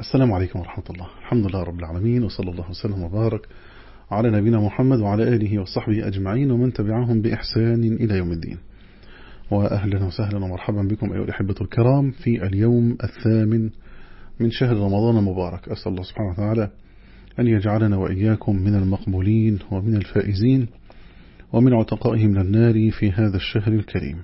السلام عليكم ورحمة الله. الحمد لله رب العالمين وصلى الله وسلم وبارك على نبينا محمد وعلى آله وصحبه أجمعين ومن تبعهم بإحسان إلى يوم الدين. وأهلا وسهلا ومرحبا بكم أيها الأحبة الكرام في اليوم الثامن من شهر رمضان المبارك. أسأل الله سبحانه وتعالى أن يجعلنا وإياكم من المقبولين ومن الفائزين ومن عتقائه من النار في هذا الشهر الكريم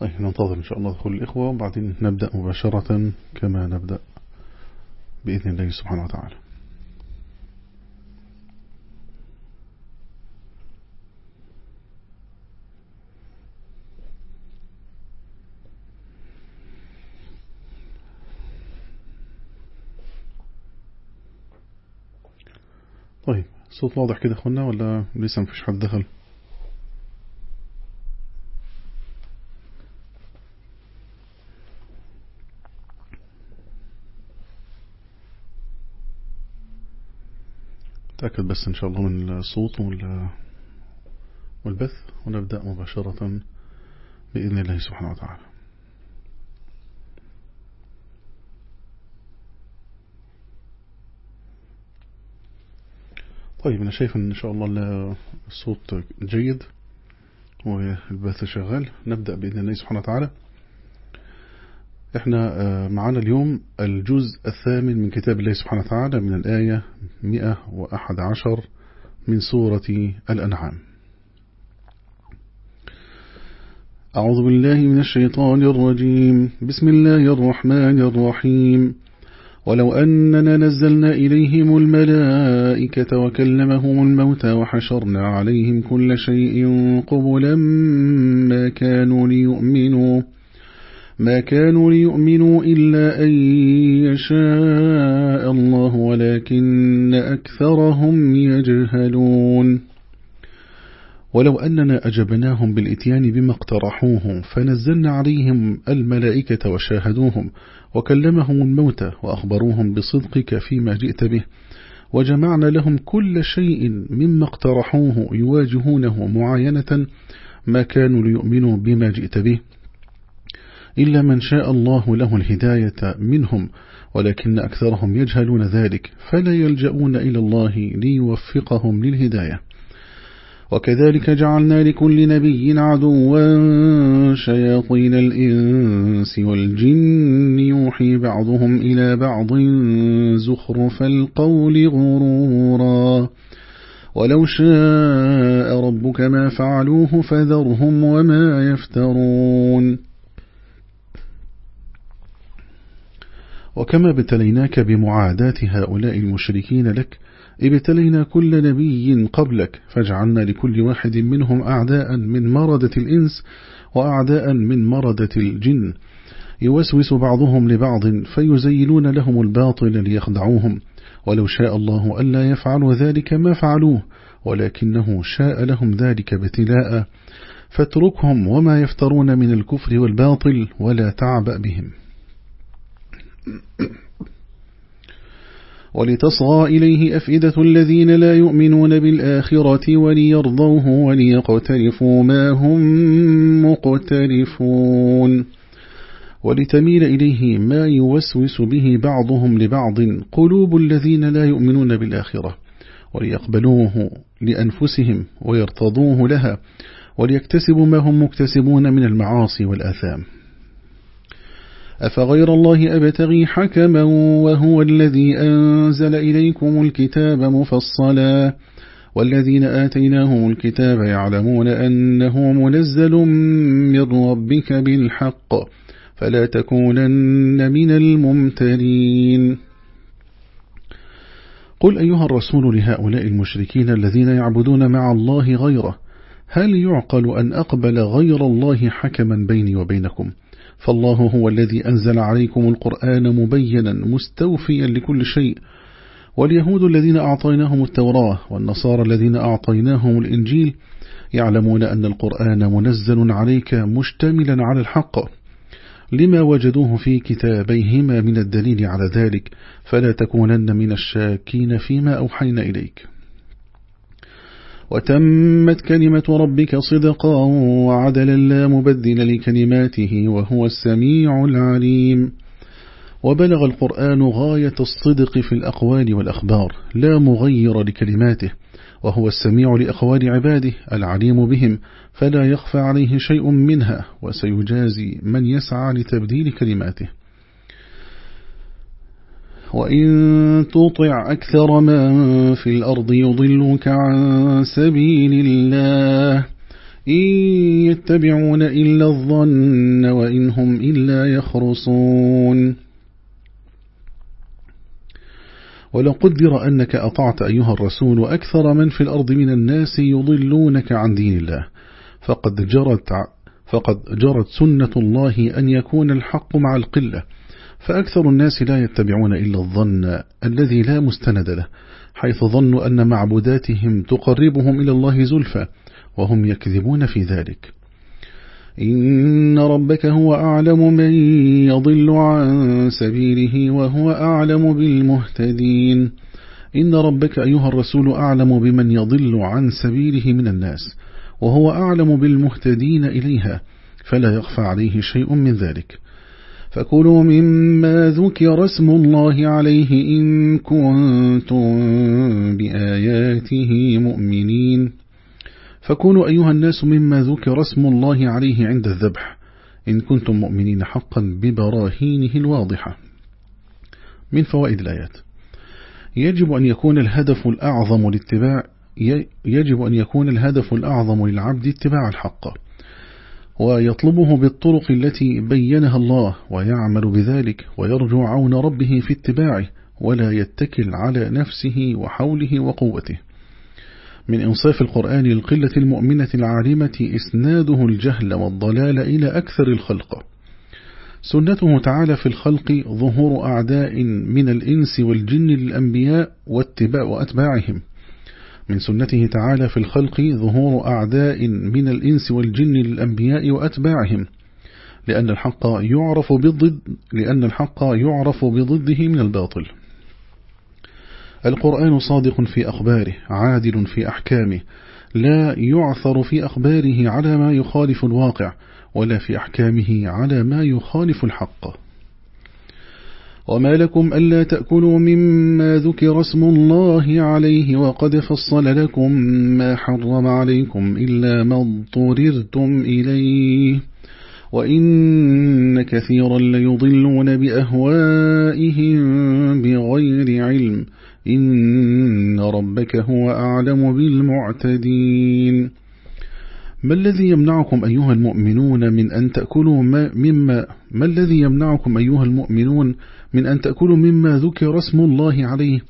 طيب ننتظر إن شاء الله دخول الإخوة وبعدين نبدأ مباشرة كما نبدأ بإذن الله سبحانه وتعالى. طيب صوت واضح كده اخوانا ولا لسه مفيش حد دخل؟ تأكد بس إن شاء الله من الصوت والبث ونبدأ مباشرة بإذن الله سبحانه وتعالى. طيب أنا شايف إن شاء الله الصوت جيد والبث شغال. نبدأ بإذن الله سبحانه وتعالى. إحنا معنا اليوم الجزء الثامن من كتاب الله سبحانه وتعالى من الآية 111 من سورة الأنعام. أعوذ بالله من الشيطان الرجيم. بسم الله الرحمن الرحيم. ولو أننا نزلنا إليهم الملائكة وكلمهم الموتى وحشرنا عليهم كل شيء قبلا ما كانوا ليؤمنوا. ما كانوا ليؤمنوا إلا أن يشاء الله ولكن أكثرهم يجهلون. ولو أننا أجبناهم بالإتيان بما اقترحوه فنزلنا عليهم الملائكة وشاهدوهم وكلمهم الموتى وأخبروهم بصدقك فيما جئت به وجمعنا لهم كل شيء مما اقترحوه يواجهونه معاينة ما كانوا ليؤمنوا بما جئت به. إلا من شاء الله له الهداية منهم ولكن أكثرهم يجهلون ذلك فلا يلجؤون إلى الله ليوفقهم للهداية. وكذلك جعلنا لكل نبي عدوا شياطين الإنس والجن يوحي بعضهم إلى بعض زخرف القول غرورا. ولو شاء ربك ما فعلوه فذرهم وما يفترون. وكما ابتليناك بمعاداة هؤلاء المشركين لك ابتلينا كل نبي قبلك فجعلنا لكل واحد منهم أعداء من مردة الإنس وأعداء من مردة الجن. يوسوس بعضهم لبعض فيزينون لهم الباطل ليخدعوهم. ولو شاء الله ألا يفعلوا ذلك ما فعلوه ولكنه شاء لهم ذلك ابتلاء. فاتركهم وما يفترون من الكفر والباطل ولا تعبأ بهم. ولتصغى إليه أفئدة الذين لا يؤمنون بالآخرة وليرضوه وليقترفوا ما هم مقترفون. ولتميل إليه ما يوسوس به بعضهم لبعض قلوب الذين لا يؤمنون بالآخرة وليقبلوه لأنفسهم ويرتضوه لها وليكتسبوا ما هم مكتسبون من المعاصي والآثام. أفغير الله أبتغي حكما وهو الذي أنزل إليكم الكتاب مفصلا والذين آتيناهم الكتاب يعلمون أنه منزل من ربك بالحق فلا تكونن من الممترين قل أيها الرسول لهؤلاء المشركين الذين يعبدون مع الله غيره هل يعقل أن أقبل غير الله حكما بيني وبينكم؟ فالله هو الذي أنزل عليكم القرآن مبينا مستوفيا لكل شيء. واليهود الذين أعطيناهم التوراة والنصارى الذين أعطيناهم الإنجيل يعلمون أن القرآن منزل عليك مشتملا على الحق. لما وجدوه في كتابيهما من الدليل على ذلك فلا تكونن من الشاكين فيما أوحينا إليك. وتمت كلمة ربك صدقا وعدلا لا مبدل لكلماته وهو السميع العليم. وبلغ القرآن غاية الصدق في الأقوال والأخبار لا مغير لكلماته وهو السميع لأقوال عباده العليم بهم فلا يخفى عليه شيء منها وسيجازي من يسعى لتبديل كلماته. وإن تطع أكثر من في الأرض يضلوك عن سبيل الله إن يتبعون إلا الظن وإن هم إلا يخرصون ولو قدر أنك أطعت أيها الرسول أكثر من في الأرض من الناس يضلونك عن دين الله فقد جرت, فقد جرت سنة الله أن يكون الحق مع القلة فأكثر الناس لا يتبعون إلا الظن الذي لا مستند له حيث ظنوا أن معبوداتهم تقربهم إلى الله زلفى وهم يكذبون في ذلك. إن ربك هو أعلم من يضل عن سبيله وهو أعلم بالمهتدين. إن ربك أيها الرسول أعلم بمن يضل عن سبيله من الناس وهو أعلم بالمهتدين إليها فلا يخفى عليه شيء من ذلك. فكلوا مما ذكر اسم الله عليه إن كنتم بآياته مؤمنين. فكونوا أيها الناس مما ذكر اسم الله عليه عند الذبح إن كنتم مؤمنين حقا ببراهينه الواضحة. من فوائد الآيات. يجب أن يكون الهدف الأعظم لاتباع يجب أن يكون الهدف الأعظم للعبد اتباع الحق. ويطلبه بالطرق التي بينها الله ويعمل بذلك ويرجو عون ربه في اتباعه ولا يتكل على نفسه وحوله وقوته. من إنصاف القرآن للقلة المؤمنة العالمة إسناده الجهل والضلال إلى أكثر الخلق. سنته تعالى في الخلق ظهور أعداء من الإنس والجن للأنبياء واتباع وأتباعهم. من سنته تعالى في الخلق ظهور أعداء من الإنس والجن للأنبياء وأتباعهم لأن الحق يعرف بالضد لأن الحق يعرف بضده من الباطل. القرآن صادق في أخباره عادل في أحكامه لا يعثر في أخباره على ما يخالف الواقع ولا في أحكامه على ما يخالف الحق. وما لكم ألا تأكلوا مما ذكر اسم الله عليه وقد فصل لكم ما حرم عليكم إلا ما اضطررتم إليه. وإن كثيرا ليضلون بأهوائهم بغير علم. إن ربك هو أعلم بالمعتدين. ما الذي يمنعكم أيها المؤمنون من أن تأكلوا ما مما ما الذي يمنعكم أيها المؤمنون من أن تأكلوا مما ذكر اسم الله عليه.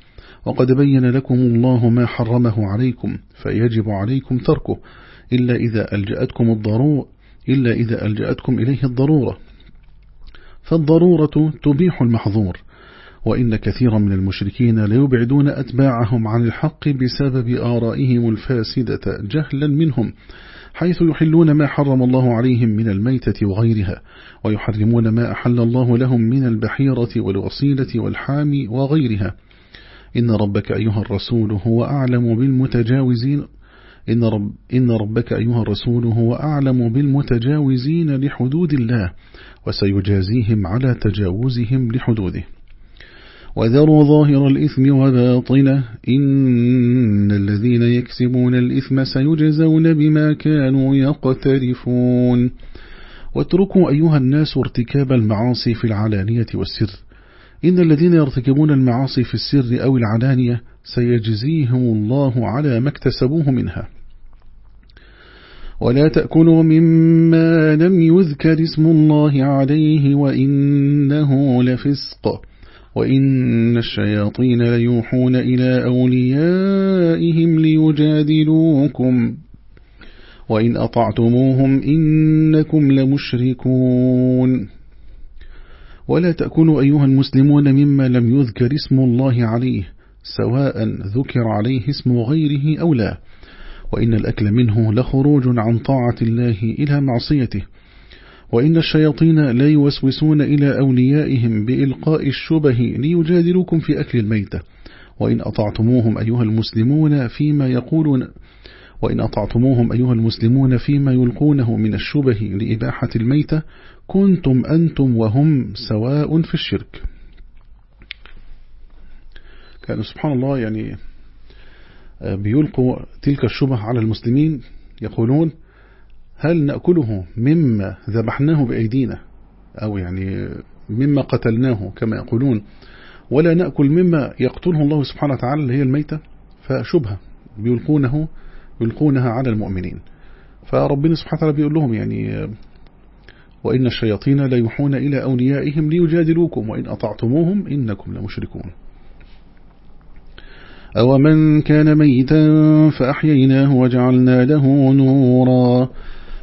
وقد بين لكم الله ما حرمه عليكم فيجب عليكم تركه إلا إذا ألجأتكم الضرورة إلا إذا ألجأتكم إليه الضرورة. فالضرورة تبيح المحظور وإن كثيرا من المشركين ليبعدون أتباعهم عن الحق بسبب آرائهم الفاسدة جهلا منهم. حيث يحلون ما حرم الله عليهم من الميتة وغيرها ويحرمون ما أحل الله لهم من البحيرة والوصيلة والحام وغيرها. إن ربك أيها الرسول هو أعلم بالمتجاوزين إن, رب إن ربك أيها الرسول هو أعلم بالمتجاوزين لحدود الله وسيجازيهم على تجاوزهم لحدوده. وذروا ظاهر الإثم وباطنه إن الذين يكسبون الإثم سيجزون بما كانوا يقترفون. واتركوا أيها الناس ارتكاب المعاصي في العلانية والسر. إن الذين يرتكبون المعاصي في السر أو العلانية سيجزيهم الله على ما اكتسبوه منها. ولا تأكلوا مما لم يذكر اسم الله عليه وإنه لفسق. وإن الشياطين ليوحون إلى أوليائهم ليجادلوكم. وإن أطعتموهم إنكم لمشركون. ولا تأكلوا أيها المسلمون مما لم يذكر اسم الله عليه سواء ذكر عليه اسم غيره أو لا. وإن الأكل منه لخروج عن طاعة الله إلى معصيته. وإن الشياطين لا يوسوسون إلى أوليائهم بإلقاء الشبه ليجادلوكم في أكل الميتة. وإن أطعتموهم أيها المسلمون فيما يقولون وإن أطعتموهم أيها المسلمون فيما يلقونه من الشبه لإباحة الميتة كنتم أنتم وهم سواء في الشرك. كان سبحان الله يعني آه، بيلقوا تلك الشبه على المسلمين يقولون هل نأكله مما ذبحناه بأيدينا؟ أو يعني مما قتلناه كما يقولون. ولا نأكل مما يقتله الله سبحانه وتعالى اللي هي الميتة فشبهة. بيلقونه يلقونها على المؤمنين. فربنا سبحانه وتعالى بيقول لهم يعني وإن الشياطين لا يوحون إلى أوليائهم ليجادلوكم وإن أطعتموهم إنكم لمشركون. أو من كان ميتا فأحييناه وجعلنا له نورا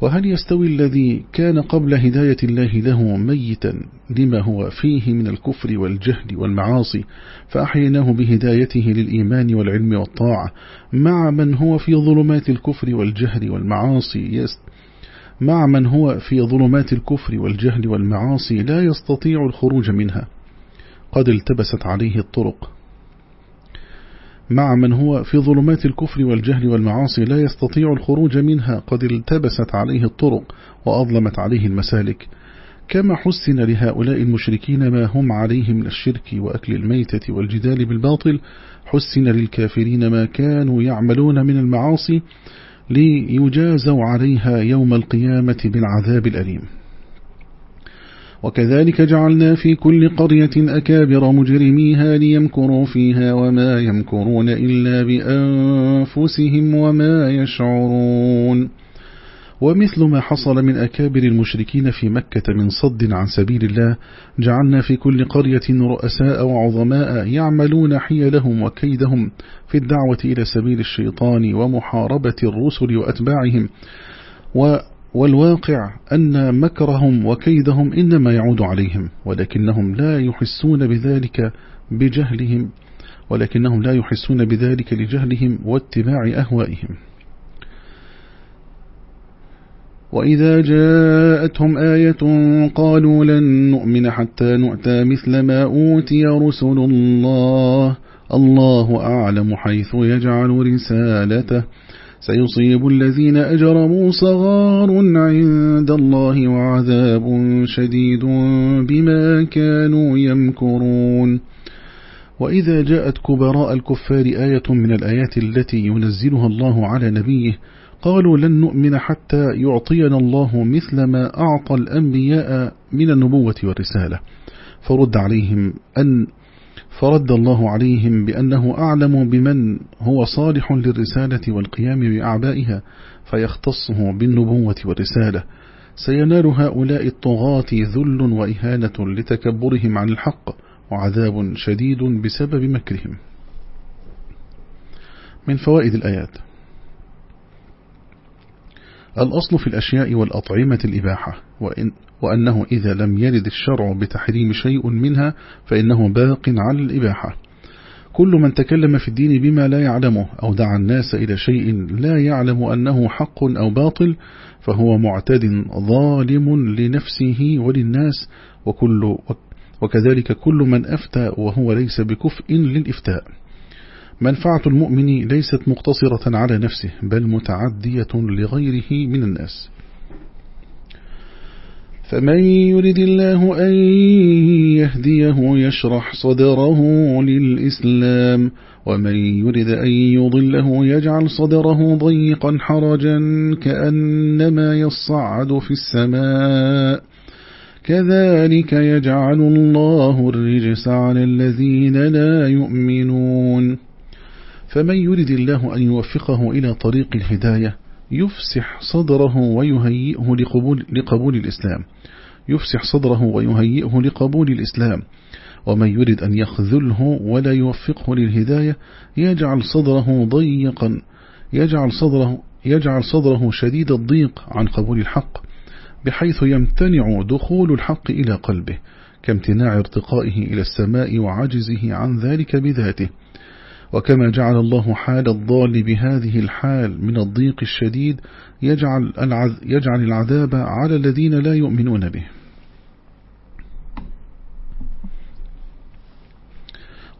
وهل يستوي الذي كان قبل هداية الله له ميتا لما هو فيه من الكفر والجهل والمعاصي فأحيناه بهدايته للإيمان والعلم والطاعة مع من هو في ظلمات الكفر والجهل والمعاصي؟ يست مع من هو في ظلمات الكفر والجهل والمعاصي لا يستطيع الخروج منها. قد التبست عليه الطرق. مع من هو في ظلمات الكفر والجهل والمعاصي لا يستطيع الخروج منها قد التبست عليه الطرق وأظلمت عليه المسالك. كما حسن لهؤلاء المشركين ما هم عليه من الشرك وأكل الميتة والجدال بالباطل حسن للكافرين ما كانوا يعملون من المعاصي ليجازوا عليها يوم القيامة بالعذاب الأليم. وكذلك جعلنا في كل قرية أكابر مجرميها ليمكروا فيها وما يمكرون إلا بأنفسهم وما يشعرون. ومثل ما حصل من أكابر المشركين في مكة من صد عن سبيل الله جعلنا في كل قرية رؤساء وعظماء يعملون حيلهم وكيدهم في الدعوة إلى سبيل الشيطان ومحاربة الرسل وأتباعهم. والواقع أن مكرهم وكيدهم إنما يعود عليهم ولكنهم لا يحسون بذلك بجهلهم ولكنهم لا يحسون بذلك لجهلهم واتباع أهوائهم. وإذا جاءتهم آية قالوا لن نؤمن حتى نؤتى مثل ما أوتي رسل الله الله أعلم حيث يجعل رسالته. سيصيب الذين أجرموا صغار عند الله وعذاب شديد بما كانوا يمكرون. وإذا جاءت كبراء الكفار آية من الآيات التي ينزلها الله على نبيه قالوا لن نؤمن حتى يعطينا الله مثل ما أعطى الأنبياء من النبوة والرسالة. فرد عليهم أن فرد الله عليهم بأنه أعلم بمن هو صالح للرسالة والقيام بأعبائها فيختصه بالنبوة والرسالة. سينال هؤلاء الطغاة ذل وإهانة لتكبرهم عن الحق وعذاب شديد بسبب مكرهم. من فوائد الآيات. الأصل في الأشياء والأطعمة الإباحة وإن وأنه إذا لم يرد الشرع بتحريم شيء منها فإنه باق على الإباحة. كل من تكلم في الدين بما لا يعلمه أو دعا الناس إلى شيء لا يعلم أنه حق أو باطل فهو معتد ظالم لنفسه وللناس وكل وكذلك كل من أفتى وهو ليس بكفء للإفتاء. منفعة المؤمن ليست مقتصرة على نفسه بل متعدية لغيره من الناس. فمن يرد الله أن يهديه يشرح صدره للإسلام ومن يرد أن يضله يجعل صدره ضيقا حرجا كأنما يصعد في السماء. كذلك يجعل الله الرجس على الذين لا يؤمنون. فمن يرد الله أن يوفقه إلى طريق الهداية يفسح صدره ويهيئه لقبول, لقبول الإسلام. يفسح صدره ويهيئه لقبول الإسلام. ومن يريد أن يخذله ولا يوفقه للهداية يجعل صدره ضيقا يجعل صدره يجعل صدره شديد الضيق عن قبول الحق بحيث يمتنع دخول الحق إلى قلبه كامتناع ارتقائه إلى السماء وعجزه عن ذلك بذاته. وكما جعل الله حال الضال بهذه الحال من الضيق الشديد يجعل, يجعل العذاب على الذين لا يؤمنون به.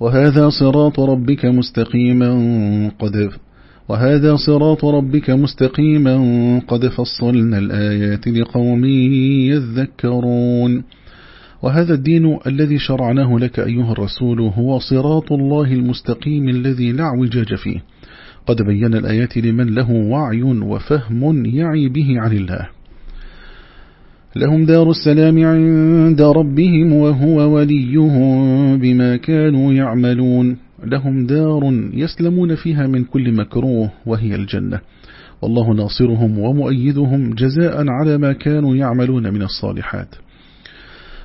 وهذا صراط ربك مستقيما قد وهذا صراط ربك مستقيما قد فصلنا الآيات لقوم يذكرون. وهذا الدين الذي شرعناه لك أيها الرسول هو صراط الله المستقيم الذي لا اعوجاج فيه. قد بين الآيات لمن له وعي وفهم يعي به عن الله. لهم دار السلام عند ربهم وهو وليهم بما كانوا يعملون. لهم دار يسلمون فيها من كل مكروه وهي الجنة. والله ناصرهم ومؤيدهم جزاء على ما كانوا يعملون من الصالحات.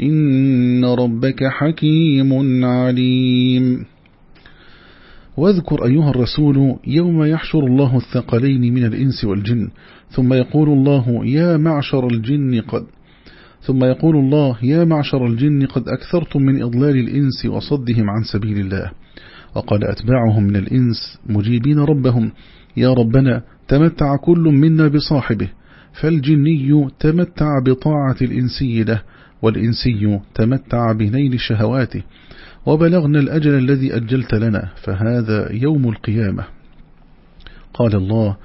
إن ربك حكيم عليم. واذكر أيها الرسول يوم يحشر الله الثقلين من الإنس والجن ثم يقول الله يا معشر الجن قد ثم يقول الله يا معشر الجن قد أكثرتم من إضلال الإنس وصدهم عن سبيل الله. وقال أتباعهم من الإنس مجيبين ربهم يا ربنا تمتع كل منا بصاحبه فالجني تمتع بطاعة الإنسي له والإنسي تمتع بنيل شهواته وبلغنا الأجل الذي أجلت لنا فهذا يوم القيامة. قال الله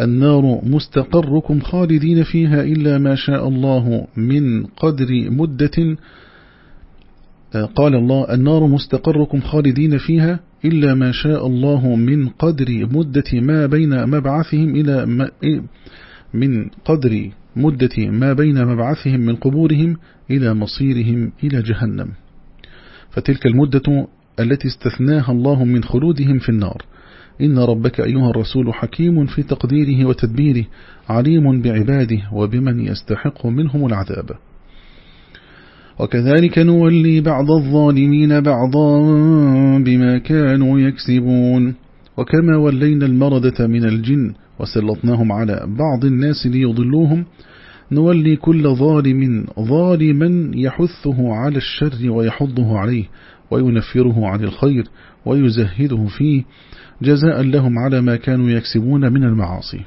النار مستقركم خالدين فيها إلا ما شاء الله من قدر مدة. قال الله النار مستقركم خالدين فيها إلا ما شاء الله من قدر مدة ما بين مبعثهم إلى ما من قدر مدة ما بين مبعثهم من قبورهم إلى مصيرهم إلى جهنم. فتلك المدة التي استثناها الله من خلودهم في النار. إن ربك أيها الرسول حكيم في تقديره وتدبيره عليم بعباده وبمن يستحق منهم العذاب. وكذلك نولي بعض الظالمين بعضا بما كانوا يكسبون. وكما ولينا المردة من الجن وسلطناهم على بعض الناس ليضلوهم نولي كل ظالم ظالما يحثه على الشر ويحضه عليه وينفره عن الخير ويزهده فيه جزاء لهم على ما كانوا يكسبون من المعاصي.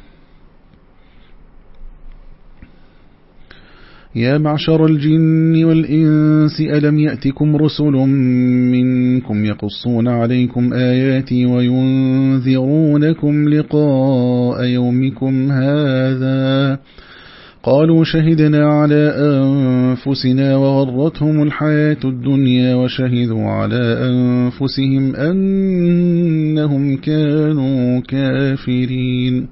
يا معشر الجن والإنس ألم يأتكم رسل منكم يقصون عليكم آياتي وينذرونكم لقاء يومكم هذا؟ قالوا شهدنا على أنفسنا وغرتهم الحياة الدنيا وشهدوا على أنفسهم أنهم كانوا كافرين.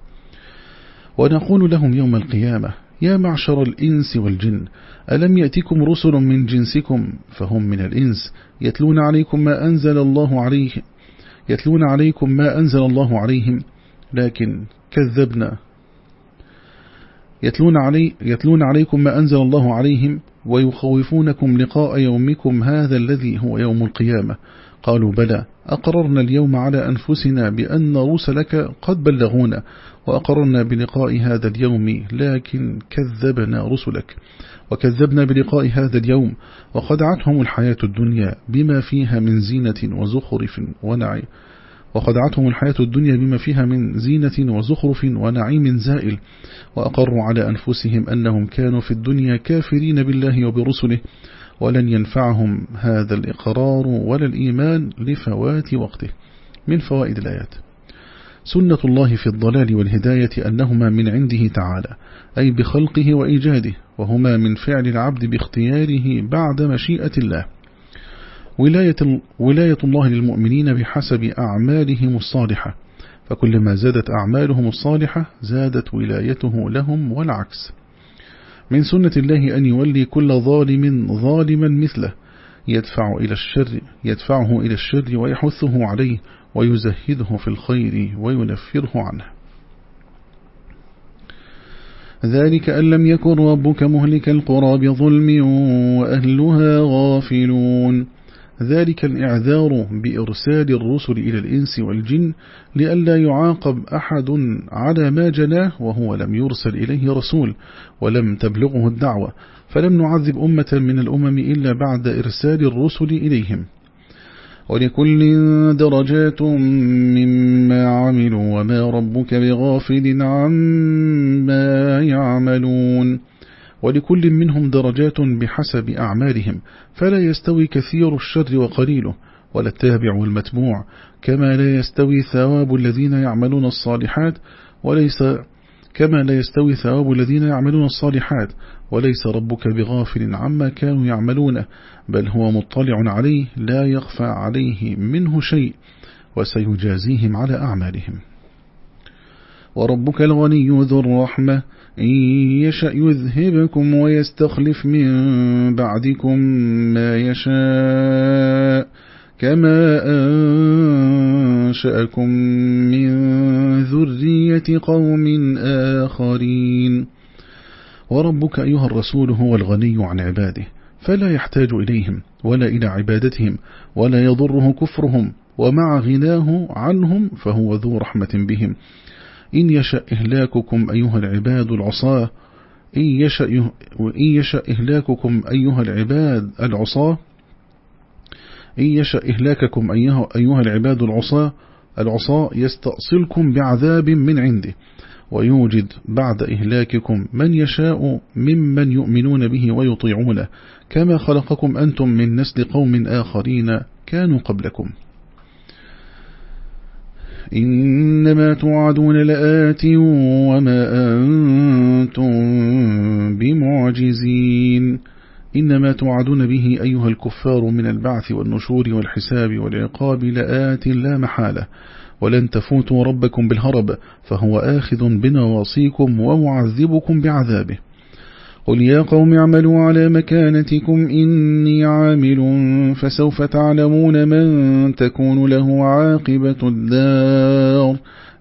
ونقول لهم يوم القيامة يا معشر الإنس والجن ألم يأتكم رسل من جنسكم؟ فهم من الإنس. يتلون عليكم ما أنزل الله عليه يتلون عليكم ما أنزل الله عليهم لكن كذبنا. يتلون, علي يتلون عليكم ما أنزل الله عليهم ويخوفونكم لقاء يومكم هذا الذي هو يوم القيامة. قالوا بلى أقررنا اليوم على أنفسنا بأن رسلك قد بلغونا وأقررنا بلقاء هذا اليوم لكن كذبنا رسلك. وكذبنا بلقاء هذا اليوم وخدعتهم الحياة الدنيا بما فيها من زينة وزخرف ونعي وخدعتهم الحياة الدنيا بما فيها من زينة وزخرف ونعيم زائل وأقروا على أنفسهم أنهم كانوا في الدنيا كافرين بالله وبرسله ولن ينفعهم هذا الإقرار ولا الإيمان لفوات وقته. من فوائد الآيات سنة الله في الضلال والهداية أنهما من عنده تعالى أي بخلقه وإيجاده وهما من فعل العبد باختياره بعد مشيئة الله. ولاية, ولاية الله للمؤمنين بحسب أعمالهم الصالحة. فكلما زادت أعمالهم الصالحة زادت ولايته لهم والعكس. من سنة الله أن يولي كل ظالم ظالما مثله. يدفع إلى الشر يدفعه إلى الشر ويحثه عليه ويزهده في الخير وينفره عنه. ذلك أن لم يكن ربك مهلك القرى بظلم وأهلها غافلون. ذلك الإعذار بإرسال الرسل إلى الإنس والجن لئلا يعاقب أحد على ما جناه وهو لم يرسل إليه رسول ولم تبلغه الدعوة فلم نعذب أمة من الأمم إلا بعد إرسال الرسل إليهم. ولكل درجات مما عملوا وما ربك بغافل عما يعملون. ولكل منهم درجات بحسب أعمالهم فلا يستوي كثير الشر وقليله ولا التابع والمتبوع كما لا يستوي ثواب الذين يعملون الصالحات وليس كما لا يستوي ثواب الذين يعملون الصالحات وليس ربك بغافل عما كانوا يعملون بل هو مطلع عليه لا يخفى عليه منه شيء وسيجازيهم على أعمالهم. وربك الغني ذو الرحمة إن يشأ يذهبكم ويستخلف من بعدكم ما يشاء كما أنشأكم من ذرية قوم آخرين. وربك أيها الرسول هو الغني عن عباده فلا يحتاج إليهم ولا إلى عبادتهم ولا يضره كفرهم ومع غناه عنهم فهو ذو رحمة بهم. إن يشأ إهلاككم أيها العباد العصاة إن يشأ, إن يشأ إهلاككم أيها العباد العصاة إن يشأ إهلاككم أيها العباد العصاة العصاة يستأصلكم بعذاب من عنده ويوجد بعد إهلاككم من يشاء ممن يؤمنون به ويطيعونه كما خلقكم أنتم من نسل قوم آخرين كانوا قبلكم. إنما توعدون لآت وما أنتم بمعجزين. إنما توعدون به أيها الكفار من البعث والنشور والحساب والعقاب لآت لا محالة ولن تفوتوا ربكم بالهرب فهو آخذ بنواصيكم ومعذبكم بعذابه. قل يا قوم اعملوا على مكانتكم إني عامل فسوف تعلمون من تكون له عاقبة الدار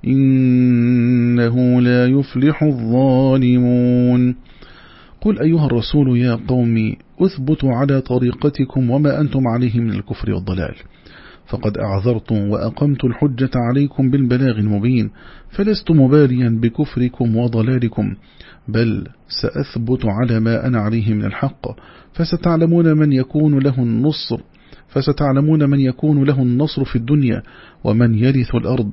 إنه لا يفلح الظالمون قل أيها الرسول يا قوم أثبتوا على طريقتكم وما أنتم عليه من الكفر والضلال فقد أعذرت وأقمت الحجة عليكم بالبلاغ المبين فلست مباليا بكفركم وضلالكم بل سأثبت على ما أنا عليه من الحق فستعلمون من يكون له النصر فستعلمون من يكون له النصر في الدنيا ومن يرث الأرض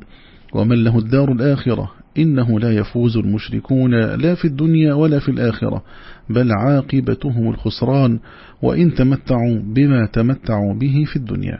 ومن له الدار الآخرة. إنه لا يفوز المشركون لا في الدنيا ولا في الآخرة بل عاقبتهم الخسران وإن تمتعوا بما تمتعوا به في الدنيا.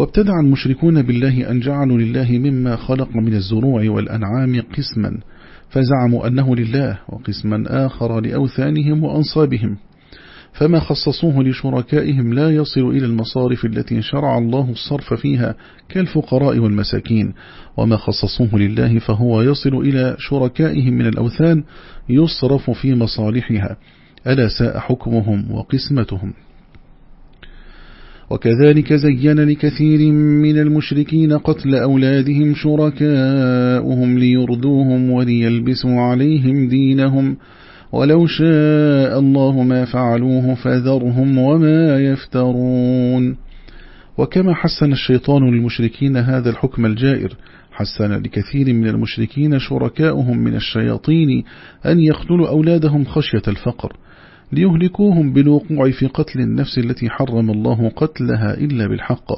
وابتدع المشركون بالله أن جعلوا لله مما خلق من الزروع والأنعام قسما فزعموا أنه لله وقسما آخر لأوثانهم وأنصابهم. فما خصصوه لشركائهم لا يصل إلى المصارف التي شرع الله الصرف فيها كالفقراء والمساكين. وما خصصوه لله فهو يصل إلى شركائهم من الأوثان يصرف في مصالحها. ألا ساء حكمهم وقسمتهم. وكذلك زين لكثير من المشركين قتل أولادهم شركاؤهم ليردوهم وليلبسوا عليهم دينهم. ولو شاء الله ما فعلوه فذرهم وما يفترون. وكما حسن الشيطان للمشركين هذا الحكم الجائر. حسن لكثير من المشركين شركاؤهم من الشياطين أن يقتلوا أولادهم خشية الفقر. ليهلكوهم بالوقوع في قتل النفس التي حرم الله قتلها إلا بالحق.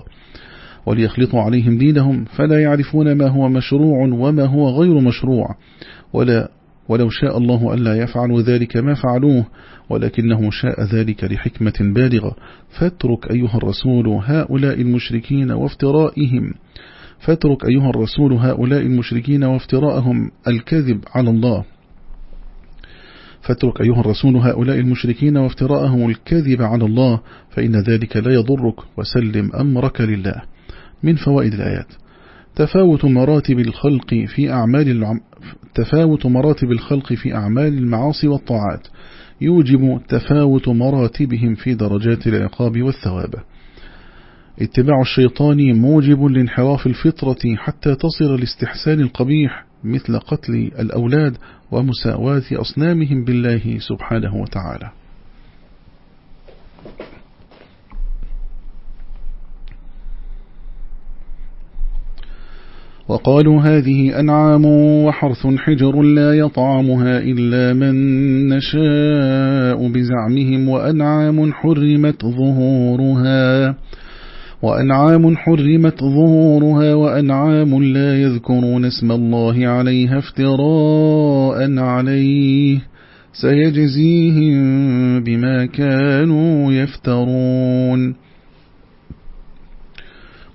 وليخلطوا عليهم دينهم فلا يعرفون ما هو مشروع وما هو غير مشروع. ولا ولو شاء الله ألا يفعلوا ذلك ما فعلوه ولكنه شاء ذلك لحكمة بالغة. فاترك أيها الرسول هؤلاء المشركين وافترائهم. فاترك أيها الرسول هؤلاء المشركين وافتراءهم. الكذب على الله. فاترك أيها الرسول هؤلاء المشركين وافتراءهم الكذب على الله فإن ذلك لا يضرك وسلم أمرك لله. من فوائد الآيات. تفاوت مراتب الخلق في أعمال العم... تفاوت مراتب الخلق في أعمال المعاصي والطاعات. يوجب تفاوت مراتبهم في درجات العقاب والثواب. اتباع الشيطان موجب لانحراف الفطرة حتى تصل لاستحسان القبيح مثل قتل الأولاد ومساواة أصنامهم بالله سبحانه وتعالى. وقالوا هذه أنعام وحرث حجر لا يطعمها إلا من نشاء بزعمهم وأنعام حرمت ظهورها. وأنعام حرمت ظهورها وأنعام لا يذكرون اسم الله عليها افتراء عليه سيجزيهم بما كانوا يفترون.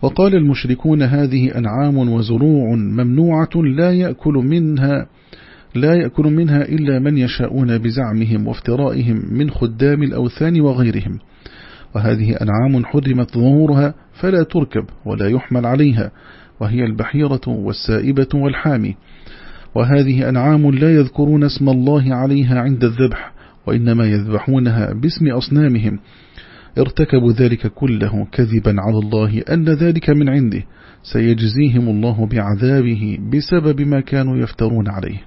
وقال المشركون هذه أنعام وزروع ممنوعة لا يأكل منها لا يأكل منها إلا من يشاءون بزعمهم وافترائهم من خدام الأوثان وغيرهم. وهذه أنعام حرمت ظهورها فلا تركب ولا يحمل عليها وهي البحيرة والسائبة والحامي. وهذه أنعام لا يذكرون اسم الله عليها عند الذبح وإنما يذبحونها باسم أصنامهم. ارتكبوا ذلك كله كذبا على الله أن ذلك من عنده سيجزيهم الله بعذابه بسبب ما كانوا يفترون عليه.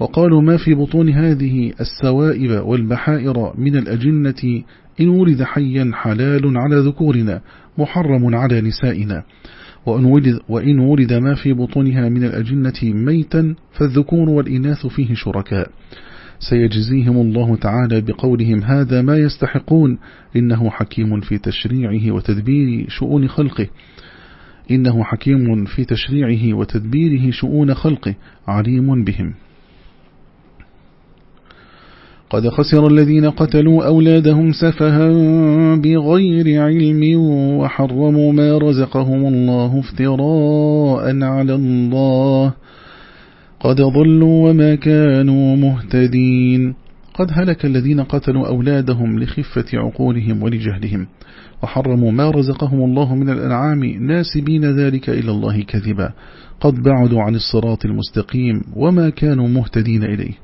وقالوا ما في بطون هذه السوائب والبحائر من الأجنة إن ولد حيا حلال على ذكورنا محرم على نسائنا. وإن ولد, وإن ولد ما في بطونها من الأجنة ميتا فالذكور والإناث فيه شركاء. سيجزيهم الله تعالى بقولهم هذا ما يستحقون إنه حكيم في تشريعه وتدبير شؤون خلقه. إنه حكيم في تشريعه وتدبيره شؤون خلقه. عليم بهم. قد خسر الذين قتلوا أولادهم سفها بغير علم وحرموا ما رزقهم الله افتراء على الله. قد ضلوا وما كانوا مهتدين. قد هلك الذين قتلوا أولادهم لخفة عقولهم ولجهلهم وحرموا ما رزقهم الله من الأنعام ناسبين ذلك إلى الله كذبا. قد بعدوا عن الصراط المستقيم وما كانوا مهتدين إليه.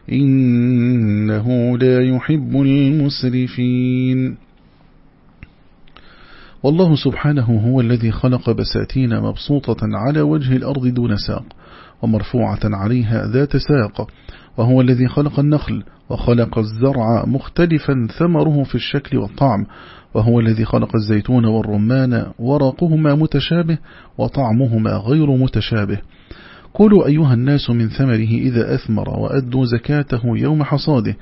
إنه لا يحب المسرفين. والله سبحانه هو الذي خلق بساتين مبسوطة على وجه الأرض دون ساق ومرفوعة عليها ذات ساق وهو الذي خلق النخل وخلق الزرع مختلفا ثمره في الشكل والطعم وهو الذي خلق الزيتون والرمان ورقهما متشابه وطعمهما غير متشابه. كلوا أيها الناس من ثمره إذا أثمر وأدوا زكاته يوم حصاده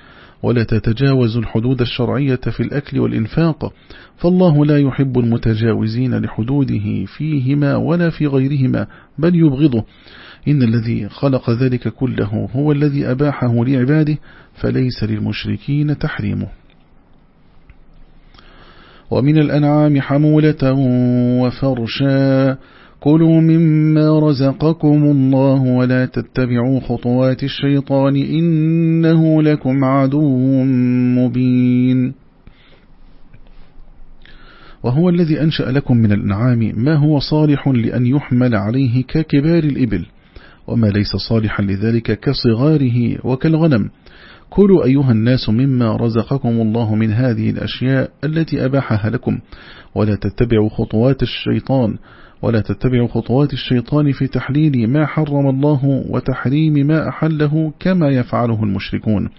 ولا تتجاوزوا الحدود الشرعية في الأكل والإنفاق فالله لا يحب المتجاوزين لحدوده فيهما ولا في غيرهما بل يبغضه. إن الذي خلق ذلك كله هو الذي أباحه لعباده فليس للمشركين تحريمه. ومن الأنعام حمولة وفرشا كلوا مما رزقكم الله ولا تتبعوا خطوات الشيطان إنه لكم عدو مبين. وهو الذي أنشأ لكم من الأنعام ما هو صالح لأن يحمل عليه ككبار الإبل وما ليس صالحا لذلك كصغاره وكالغنم. كلوا أيها الناس مما رزقكم الله من هذه الأشياء التي أباحها لكم ولا تتبعوا خطوات الشيطان ولا تتبعوا خطوات الشيطان في تحليل ما حرم الله وتحريم ما أحله كما يفعله المشركون.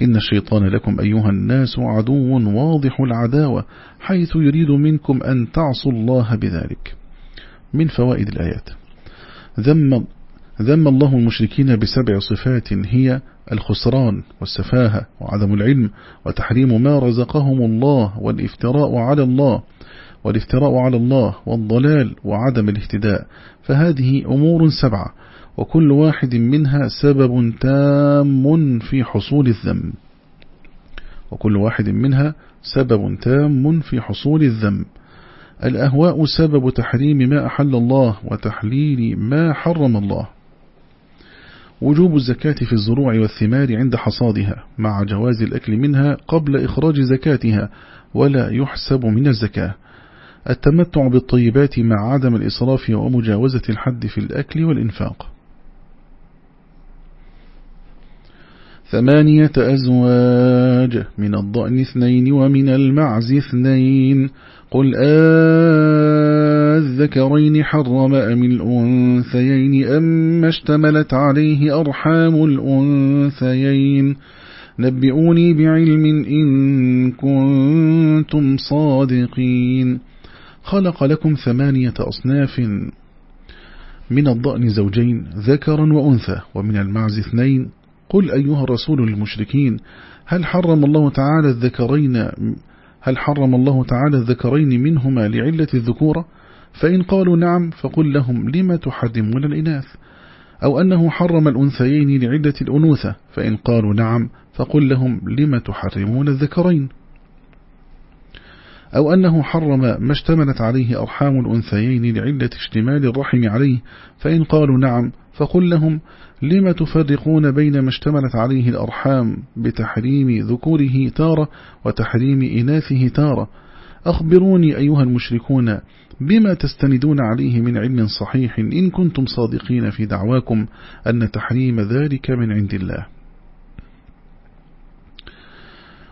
إن الشيطان لكم أيها الناس عدو واضح العداوة حيث يريد منكم أن تعصوا الله بذلك. من فوائد الآيات. ذم, ذم الله المشركين بسبع صفات هي الخسران والسفاهة وعدم العلم وتحريم ما رزقهم الله والإفتراء على الله. والافتراء على الله والضلال وعدم الاهتداء فهذه أمور سبعة وكل واحد منها سبب تام في حصول الذم وكل واحد منها سبب تام في حصول الذم الأهواء سبب تحريم ما أحل الله وتحليل ما حرم الله. وجوب الزكاة في الزروع والثمار عند حصادها مع جواز الأكل منها قبل إخراج زكاتها ولا يحسب من الزكاة. التمتع بالطيبات مع عدم الإسراف ومجاوزة الحد في الأكل والإنفاق. ثمانية أزواج من الضأن اثنين ومن المعز اثنين. قل الذكرين حرم أم الأنثيين أم اشتملت عليه أرحام الأنثيين. نبئوني بعلم إن كنتم صادقين. خلق لكم ثمانية أصناف من الضأن زوجين ذكرا وأنثى ومن المعز اثنين. قل أيها الرسول للمشركين هل حرم الله تعالى الذكرين هل حرم الله تعالى الذكرين منهما لعلة الذكورة فإن قالوا نعم فقل لهم لما تحرمون الإناث؟ أو أنه حرم الأنثيين لعلة الأنوثة؟ فإن قالوا نعم فقل لهم لما تحرمون الذكرين. أو أنه حرم ما اشتملت عليه أرحام الأنثيين لعلة اشتمال الرحم عليه فإن قالوا نعم فقل لهم لما تفرقون بين ما اشتملت عليه الأرحام بتحريم ذكوره تارة وتحريم إناثه تارة؟ أخبروني أيها المشركون بما تستندون عليه من علم صحيح إن كنتم صادقين في دعواكم أن تحريم ذلك من عند الله.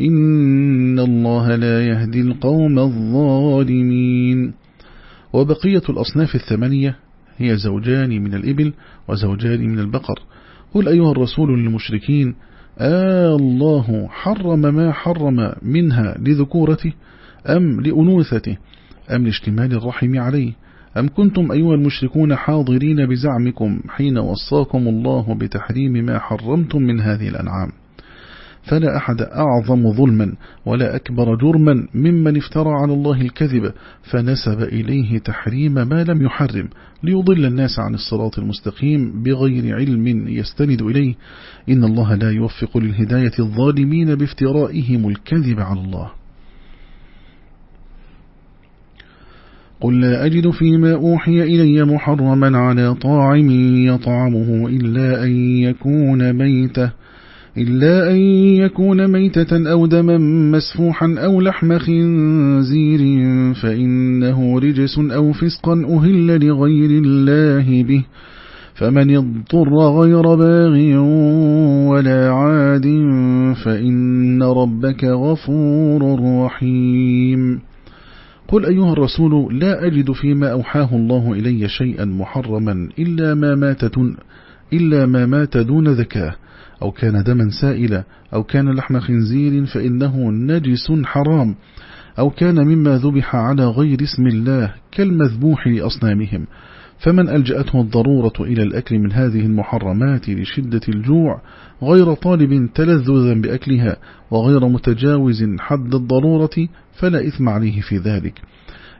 إن الله لا يهدي القوم الظالمين. وبقية الأصناف الثمانية هي زوجان من الإبل وزوجان من البقر. قل أيها الرسول للمشركين آه الله حرم ما حرم منها لذكورته أم لأنوثته أم لاشتمال الرحم عليه؟ أم كنتم أيها المشركون حاضرين بزعمكم حين وصاكم الله بتحريم ما حرمتم من هذه الأنعام؟ فلا أحد أعظم ظلما ولا أكبر جرما ممن افترى على الله الكذب فنسب إليه تحريم ما لم يحرم ليضل الناس عن الصراط المستقيم بغير علم يستند إليه. إن الله لا يوفق للهداية الظالمين بافترائهم الكذب على الله. قل لا أجد فيما أوحي إلي محرما على طاعم يطعمه إلا أن يكون ميته إلا أن يكون ميتة أو دما مسفوحا أو لحم خنزير فإنه رجس أو فسقا أهل لغير الله به. فمن اضطر غير باغ ولا عاد فإن ربك غفور رحيم. قل أيها الرسول لا أجد فيما أوحاه الله إلي شيئا محرما إلا ما مات دون, إلا ما مات دون ذكاه. أو كان دما سائلا أو كان لحم خنزير فإنه نجس حرام أو كان مما ذبح على غير اسم الله كالمذبوح لأصنامهم. فمن ألجأته الضرورة إلى الأكل من هذه المحرمات لشدة الجوع غير طالب تلذذا بأكلها وغير متجاوز حد الضرورة فلا إثم عليه في ذلك.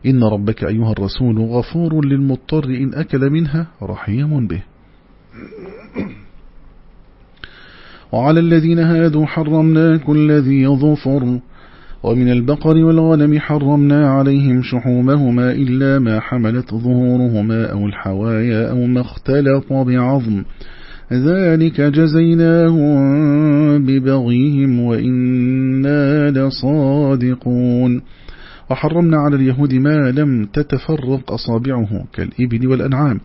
إن ربك أيها الرسول غفور للمضطر إن أكل منها رحيم به. وعلى الذين هادوا حرمنا كل ذي ظفر. ومن البقر والغنم حرمنا عليهم شحومهما إلا ما حملت ظهورهما أو الحوايا أو ما اختلط بعظم. ذلك جزيناهم ببغيهم وإنا لصادقون. وحرمنا على اليهود ما لم تتفرق أصابعه كالإبل والأنعام.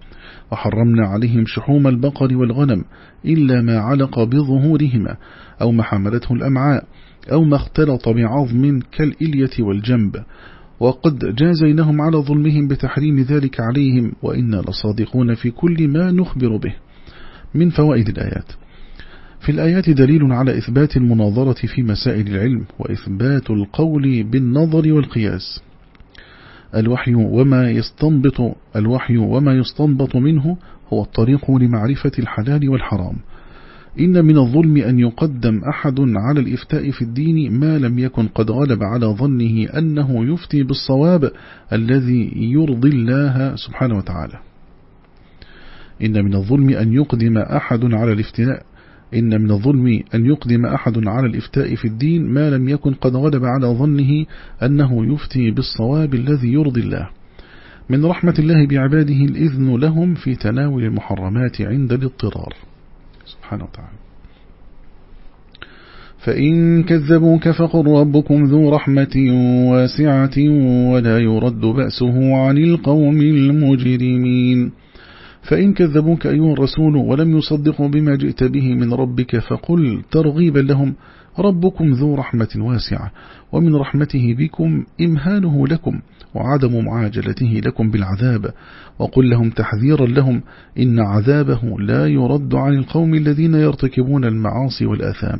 وحرمنا عليهم شحوم البقر والغنم إلا ما علق بظهورهما أو ما حملته الأمعاء أو ما اختلط بعظم كالإلية والجنب. وقد جازينهم على ظلمهم بتحريم ذلك عليهم وإنا لصادقون في كل ما نخبر به. من فوائد الآيات. في الآيات دليل على إثبات المناظرة في مسائل العلم وإثبات القول بالنظر والقياس. الوحي وما يستنبط الوحي وما يستنبط منه هو الطريق لمعرفة الحلال والحرام. إن من الظلم أن يقدم أحد على الإفتاء في الدين ما لم يكن قد غلب على ظنه أنه يفتي بالصواب الذي يرضي الله سبحانه وتعالى. إن من الظلم أن يقدم أحد على الافتاء إن من الظلم أن يقدم أحد على الإفتاء في الدين ما لم يكن قد غلب على ظنه أنه يفتي بالصواب الذي يرضي الله. من رحمة الله بعباده الإذن لهم في تناول المحرمات عند الاضطرار. سبحانه وتعالى. فإن كذبوك فقل ربكم ذو رحمة واسعة ولا يرد بأسه عن القوم المجرمين. فإن كذبوك أيها الرسول ولم يصدقوا بما جئت به من ربك فقل ترغيبا لهم ربكم ذو رحمة واسعة ومن رحمته بكم إمهانه لكم وعدم معاجلته لكم بالعذاب وقل لهم تحذيرا لهم إن عذابه لا يرد عن القوم الذين يرتكبون المعاصي والآثام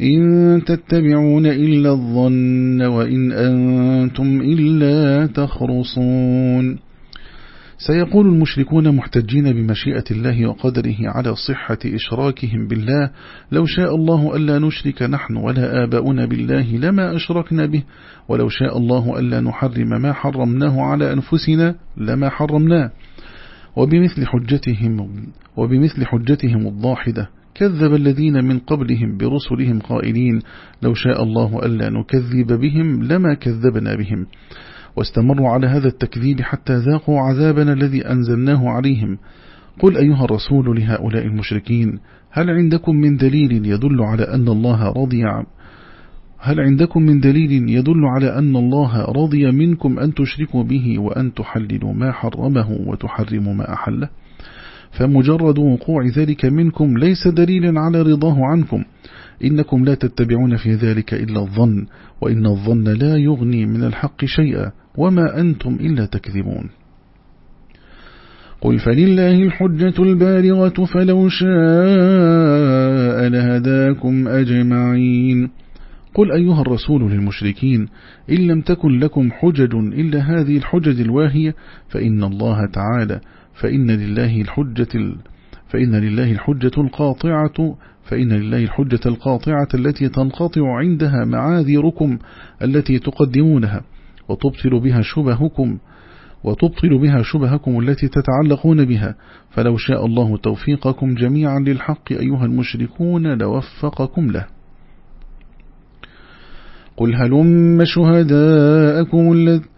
إن تتبعون إلا الظن وإن أنتم إلا تخرصون. سيقول المشركون محتجين بمشيئة الله وقدره على صحة إشراكهم بالله لو شاء الله ألا نشرك نحن ولا آباؤنا بالله لما أشركنا به ولو شاء الله ألا نحرم ما حرمناه على أنفسنا لما حرمناه. وبمثل حجتهم وبمثل حجتهم الضاحدة كذب الذين من قبلهم برسلهم قائلين لو شاء الله ألا نكذب بهم لما كذبنا بهم. واستمروا على هذا التكذيب حتى ذاقوا عذابنا الذي أنزلناه عليهم. قل أيها الرسول لهؤلاء المشركين هل عندكم من دليل يدل على أن الله رضي هل عندكم من دليل يدل على أن الله رضي منكم أن تشركوا به وأن تحللوا ما حرمه وتحرموا ما أحله؟ فمجرد وقوع ذلك منكم ليس دليلا على رضاه عنكم. إنكم لا تتبعون في ذلك إلا الظن وإن الظن لا يغني من الحق شيئا وما أنتم إلا تكذبون. قل فلله الحجة البالغة فلو شاء لهداكم أجمعين. قل أيها الرسول للمشركين إن لم تكن لكم حجج إلا هذه الحجج الواهية فإن الله تعالى فإن لله الحجة فإن لله الحجة القاطعة فإن لله الحجة القاطعة التي تنقطع عندها معاذيركم التي تقدمونها وتبطل بها شبهكم وتبطل بها شبهكم التي تتعلقون بها. فلو شاء الله توفيقكم جميعا للحق أيها المشركون لوفقكم له. قل هلم شهداءكم الذين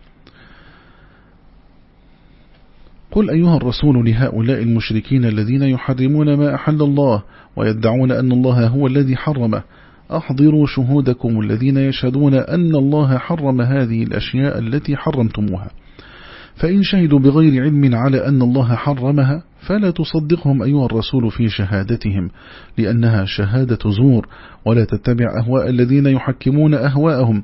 قل أيها الرسول لهؤلاء المشركين الذين يحرمون ما أحل الله ويدعون أن الله هو الذي حرمه أحضروا شهودكم الذين يشهدون أن الله حرم هذه الأشياء التي حرمتموها. فإن شهدوا بغير علم على أن الله حرمها فلا تصدقهم أيها الرسول في شهادتهم لأنها شهادة زور ولا تتبع أهواء الذين يحكمون أهواءهم.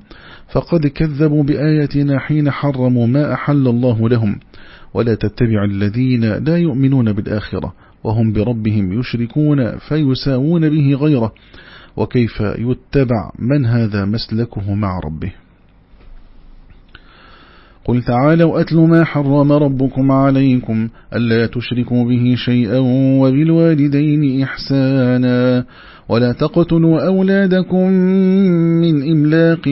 فقد كذبوا بآياتنا حين حرموا ما أحل الله لهم. ولا تتبع الذين لا يؤمنون بالآخرة وهم بربهم يشركون فيساوون به غيره وكيف يتبع من هذا مسلكه مع ربه. قل تعالوا أتل ما حرم ربكم عليكم ألا تشركوا به شيئا وبالوالدين إحسانا ولا تقتلوا أولادكم من إملاق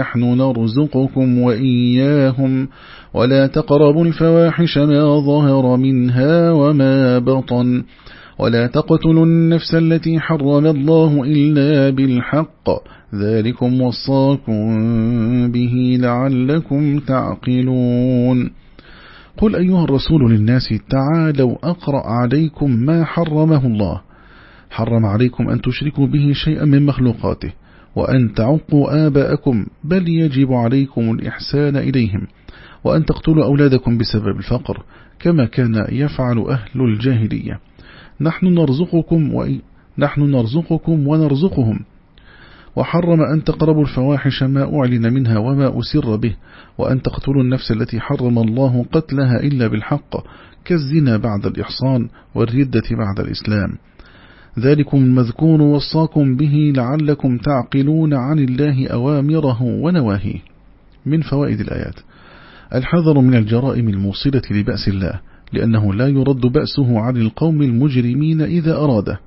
نحن نرزقكم وإياهم ولا تقربوا الفواحش ما ظهر منها وما بطن ولا تقتلوا النفس التي حرم الله إلا بالحق ذلكم وصاكم به لعلكم تعقلون قل أيها الرسول للناس تعالوا أقرأ عليكم ما حرمه الله حرم عليكم أن تشركوا به شيئا من مخلوقاته وأن تعقوا آباءكم بل يجب عليكم الإحسان إليهم وأن تقتلوا أولادكم بسبب الفقر كما كان يفعل أهل الجاهلية. نحن نرزقكم و... نحن نرزقكم ونرزقهم. وحرم أن تقربوا الفواحش ما أعلن منها وما أسر به وأن تقتلوا النفس التي حرم الله قتلها إلا بالحق كالزنا بعد الإحصان والردة بعد الإسلام. ذلكم المذكور وصاكم به لعلكم تعقلون عن الله أوامره ونواهيه. من فوائد الآيات الحذر من الجرائم الموصلة لبأس الله لأنه لا يرد بأسه عن القوم المجرمين إذا أراده.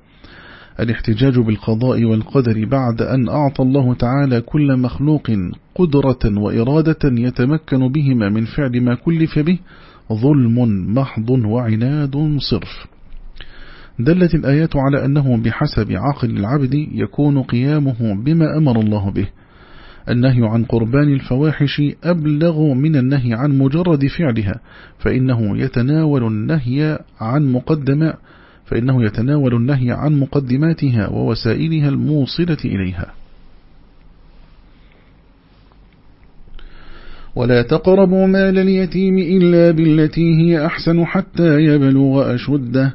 الاحتجاج بالقضاء والقدر بعد أن أعطى الله تعالى كل مخلوق قدرة وإرادة يتمكن بهما من فعل ما كلف به ظلم محض وعناد صرف. دلت الآيات على أنه بحسب عقل العبد يكون قيامه بما أمر الله به. النهي عن قربان الفواحش أبلغ من النهي عن مجرد فعلها فإنه يتناول النهي عن مقدمة فإنه يتناول النهي عن مقدماتها ووسائلها الموصلة إليها. ولا تقربوا مال اليتيم إلا بالتي هي أحسن حتى يبلغ أشده.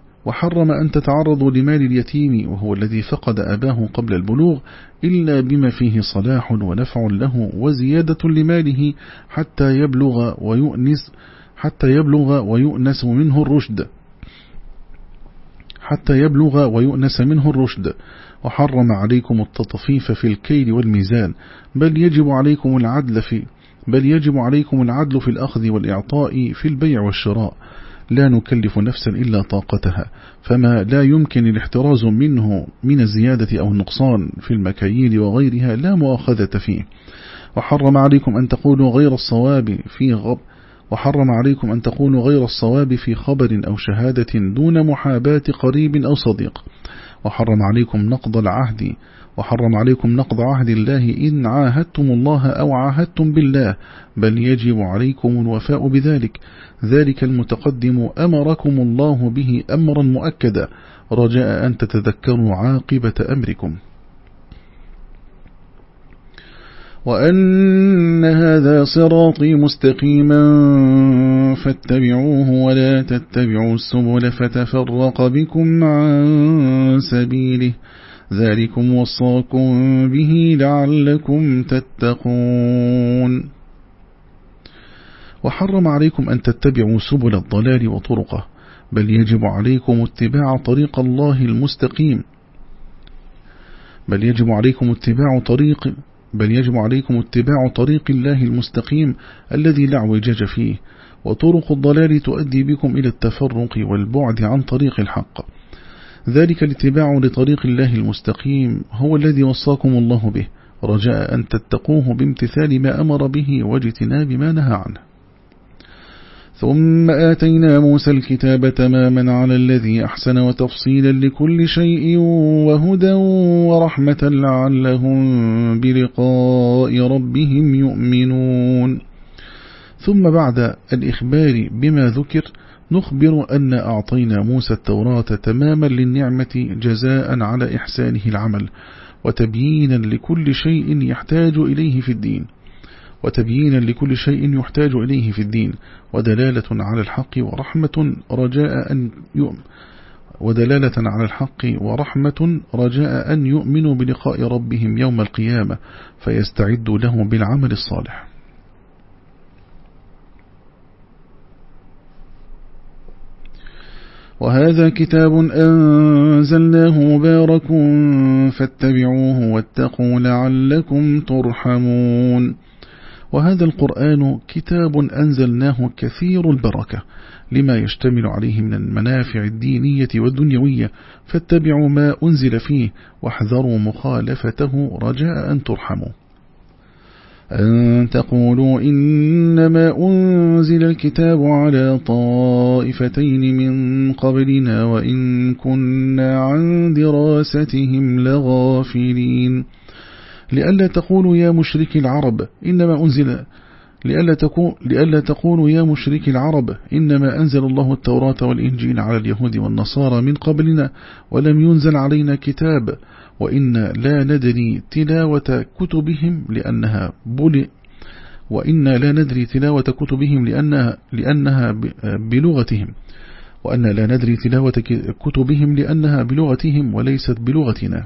وحرم أن تتعرضوا لمال اليتيم وهو الذي فقد أباه قبل البلوغ إلا بما فيه صلاح ونفع له وزيادة لماله حتى يبلغ ويؤنس حتى يبلغ ويؤنس منه الرشد. حتى يبلغ ويؤنس منه الرشد. وحرم عليكم التطفيف في الكيل والميزان. بل يجب عليكم العدل في بل يجب عليكم العدل في الأخذ والإعطاء في البيع والشراء. لا نكلف نفسا إلا طاقتها فما لا يمكن الاحتراز منه من الزيادة أو النقصان في المكاييل وغيرها لا مؤاخذة فيه. وحرم عليكم أن تقولوا غير الصواب في غب وحرم عليكم أن تقولوا غير الصواب في خبر أو شهادة دون محاباة قريب أو صديق. وحرم عليكم نقض العهد وحرم عليكم نقض عهد الله إن عاهدتم الله أو عاهدتم بالله بل يجب عليكم الوفاء بذلك. ذلك المتقدم أمركم الله به أمرا مؤكدا. رجاء أن تتذكروا عاقبة أمركم. وأن هذا صراطي مستقيما فاتبعوه ولا تتبعوا السبل فتفرق بكم عن سبيله ذلكم وصاكم به لعلكم تتقون وحرم عليكم أن تتبعوا سبل الضلال وطرقه بل يجب عليكم اتباع طريق الله المستقيم بل يجب عليكم اتباع طريق بل يجب عليكم اتباع طريق الله المستقيم الذي لا اعوجاج فيه وطرق الضلال تؤدي بكم إلى التفرق والبعد عن طريق الحق. ذلك الاتباع لطريق الله المستقيم هو الذي وصاكم الله به رجاء أن تتقوه بامتثال ما أمر به واجتناب ما نهى عنه. ثم آتينا موسى الكتاب تماما على الذي أحسن وتفصيلا لكل شيء وهدى ورحمة لعلهم بلقاء ربهم يؤمنون. ثم بعد الإخبار بما ذكر نخبر أن أعطينا موسى التوراة تماما للنعمة جزاء على إحسانه العمل وتبيينا لكل شيء يحتاج إليه في الدين. وتبيينا لكل شيء يحتاج إليه في الدين ودلالة على الحق ورحمة رجاء أن يؤمن ودلالة على الحق ورحمة رجاء أن يؤمنوا بلقاء ربهم يوم القيامة فيستعدوا له بالعمل الصالح. وهذا كتاب أنزلناه مبارك فاتبعوه واتقوا لعلكم ترحمون. وهذا القرآن كتاب أنزلناه كثير البركة لما يشتمل عليه من المنافع الدينية والدنيوية. فاتبعوا ما أنزل فيه واحذروا مخالفته رجاء أن ترحموا. أن تقولوا إنما أنزل الكتاب على طائفتين من قبلنا وإن كنا عن دراستهم لغافلين. لئلا تقولوا يا مشرك العرب إنما أنزل لئلا, تكون لئلا تقولوا يا مشرك العرب إنما أنزل الله التوراة والإنجيل على اليهود والنصارى من قبلنا ولم ينزل علينا كتاب وإن لا ندري تلاوة كتبهم لأنها بل وإن لا ندري تلاوة كتبهم لأنها, لأنها بلغتهم وأن لا ندري تلاوة كتبهم لأنها بلغتهم وليست بلغتنا.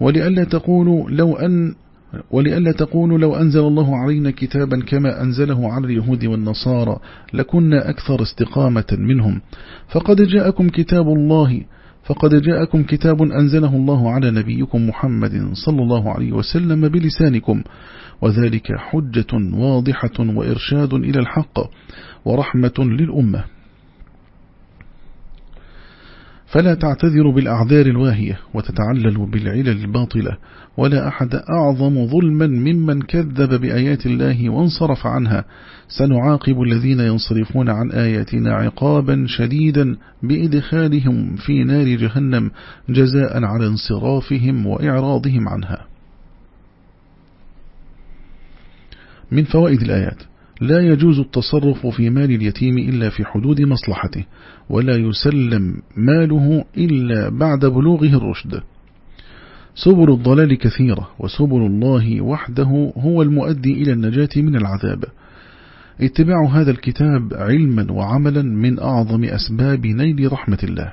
ولئلا تقولوا لو أن ولئلا تقولوا لو أنزل الله علينا كتابا كما أنزله على اليهود والنصارى لكنا أكثر استقامة منهم. فقد جاءكم كتاب الله فقد جاءكم كتاب أنزله الله على نبيكم محمد صلى الله عليه وسلم بلسانكم وذلك حجة واضحة وإرشاد إلى الحق ورحمة للأمة. فلا تعتذروا بالأعذار الواهية وتتعللوا بالعلل الباطلة ولا أحد أعظم ظلما ممن كذب بآيات الله وانصرف عنها. سنعاقب الذين ينصرفون عن آياتنا عقابا شديدا بإدخالهم في نار جهنم جزاء على انصرافهم وإعراضهم عنها. من فوائد الآيات لا يجوز التصرف في مال اليتيم إلا في حدود مصلحته ولا يسلم ماله إلا بعد بلوغه الرشد. سبل الضلال كثيرة وسبل الله وحده هو المؤدي إلى النجاة من العذاب. اتباع هذا الكتاب علما وعملا من أعظم أسباب نيل رحمة الله.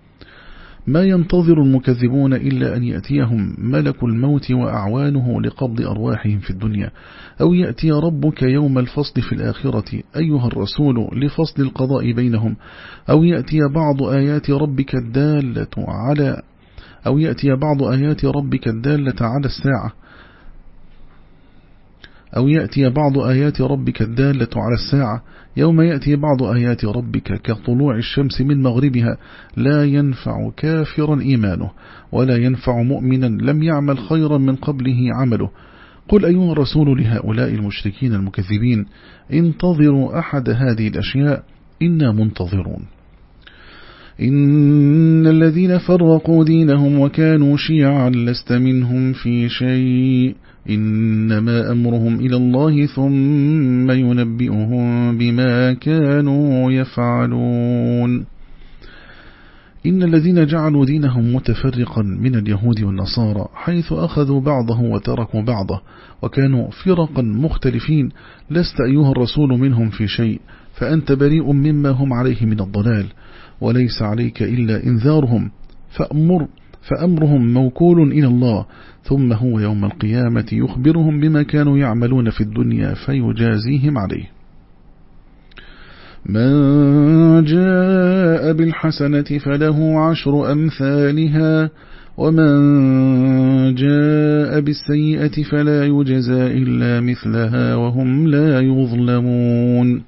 ما ينتظر المكذبون إلا أن يأتيهم ملك الموت وأعوانه لقبض أرواحهم في الدنيا. أو يأتي ربك يوم الفصل في الآخرة أيها الرسول لفصل القضاء بينهم. أو يأتي بعض آيات ربك الدالة على أو يأتي بعض آيات ربك الدالة على الساعة. أو يأتي بعض آيات ربك الدالة على الساعة يوم يأتي بعض آيات ربك كطلوع الشمس من مغربها لا ينفع كافرا إيمانه ولا ينفع مؤمنا لم يعمل خيرا من قبله عمله. قل أيها الرسول لهؤلاء المشركين المكذبين انتظروا أحد هذه الأشياء إنا منتظرون. إن الذين فرقوا دينهم وكانوا شيعا لست منهم في شيء. إنما أمرهم إلى الله ثم ينبئهم بما كانوا يفعلون. إن الذين جعلوا دينهم متفرقا من اليهود والنصارى حيث أخذوا بعضه وتركوا بعضه وكانوا فرقا مختلفين لست أيها الرسول منهم في شيء فأنت بريء مما هم عليه من الضلال وليس عليك إلا إنذارهم فأمر فأمرهم موكول إلى الله ثم هو يوم القيامة يخبرهم بما كانوا يعملون في الدنيا فيجازيهم عليه. من جاء بالحسنة فله عشر أمثالها ومن جاء بالسيئة فلا يجزى إلا مثلها وهم لا يظلمون.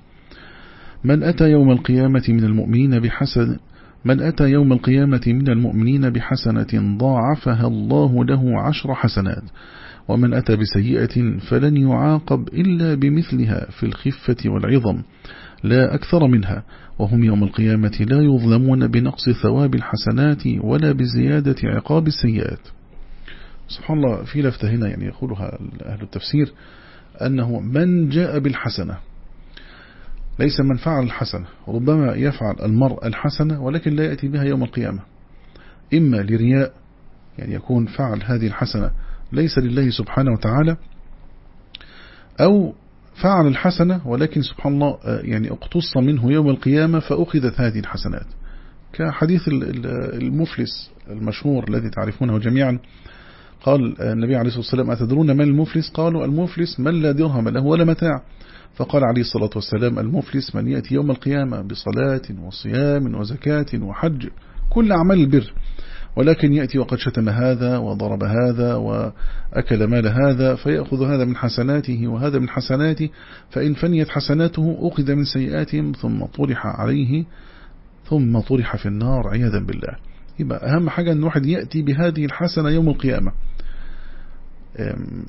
من أتى يوم القيامة من المؤمنين بحسن من أتى يوم القيامة من المؤمنين بحسنة ضاعفها الله له عشر حسنات ومن أتى بسيئة فلن يعاقب إلا بمثلها في الخفة والعظم لا أكثر منها وهم يوم القيامة لا يظلمون بنقص ثواب الحسنات ولا بزيادة عقاب السيئات. سبحان الله في لفتة هنا يعني يقولها أهل التفسير أنه من جاء بالحسنة ليس من فعل الحسنة ربما يفعل المرء الحسنة ولكن لا يأتي بها يوم القيامة. إما لرياء يعني يكون فعل هذه الحسنة ليس لله سبحانه وتعالى أو فعل الحسنة ولكن سبحان الله يعني اقتص منه يوم القيامة فأخذت هذه الحسنات. كحديث المفلس المشهور الذي تعرفونه جميعا قال النبي عليه الصلاة والسلام أتدرون من المفلس؟ قالوا المفلس من لا درهم له ولا متاع. فقال عليه الصلاة والسلام المفلس من يأتي يوم القيامة بصلاة وصيام وزكاة وحج كل أعمال البر. ولكن يأتي وقد شتم هذا وضرب هذا وأكل مال هذا فيأخذ هذا من حسناته وهذا من حسناته فإن فنيت حسناته أخذ من سيئاتهم ثم طرح عليه ثم طرح في النار عياذا بالله. يبقى أهم حاجة أن واحد يأتي بهذه الحسنة يوم القيامة.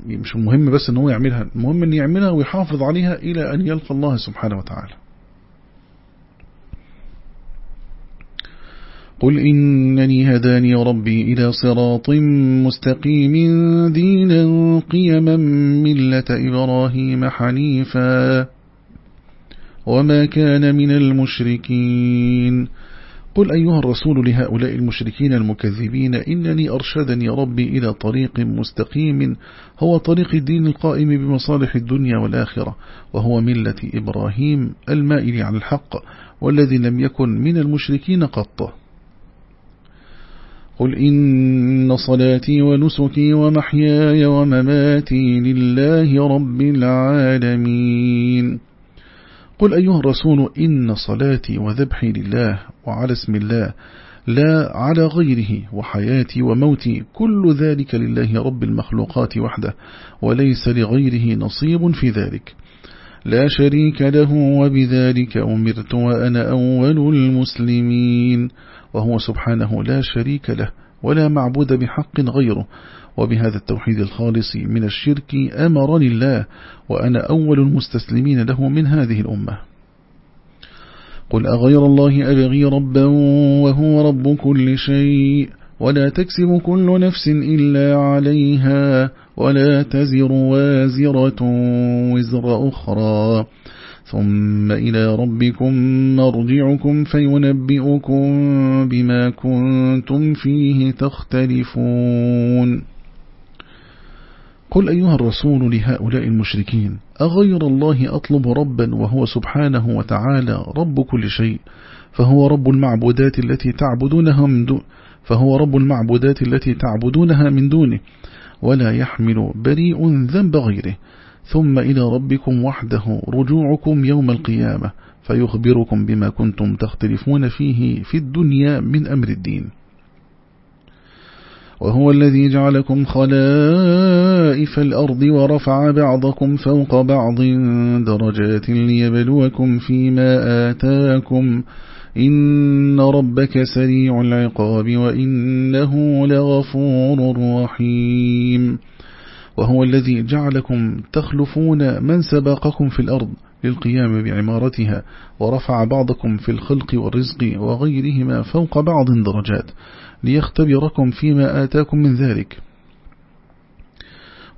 مش المهم بس أنه يعملها المهم أن يعملها ويحافظ عليها إلى أن يلقى الله سبحانه وتعالى. قل إنني هداني ربي إلى صراط مستقيم دينا قيما ملة إبراهيم حنيفا. وما كان من المشركين. قل أيها الرسول لهؤلاء المشركين المكذبين إنني أرشدني ربي إلى طريق مستقيم هو طريق الدين القائم بمصالح الدنيا والآخرة وهو ملة إبراهيم المائل عن الحق والذي لم يكن من المشركين قط. قل إن صلاتي ونسكي ومحياي ومماتي لله رب العالمين. قل أيها الرسول إن صلاتي وذبحي لله وعلى اسم الله لا على غيره وحياتي وموتي كل ذلك لله رب المخلوقات وحده وليس لغيره نصيب في ذلك. لا شريك له وبذلك أمرت وأنا أول المسلمين. وهو سبحانه لا شريك له ولا معبود بحق غيره وبهذا التوحيد الخالص من الشرك أمرني الله وأنا أول المستسلمين له من هذه الأمة. قل أغير الله أبغي ربا وهو رب كل شيء ولا تكسب كل نفس إلا عليها ولا تزر وازرة وزر أخرى. ثم إلى ربكم مرجعكم فينبئكم بما كنتم فيه تختلفون. قل أيها الرسول لهؤلاء المشركين أغير الله أطلب ربا وهو سبحانه وتعالى رب كل شيء فهو رب المعبودات التي تعبدونها من دون فهو رب المعبودات التي تعبدونها من دونه ولا يحمل بريء ذنب غيره. ثم إلى ربكم وحده رجوعكم يوم القيامة فيخبركم بما كنتم تختلفون فيه في الدنيا من أمر الدين. وهو الذي جعلكم خلائف الأرض ورفع بعضكم فوق بعض درجات ليبلوكم فيما آتاكم. إن ربك سريع العقاب وإنه لغفور رحيم. وهو الذي جعلكم تخلفون من سبقكم في الأرض للقيام بعمارتها ورفع بعضكم في الخلق والرزق وغيرهما فوق بعض درجات. ليختبركم فيما آتاكم من ذلك.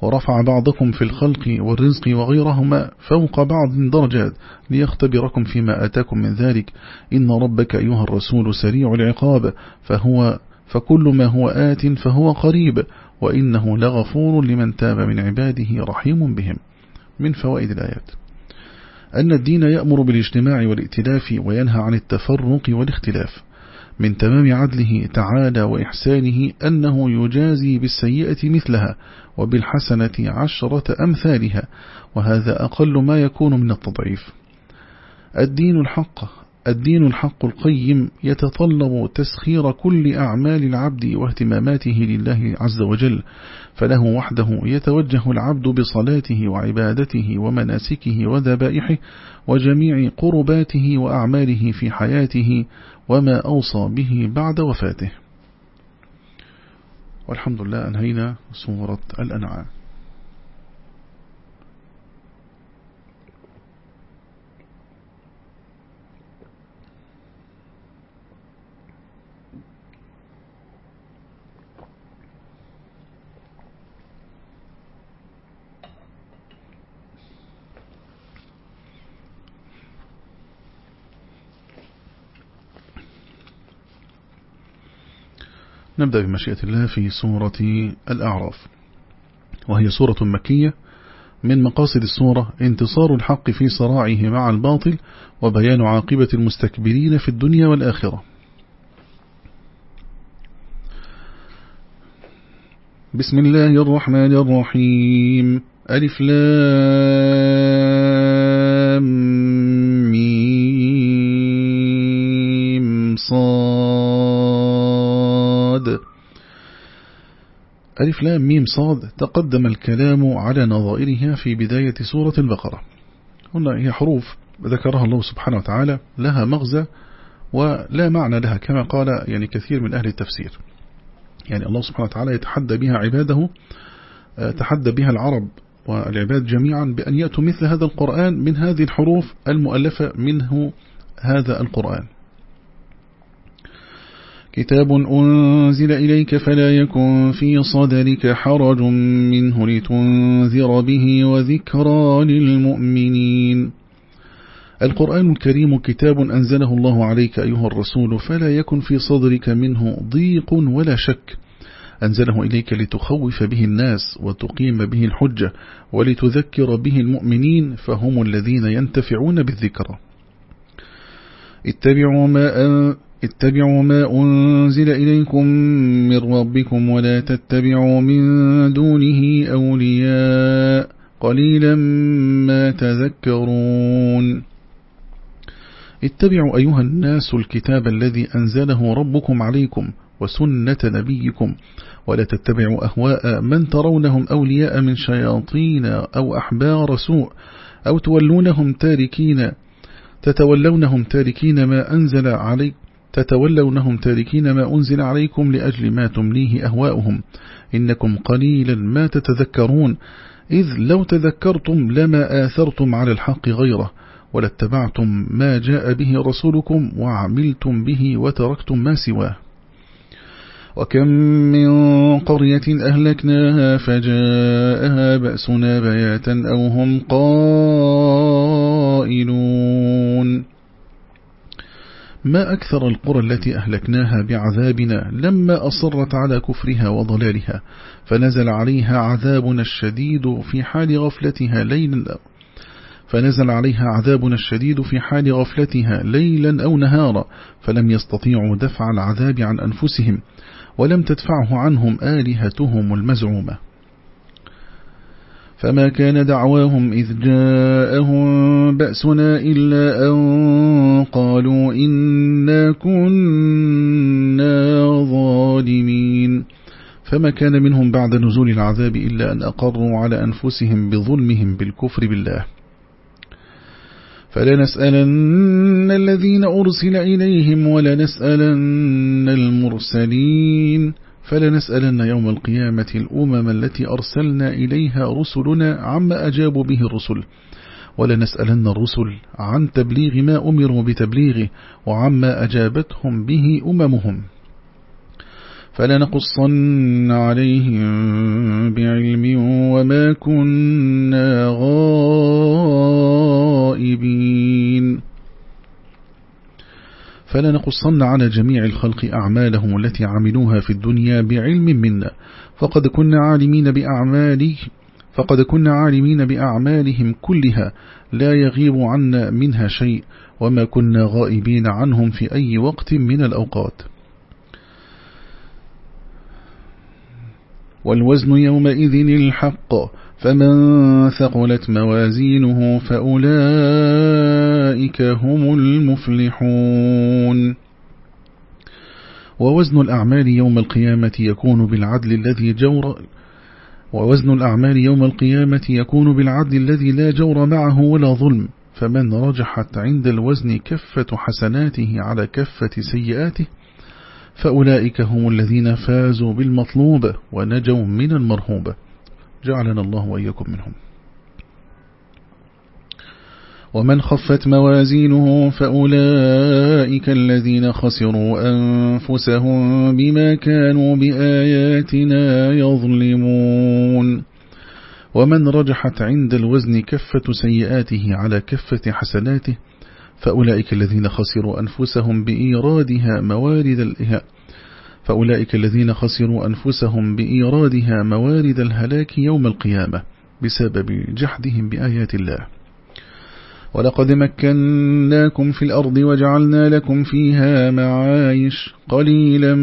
ورفع بعضكم في الخلق والرزق وغيرهما فوق بعض درجات ليختبركم فيما آتاكم من ذلك. إن ربك أيها الرسول سريع العقاب فهو فكل ما هو آت فهو قريب وإنه لغفور لمن تاب من عباده رحيم بهم. من فوائد الآيات. أن الدين يأمر بالاجتماع والائتلاف وينهى عن التفرق والاختلاف. من تمام عدله تعالى وإحسانه أنه يجازي بالسيئة مثلها وبالحسنة عشرة أمثالها وهذا أقل ما يكون من التضعيف. الدين الحق الدين الحق القيم يتطلب تسخير كل أعمال العبد واهتماماته لله عز وجل فله وحده يتوجه العبد بصلاته وعبادته ومناسكه وذبائحه وجميع قرباته وأعماله في حياته وما أوصى به بعد وفاته. والحمد لله أنهينا سورة الأنعام. نبدأ بمشيئة الله في سورة الأعراف. وهي سورة مكية من مقاصد السورة انتصار الحق في صراعه مع الباطل وبيان عاقبة المستكبرين في الدنيا والآخرة. بسم الله الرحمن الرحيم. ألف لام. ألف لام ميم صاد تقدم الكلام على نظائرها في بداية سورة البقرة. هنا هي حروف ذكرها الله سبحانه وتعالى لها مغزى ولا معنى لها كما قال يعني كثير من أهل التفسير. يعني الله سبحانه وتعالى يتحدى بها عباده آه، تحدى بها العرب والعباد جميعا بأن يأتوا مثل هذا القرآن من هذه الحروف المؤلفة منه هذا القرآن. كتاب أنزل إليك فلا يكن في صدرك حرج منه لتنذر به وذكرى للمؤمنين. القرآن الكريم كتاب أنزله الله عليك أيها الرسول فلا يكن في صدرك منه ضيق ولا شك. أنزله إليك لتخوف به الناس وتقيم به الحجة ولتذكر به المؤمنين فهم الذين ينتفعون بالذكر اتبعوا ما اتبعوا ما أنزل إليكم من ربكم ولا تتبعوا من دونه أولياء قليلا ما تذكرون. اتبعوا أيها الناس الكتاب الذي أنزله ربكم عليكم وسنة نبيكم ولا تتبعوا أهواء من ترونهم أولياء من شياطين أو أحبار سوء أو تولونهم تاركين تتولونهم تاركين ما أنزل عليك تتولونهم تاركين ما أنزل عليكم لأجل ما تمليه أهواؤهم. إنكم قليلا ما تتذكرون. إذ لو تذكرتم لما آثرتم على الحق غيره ولاتبعتم ما جاء به رسولكم وعملتم به وتركتم ما سواه. وكم من قرية أهلكناها فجاءها بأسنا بياتا أو هم قائلون. ما أكثر القرى التي أهلكناها بعذابنا لما أصرت على كفرها وضلالها فنزل عليها عذابنا الشديد في حال غفلتها ليلا فنزل عليها عذابنا الشديد في حال غفلتها ليلا أو نهارا فلم يستطيعوا دفع العذاب عن أنفسهم ولم تدفعه عنهم آلهتهم المزعومة. فما كان دعواهم إذ جاءهم بأسنا إلا أن قالوا إنا كنا ظالمين. فما كان منهم بعد نزول العذاب إلا أن أقروا على أنفسهم بظلمهم بالكفر بالله. فلنسألن الذين أرسل إليهم ولنسألن المرسلين. فلنسألن يوم القيامة الأمم التي أرسلنا إليها رسلنا عما أجابوا به الرسل. ولنسألن الرسل عن تبليغ ما أمروا بتبليغه وعما أجابتهم به أممهم. فلنقصن عليهم بعلم وما كنا غائبين. فلنقصن على جميع الخلق أعمالهم التي عملوها في الدنيا بعلم منا فقد كنا عالمين بأعماله فقد كنا عالمين بأعمالهم كلها لا يغيب عنا منها شيء وما كنا غائبين عنهم في أي وقت من الأوقات. والوزن يومئذ الحق فمن ثقلت موازينه فأولئك هم المفلحون ووزن الأعمال يوم القيامة يكون بالعدل الذي جور ووزن الأعمال يوم القيامة يكون بالعدل الذي لا جور معه ولا ظلم فمن رجحت عند الوزن كفة حسناته على كفة سيئاته فأولئك هم الذين فازوا بالمطلوب ونجوا من المرهوب جعلنا الله وإياكم منهم. ومن خفت موازينه فأولئك الذين خسروا أنفسهم بما كانوا بآياتنا يظلمون. ومن رجحت عند الوزن كفة سيئاته على كفة حسناته فأولئك الذين خسروا أنفسهم بإيرادها موارد الإهاء فأولئك الذين خسروا أنفسهم بإيرادها موارد الهلاك يوم القيامة بسبب جحدهم بآيات الله. ولقد مكناكم في الأرض وجعلنا لكم فيها معايش قليلا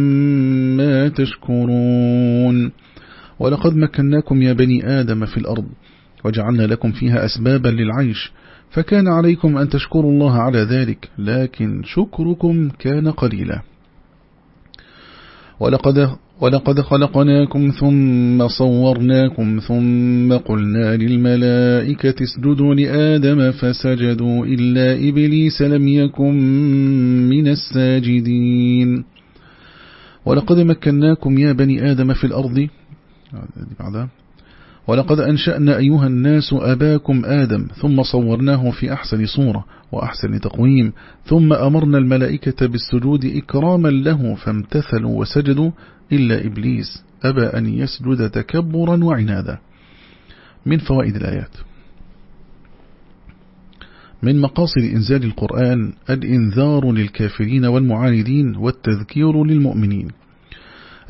ما تشكرون. ولقد مكناكم يا بني آدم في الأرض وجعلنا لكم فيها أسبابا للعيش فكان عليكم أن تشكروا الله على ذلك لكن شكركم كان قليلا. ولقد, ولقد خلقناكم ثم صورناكم ثم قلنا للملائكة اسجدوا لآدم فسجدوا إلا إبليس لم يكن من الساجدين. ولقد مكناكم يا بني آدم في الأرض. ولقد أنشأنا أيها الناس أباكم آدم ثم صورناه في أحسن صورة. وأحسن تقويم. ثم أمرنا الملائكة بالسجود إكراما له فامتثلوا وسجدوا إلا إبليس. أبى أن يسجد تكبرا وعنادا. من فوائد الآيات. من مقاصد إنزال القرآن الإنذار للكافرين والمعاندين والتذكير للمؤمنين.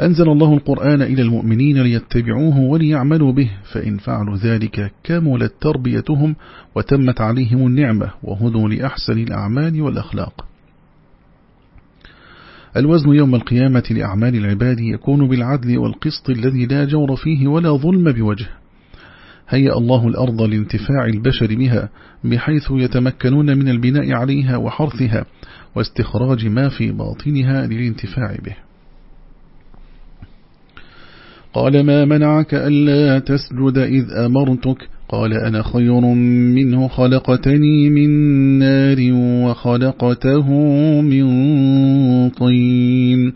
أنزل الله القرآن إلى المؤمنين ليتبعوه وليعملوا به فإن فعلوا ذلك كملت تربيتهم وتمت عليهم النعمة وهدوا لأحسن الأعمال والأخلاق. الوزن يوم القيامة لأعمال العباد يكون بالعدل والقسط الذي لا جور فيه ولا ظلم بوجه. هيأ الله الأرض لانتفاع البشر بها بحيث يتمكنون من البناء عليها وحرثها واستخراج ما في باطنها للانتفاع به. قال ما منعك ألا تسجد إذ أمرتك؟ قال أنا خير منه خلقتني من نار وخلقته من طين.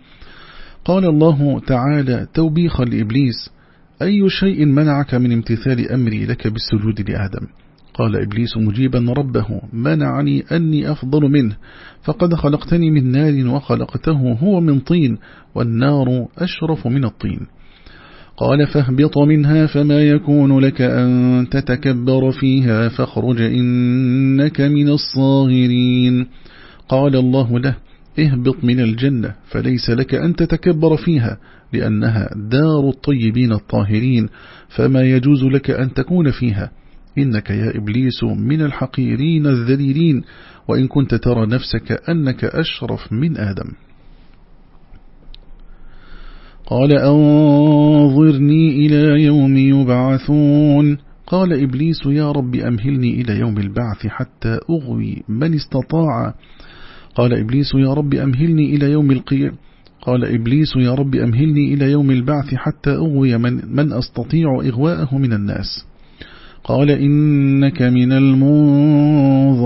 قال الله تعالى توبيخا لإبليس أي شيء منعك من امتثال أمري لك بالسجود لآدم؟ قال إبليس مجيبا ربه منعني أني أفضل منه فقد خلقتني من نار وخلقته هو من طين والنار أشرف من الطين. قال فاهبط منها فما يكون لك أن تتكبر فيها فاخرج إنك من الصاغرين. قال الله له اهبط من الجنة فليس لك أن تتكبر فيها لأنها دار الطيبين الطاهرين. فما يجوز لك أن تكون فيها؟ إنك يا إبليس من الحقيرين الذليلين. وإن كنت ترى نفسك أنك أشرف من آدم. قال أنظرني إلى يوم يبعثون. قال إبليس يا رب أمهلني إلى يوم البعث حتى أغوي من استطاع. قال إبليس يا رب أمهلني إلى يوم القيام قال إبليس يا رب أمهلني إلى يوم البعث حتى أغوي من, من أستطيع إغواءه من الناس. قال إنك من المنظرين.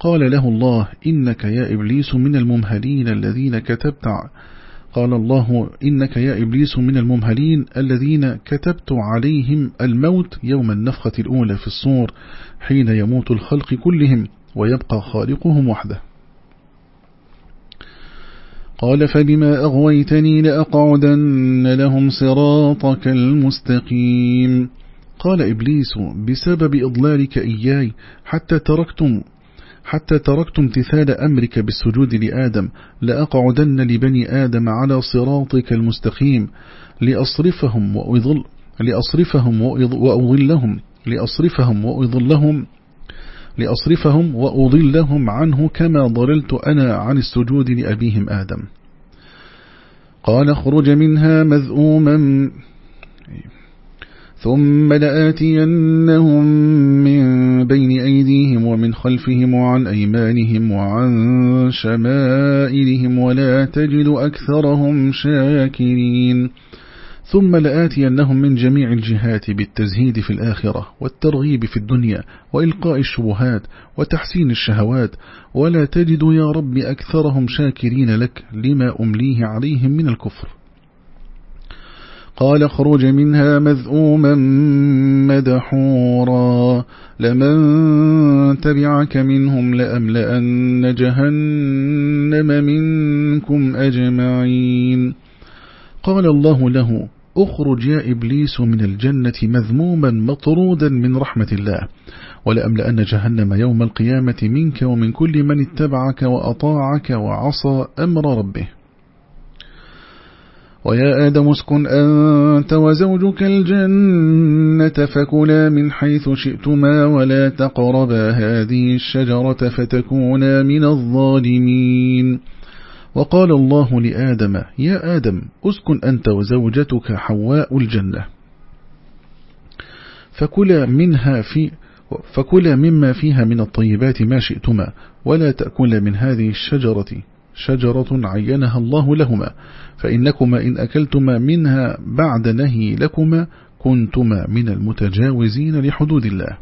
قال له الله إنك يا إبليس من الممهلين الذين كتبت قال الله إنك يا إبليس من الممهلين الذين كتبت عليهم الموت يوم النفخة الأولى في الصور حين يموت الخلق كلهم ويبقى خالقهم وحده. قال فبما أغويتني لأقعدن لهم صراطك المستقيم. قال إبليس بسبب إضلالك إياي حتى تركتم حتى تركت امتثال أمرك بالسجود لآدم لأقعدن لبني آدم على صراطك المستقيم لأصرفهم وأضل لأصرفهم وأضلهم لأصرفهم وأضلهم لأصرفهم وأضلهم عنه كما ضللت أنا عن السجود لأبيهم آدم. قال اخرج منها مذءوما ثم لآتينهم من بين أيديهم ومن خلفهم وعن أيمانهم وعن شمائلهم ولا تجد أكثرهم شاكرين. ثم لآتينهم من جميع الجهات بالتزهيد في الآخرة والترغيب في الدنيا وإلقاء الشبهات وتحسين الشهوات ولا تجد يا رب أكثرهم شاكرين لك لما أمليه عليهم من الكفر. قال اخرج منها مذءوما مدحورا. لمن تبعك منهم لأملأن جهنم منكم أجمعين. قال الله له اخرج يا إبليس من الجنة مذموما مطرودا من رحمة الله ولأملأن جهنم يوم القيامة منك ومن كل من اتبعك وأطاعك وعصى أمر ربه. ويا آدم اسكن أنت وزوجك الجنة فكلا من حيث شئتما ولا تقربا هذه الشجرة فتكونا من الظالمين. وقال الله لآدم يا آدم اسكن أنت وزوجتك حواء الجنة. فكلا منها في فكلا مما فيها من الطيبات ما شئتما ولا تأكل من هذه الشجرة. شجرة عينها الله لهما فإنكما إن أكلتما منها بعد نهي لكما كنتما من المتجاوزين لحدود الله.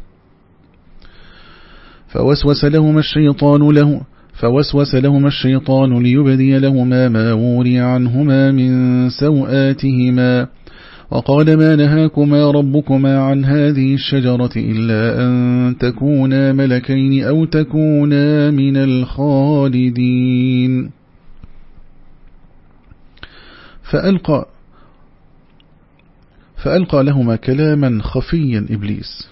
فوسوس لهما الشيطان له فوسوس لهما الشيطان ليبدي لهما ما وري عنهما من سوآتهما وقال ما نهاكما ربكما عن هذه الشجرة إلا أن تكونا ملكين أو تكونا من الخالدين. فألقى فألقى لهما كلاما خفيا إبليس.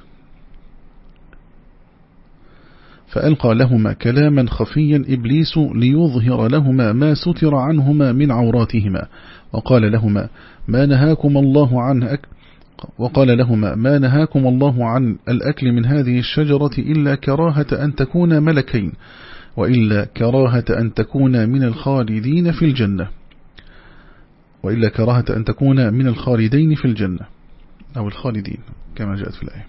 فألقى لهما كلاما خفيا إبليس ليظهر لهما ما ستر عنهما من عوراتهما. وقال لهما ما نهاكم الله عن أك وقال لهما ما نهاكم الله عن الأكل من هذه الشجرة إلا كراهة أن تكون ملكين وإلا كراهة أن تكون من الخالدين في الجنة وإلا كراهة أن تكون من الخالدين في الجنة أو الخالدين كما جاءت في الآية.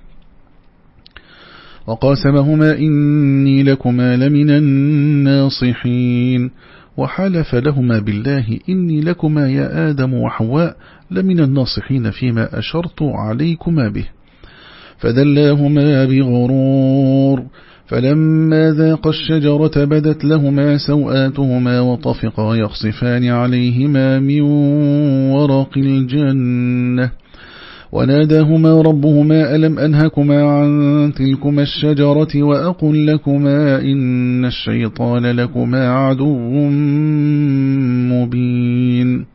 وقاسمهما إني لكما لمن الناصحين. وحلف لهما بالله إني لكما يا آدم وحواء لمن الناصحين فيما أشرت عليكما به. فدلاهما بغرور. فلما ذاق الشجرة بدت لهما سوآتهما وطفقا يخصفان عليهما من ورق الجنة. وناداهما ربهما ألم أنهكما عن تلكما الشجرة وأقل لكما إن الشيطان لكما عدو مبين.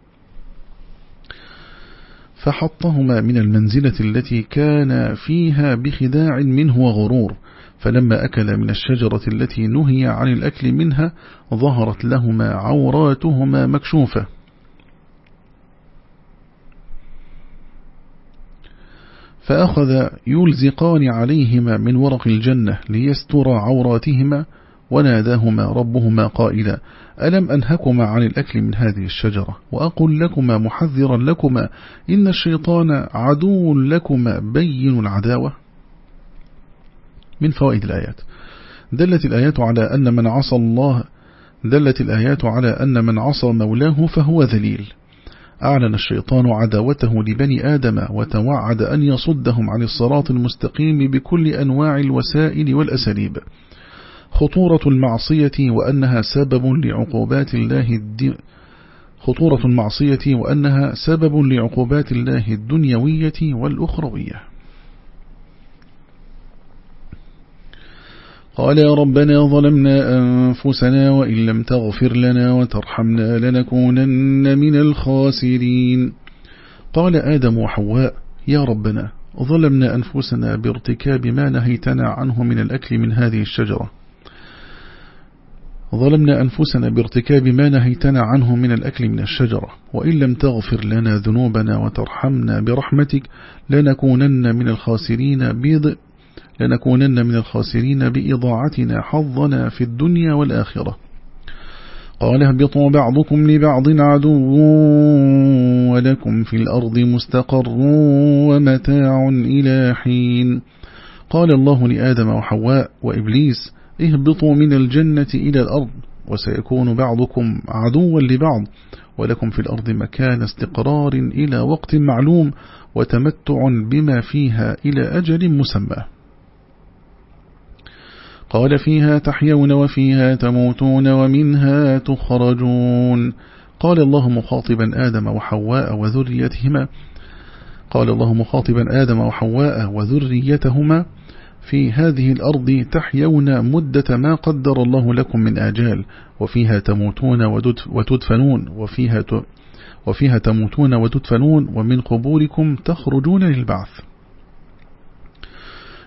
فحطهما من المنزلة التي كان فيها بخداع منه وغرور فلما أكل من الشجرة التي نهي عن الأكل منها ظهرت لهما عوراتهما مكشوفة. فأخذ يلزقان عليهما من ورق الجنة ليستر عوراتهما وناداهما ربهما قائلا ألم أنهكما عن الأكل من هذه الشجرة؟ وأقول لكما محذرا لكما إن الشيطان عدو لكما بين العداوة. من فوائد الآيات. دلت الآيات على أن من عصى الله دلت الآيات على أن من عصى مولاه فهو ذليل. أعلن الشيطان عداوته لبني آدم وتوعد أن يصدهم عن الصراط المستقيم بكل أنواع الوسائل والأساليب. خطورة المعصية وأنها سبب لعقوبات الله الدم خطورة المعصية وأنها سبب لعقوبات الله الدنيوية والأخروية. قال ربنا ظلمنا أنفسنا وإن لم تغفر لنا وترحمنا لنكونن من الخاسرين. قال آدم وحواء يا ربنا ظلمنا أنفسنا بارتكاب ما نهيتنا عنه من الأكل من هذه الشجرة. ظلمنا أنفسنا بارتكاب ما نهيتنا عنه من الأكل من الشجرة وإن لم تغفر لنا ذنوبنا وترحمنا برحمتك لنكونن من الخاسرين لنكونن من الخاسرين بإضاعتنا حظنا في الدنيا والآخرة. قال اهبطوا بعضكم لبعض عدو ولكم في الأرض مستقر ومتاع إلى حين. قال الله لآدم وحواء وإبليس اهبطوا من الجنة إلى الأرض وسيكون بعضكم عدوا لبعض ولكم في الأرض مكان استقرار إلى وقت معلوم وتمتع بما فيها إلى أجل مسمى. قال فيها تحيون وفيها تموتون ومنها تخرجون. قال الله مخاطبا آدم وحواء وذريتهما. قال الله مخاطبا آدم وحواء وذريتهما في هذه الأرض تحيون مدة ما قدر الله لكم من آجال وفيها تموتون وتدفنون وفيها وفيها تموتون وتدفنون ومن قبوركم تخرجون للبعث.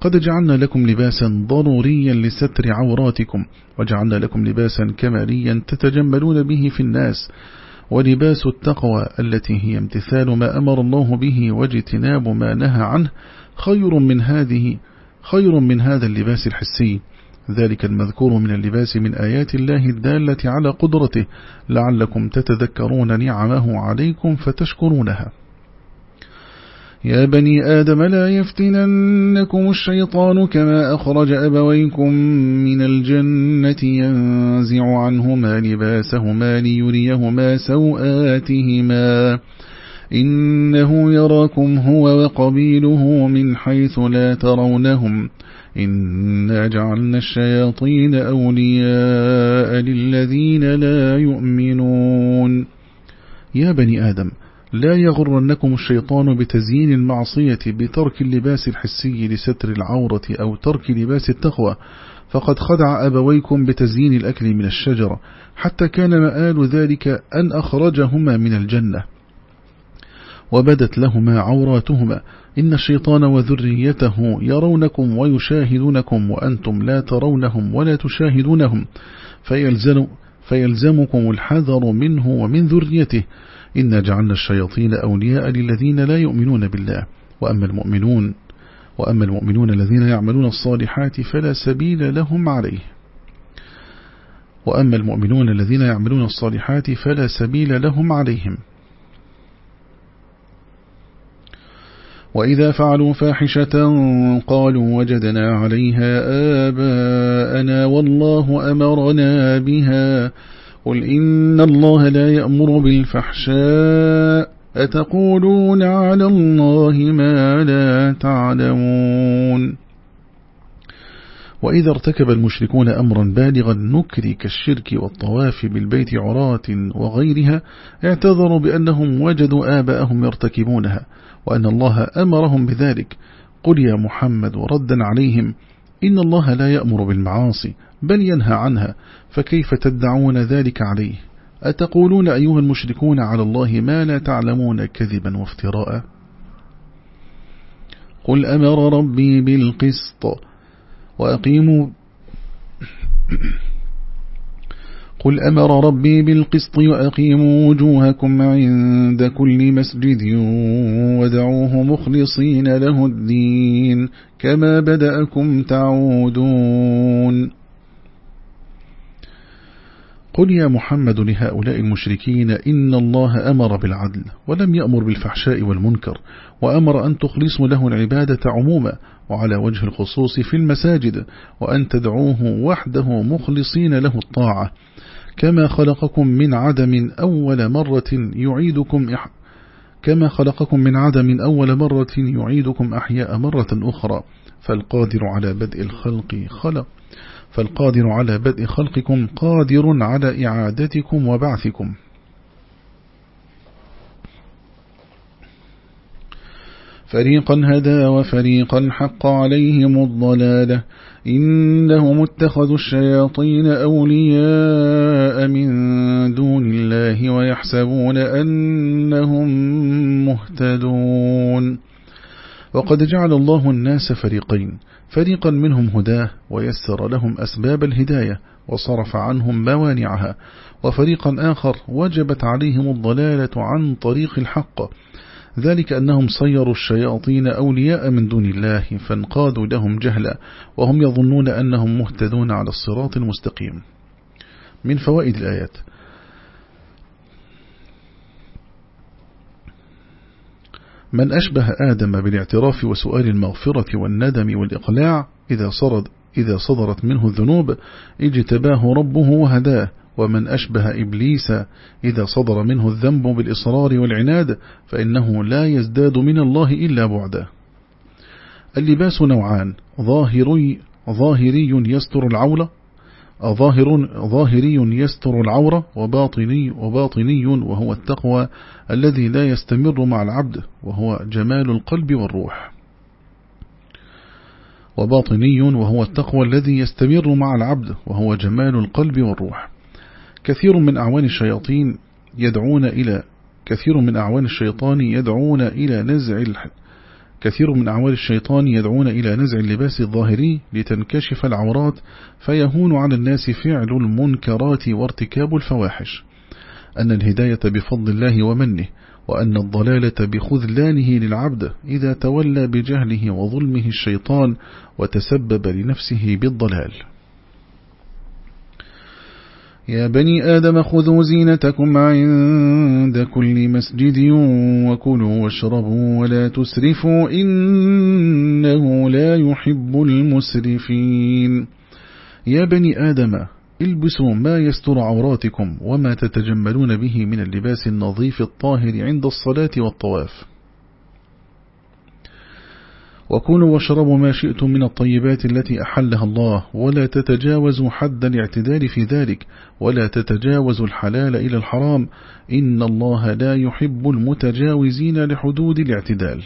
قد جعلنا لكم لباسا ضروريا لستر عوراتكم وجعلنا لكم لباسا كماليا تتجملون به في الناس ولباس التقوى التي هي امتثال ما أمر الله به واجتناب ما نهى عنه خير من هذه خير من هذا اللباس الحسي. ذلك المذكور من اللباس من آيات الله الدالة على قدرته لعلكم تتذكرون نعمه عليكم فتشكرونها. يا بني آدم لا يفتننكم الشيطان كما أخرج أبويكم من الجنة ينزع عنهما لباسهما ليريهما سوآتهما. إنه يراكم هو وقبيله من حيث لا ترونهم. إنا جعلنا الشياطين أولياء للذين لا يؤمنون. يا بني آدم لا يغرنكم الشيطان بتزيين المعصية بترك اللباس الحسي لستر العورة أو ترك لباس التقوى. فقد خدع أبويكم بتزيين الأكل من الشجرة حتى كان مآل ذلك أن أخرجهما من الجنة. وبدت لهما عوراتهما. إن الشيطان وذريته يرونكم ويشاهدونكم وأنتم لا ترونهم ولا تشاهدونهم. فيلزم فيلزمكم الحذر منه ومن ذريته. إن جعلنا الشياطين أولياء للذين لا يؤمنون بالله وأما المؤمنون وأما المؤمنون الذين يعملون الصالحات فلا سبيل لهم عليه وأما المؤمنون الذين يعملون الصالحات فلا سبيل لهم عليهم وإذا فعلوا فاحشة قالوا وجدنا عليها آباءنا والله أمرنا بها قل إن الله لا يأمر بالفحشاء أتقولون على الله ما لا تعلمون وإذا ارتكب المشركون أمرا بالغا نكر كالشرك والطواف بالبيت عرات وغيرها اعتذروا بأنهم وجدوا آباءهم يرتكبونها وأن الله أمرهم بذلك قل يا محمد ردا عليهم إن الله لا يأمر بالمعاصي بل ينهى عنها فكيف تدعون ذلك عليه؟ أتقولون أيها المشركون على الله ما لا تعلمون كذبا وافتراء؟ قل أمر ربي بالقسط وأقيموا قل أمر ربي بالقسط وأقيموا وجوهكم عند كل مسجد ودعوه مخلصين له الدين كما بدأكم تعودون. قل يا محمد لهؤلاء المشركين إن الله أمر بالعدل ولم يأمر بالفحشاء والمنكر وأمر أن تخلصوا له العبادة عموما وعلى وجه الخصوص في المساجد وأن تدعوه وحده مخلصين له الطاعة. كما خلقكم من عدم أول مرة يعيدكم إح... كما خلقكم من عدم أول مرة يعيدكم أحياء مرة أخرى. فالقادر على بدء الخلق خلق. فالقادر على بدء خلقكم قادر على إعادتكم وبعثكم. فريقا هدى وفريقا حق عليهم الضلالة. إنهم اتخذوا الشياطين أولياء من دون الله ويحسبون أنهم مهتدون. وقد جعل الله الناس فريقين. فريقا منهم هداه ويسر لهم أسباب الهداية وصرف عنهم موانعها وفريقا آخر وجبت عليهم الضلالة عن طريق الحق. ذلك أنهم صيروا الشياطين أولياء من دون الله فانقادوا لهم جهلا وهم يظنون أنهم مهتدون على الصراط المستقيم. من فوائد الآيات من أشبه آدم بالاعتراف وسؤال المغفرة والندم والإقلاع إذا, صرد إذا صدرت منه الذنوب اجتباه ربه وهداه. ومن أشبه إبليس إذا صدر منه الذنب بالإصرار والعناد فإنه لا يزداد من الله إلا بعده. اللباس نوعان ظاهري, ظاهري يستر العولة ظاهر ظاهري يستر العورة وباطني وباطني وهو التقوى. الذي لا يستمر مع العبد وهو جمال القلب والروح. وباطني وهو التقوى الذي يستمر مع العبد وهو جمال القلب والروح. كثير من أعوان الشياطين يدعون إلى كثير من أعوان الشيطان يدعون إلى نزع كثير من أعوان الشيطان يدعون إلى نزع اللباس الظاهري لتنكشف العورات فيهون على الناس فعل المنكرات وارتكاب الفواحش. أن الهداية بفضل الله ومنه وأن الضلالة بخذلانه للعبد إذا تولى بجهله وظلمه الشيطان وتسبب لنفسه بالضلال. يا بني آدم خذوا زينتكم عند كل مسجد وكلوا واشربوا ولا تسرفوا إنه لا يحب المسرفين. يا بني آدم البسوا ما يستر عوراتكم وما تتجملون به من اللباس النظيف الطاهر عند الصلاة والطواف. وكلوا واشربوا ما شئتم من الطيبات التي أحلها الله ولا تتجاوزوا حد الاعتدال في ذلك ولا تتجاوزوا الحلال إلى الحرام. إن الله لا يحب المتجاوزين لحدود الاعتدال.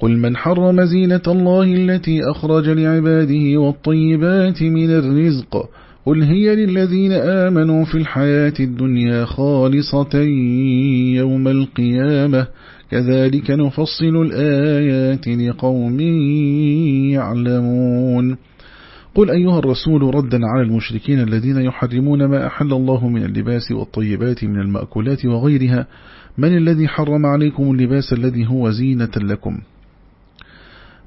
قل من حرم زينة الله التي أخرج لعباده والطيبات من الرزق قل هي للذين آمنوا في الحياة الدنيا خالصة يوم القيامة. كذلك نفصل الآيات لقوم يعلمون. قل أيها الرسول ردا على المشركين الذين يحرمون ما أحل الله من اللباس والطيبات من المأكولات وغيرها. من الذي حرم عليكم اللباس الذي هو زينة لكم؟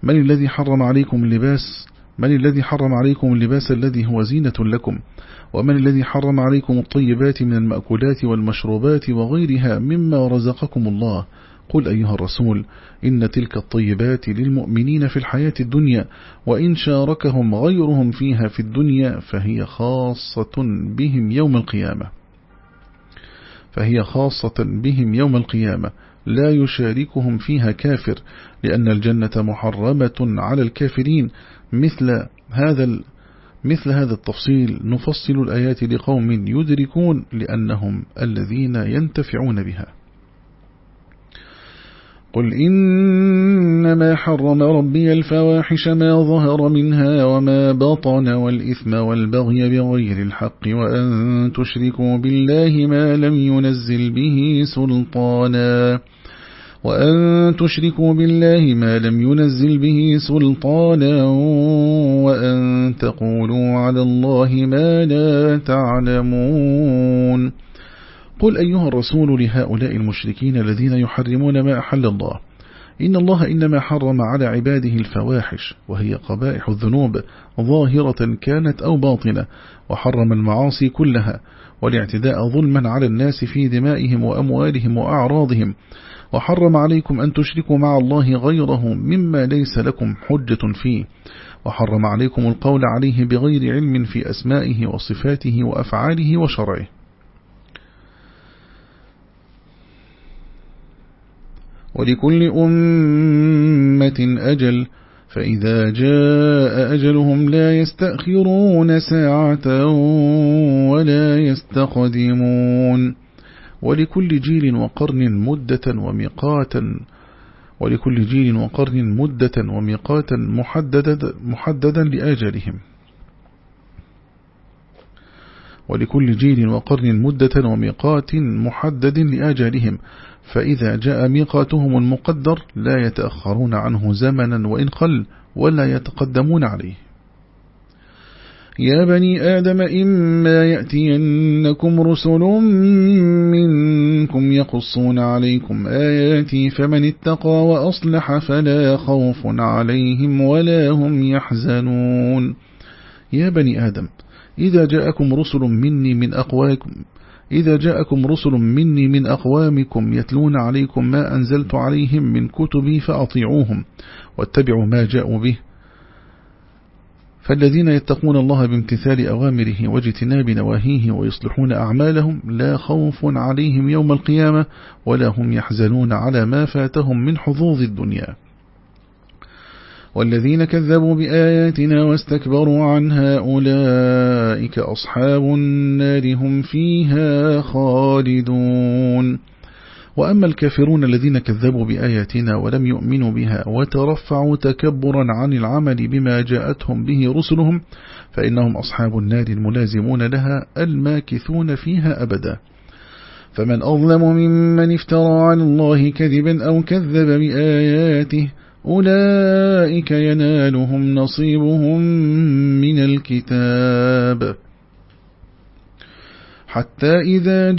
من الذي حرم عليكم اللباس من الذي حرم عليكم اللباس الذي هو زينة لكم؟ ومن الذي حرم عليكم الطيبات من المأكولات والمشروبات وغيرها مما رزقكم الله؟ قل أيها الرسول إن تلك الطيبات للمؤمنين في الحياة الدنيا وإن شاركهم غيرهم فيها في الدنيا فهي خاصة بهم يوم القيامة. فهي خاصة بهم يوم القيامة. لا يشاركهم فيها كافر لأن الجنة محرمة على الكافرين. مثل هذا مثل هذا التفصيل نفصل الآيات لقوم يدركون لأنهم الذين ينتفعون بها. قل إنما حرم ربي الفواحش ما ظهر منها وما بطن والإثم والبغي بغير الحق وأن تشركوا بالله ما لم ينزل به سلطانا. وأن تشركوا بالله ما لم ينزل به سلطانا وأن تقولوا على الله ما لا تعلمون قل أيها الرسول لهؤلاء المشركين الذين يحرمون ما أحل الله إن الله إنما حرم على عباده الفواحش وهي قبائح الذنوب ظاهرة كانت أو باطنة وحرم المعاصي كلها والاعتداء ظلما على الناس في دمائهم وأموالهم وأعراضهم وحرم عليكم أن تشركوا مع الله غيره مما ليس لكم حجة فيه. وحرم عليكم القول عليه بغير علم في أسمائه وصفاته وأفعاله وشرعه. ولكل أمة أجل فإذا جاء أجلهم لا يستأخرون ساعة ولا يستقدمون. ولكل جيل وقرن مدة وميقاتا ولكل جيل وقرن مدة وميقاتا محددا, محددا لآجالهم ولكل جيل وقرن مدة وميقات محدد لآجالهم فإذا جاء ميقاتهم المقدر لا يتأخرون عنه زمنا وإن قل ولا يتقدمون عليه. يا بني آدم إما يأتينكم رسل منكم يقصون عليكم آياتي فمن اتقى وأصلح فلا خوف عليهم ولا هم يحزنون يا بني آدم إذا جاءكم رسل مني من أقواكم إذا جاءكم رسل مني من أقوامكم يتلون عليكم ما أنزلت عليهم من كتبي فأطيعوهم واتبعوا ما جاءوا به فالذين يتقون الله بامتثال أوامره واجتناب نواهيه ويصلحون أعمالهم لا خوف عليهم يوم القيامة ولا هم يحزنون على ما فاتهم من حظوظ الدنيا. والذين كذبوا بآياتنا واستكبروا عنها أولئك أصحاب النار هم فيها خالدون. وأما الكافرون الذين كذبوا بآياتنا ولم يؤمنوا بها وترفعوا تكبرا عن العمل بما جاءتهم به رسلهم فإنهم أصحاب النار الملازمون لها الماكثون فيها أبدا. فمن أظلم ممن افترى عن الله كذبا أو كذب بآياته أولئك ينالهم نصيبهم من الكتاب. حتى إذا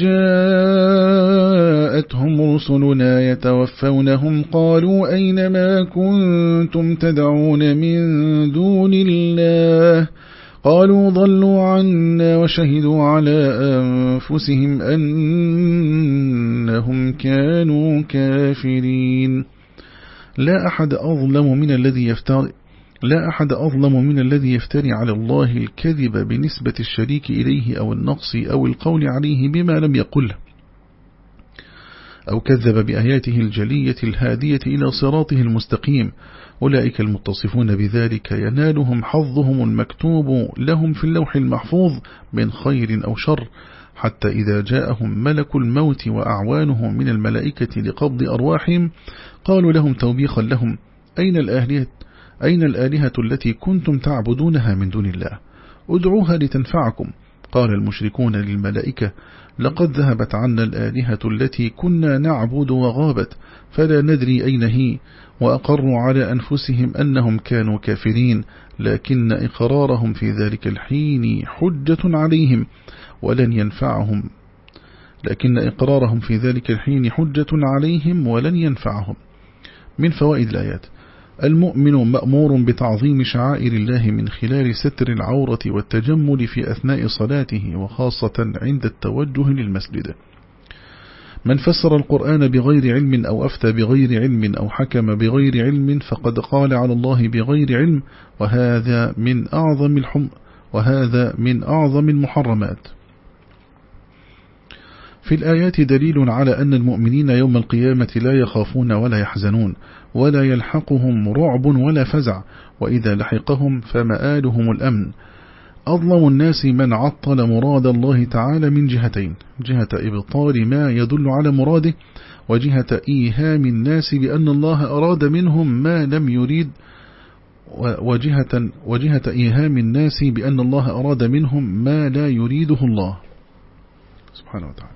جاءتهم رسلنا يتوفونهم قالوا أين ما كنتم تدعون من دون الله؟ قالوا ضلوا عنا وشهدوا على أنفسهم أنهم كانوا كافرين. لا أحد أظلم من الذي يفتري لا أحد أظلم من الذي يفتري على الله الكذب بنسبة الشريك إليه أو النقص أو القول عليه بما لم يقله أو كذب بآياته الجلية الهادية إلى صراطه المستقيم. أولئك المتصفون بذلك ينالهم حظهم المكتوب لهم في اللوح المحفوظ من خير أو شر حتى إذا جاءهم ملك الموت وأعوانه من الملائكة لقبض أرواحهم قالوا لهم توبيخا لهم أين الآلهة, أين الآلهة التي كنتم تعبدونها من دون الله؟ ادعوها لتنفعكم. قال المشركون للملائكة لقد ذهبت عنا الآلهة التي كنا نعبد وغابت فلا ندري أين هي وأقروا على أنفسهم أنهم كانوا كافرين لكن إقرارهم في ذلك الحين حجة عليهم ولن ينفعهم. لكن إقرارهم في ذلك الحين حجة عليهم ولن ينفعهم. من فوائد الآيات المؤمن مأمور بتعظيم شعائر الله من خلال ستر العورة والتجمل في أثناء صلاته وخاصة عند التوجه للمسجد. من فسر القرآن بغير علم أو أفتى بغير علم أو حكم بغير علم فقد قال على الله بغير علم وهذا من أعظم الحم وهذا من أعظم المحرمات. في الآيات دليل على أن المؤمنين يوم القيامة لا يخافون ولا يحزنون. ولا يلحقهم رعب ولا فزع وإذا لحقهم فمآلهم الأمن. أظلم الناس من عطل مراد الله تعالى من جهتين جهة إبطال ما يدل على مراده وجهة إيهام الناس بأن الله أراد منهم ما لم يريد وجهة, وجهة إيهام الناس بأن الله أراد منهم ما لا يريده الله. سبحانه وتعالى.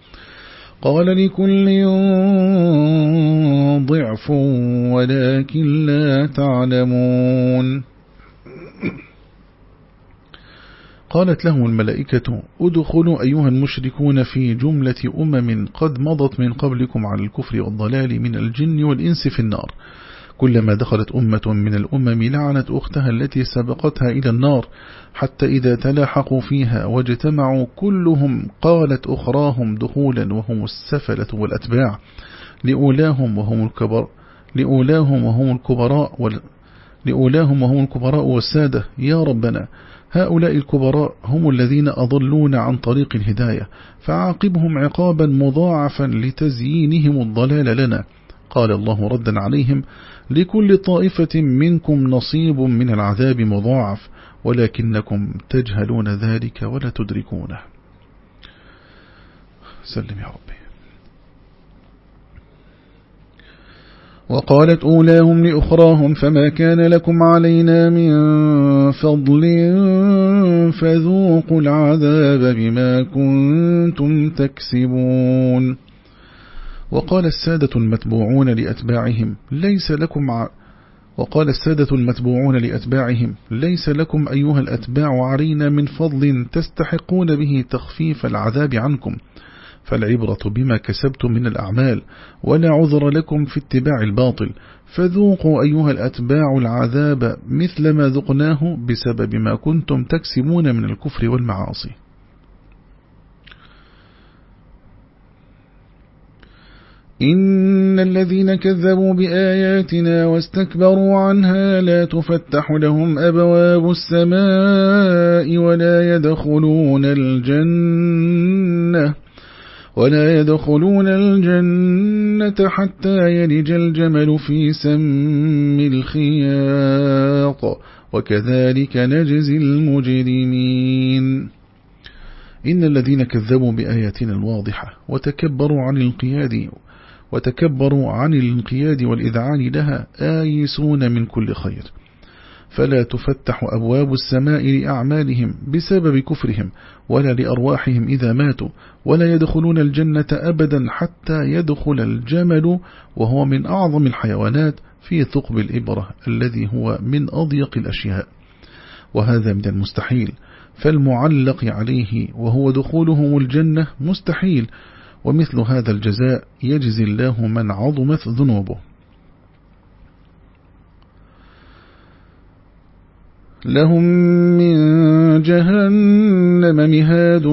قال لكل ضعف ولكن لا تعلمون. قالت لهم الملائكة ادخلوا أيها المشركون في جملة أمم قد مضت من قبلكم على الكفر والضلال من الجن والإنس في النار. كلما دخلت أمة من الأمم لعنت أختها التي سبقتها إلى النار حتى إذا تلاحقوا فيها واجتمعوا كلهم قالت أخراهم دخولا وهم السفلة والأتباع. لأولاهم وهم الكبر لأولاهم وهم الكبراء وال لأولاهم وهم الكبراء والسادة. يا ربنا هؤلاء الكبراء هم الذين أضلون عن طريق الهداية فعاقبهم عقابا مضاعفا لتزيينهم الضلال لنا. قال الله ردا عليهم لكل طائفة منكم نصيب من العذاب مضاعف ولكنكم تجهلون ذلك ولا تدركونه. سلم يا ربي. وقالت أولاهم لأخراهم فما كان لكم علينا من فضل فذوقوا العذاب بما كنتم تكسبون. وقال السادة المتبوعون لأتباعهم ليس لكم ع... وقال السادة المتبوعون لأتباعهم ليس لكم أيها الأتباع علينا من فضل تستحقون به تخفيف العذاب عنكم فالعبرة بما كسبتم من الأعمال ولا عذر لكم في اتباع الباطل فذوقوا أيها الأتباع العذاب مثل ما ذقناه بسبب ما كنتم تكسبون من الكفر والمعاصي. إن الذين كذبوا بآياتنا واستكبروا عنها لا تفتح لهم أبواب السماء ولا يدخلون الجنة ولا يدخلون الجنة حتى يلج الجمل في سم الخياط وكذلك نجزي المجرمين إن الذين كذبوا بآياتنا الواضحة وتكبروا عن الانقياد وتكبروا عن الانقياد والإذعان لها آيسون من كل خير. فلا تفتح أبواب السماء لأعمالهم بسبب كفرهم ولا لأرواحهم إذا ماتوا ولا يدخلون الجنة أبدا حتى يدخل الجمل وهو من أعظم الحيوانات في ثقب الإبرة الذي هو من أضيق الأشياء. وهذا من المستحيل فالمعلق عليه وهو دخولهم الجنة مستحيل ومثل هذا الجزاء يجزي الله من عظمت ذنوبه. لهم من جهنم مهاد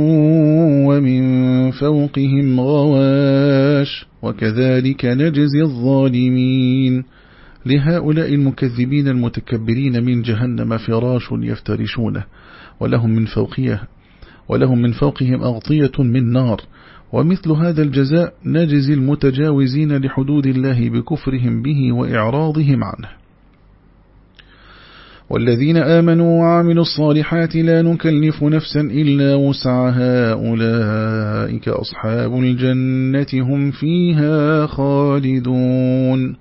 ومن فوقهم غواش وكذلك نجزي الظالمين. لهؤلاء المكذبين المتكبرين من جهنم فراش يفترشونه ولهم من فوقيه ولهم من فوقهم أغطية من نار ومثل هذا الجزاء نجزي المتجاوزين لحدود الله بكفرهم به وإعراضهم عنه. والذين آمنوا وعملوا الصالحات لا نكلف نفسا إلا وسعها. أولئك أصحاب الجنة هم فيها خالدون.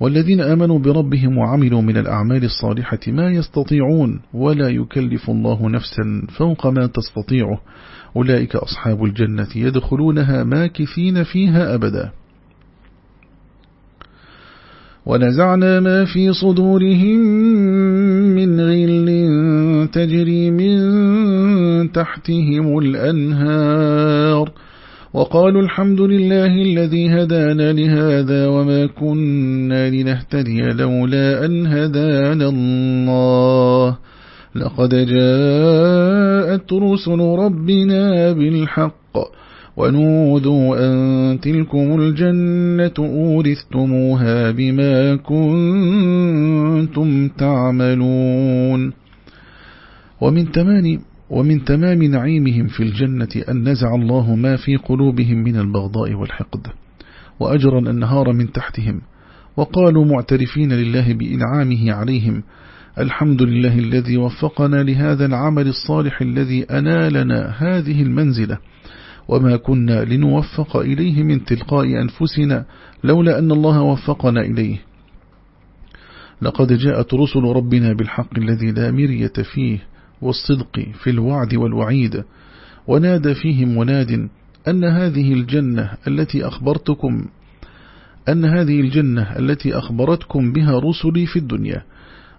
والذين آمنوا بربهم وعملوا من الأعمال الصالحة ما يستطيعون. ولا يكلف الله نفسا فوق ما تستطيعه. أولئك أصحاب الجنة يدخلونها ماكثين فيها أبدا. ونزعنا ما في صدورهم من غل تجري من تحتهم الأنهار. وقالوا الحمد لله الذي هدانا لهذا وما كنا لنهتدي لولا أن هدانا الله. لقد جاءت رسل ربنا بالحق ونودوا أن تلكم الجنة أورثتموها بما كنتم تعملون. ومن تمام ومن تمام نعيمهم في الجنة أن نزع الله ما في قلوبهم من البغضاء والحقد وأجرا النهار من تحتهم وقالوا معترفين لله بإنعامه عليهم الحمد لله الذي وفقنا لهذا العمل الصالح الذي أنالنا هذه المنزلة. وما كنا لنوفق إليه من تلقاء أنفسنا لولا أن الله وفقنا إليه. لقد جاءت رسل ربنا بالحق الذي لا مرية فيه والصدق في الوعد والوعيد. ونادى فيهم مناد أن هذه الجنة التي أخبرتكم أن هذه الجنة التي أخبرتكم بها رسلي في الدنيا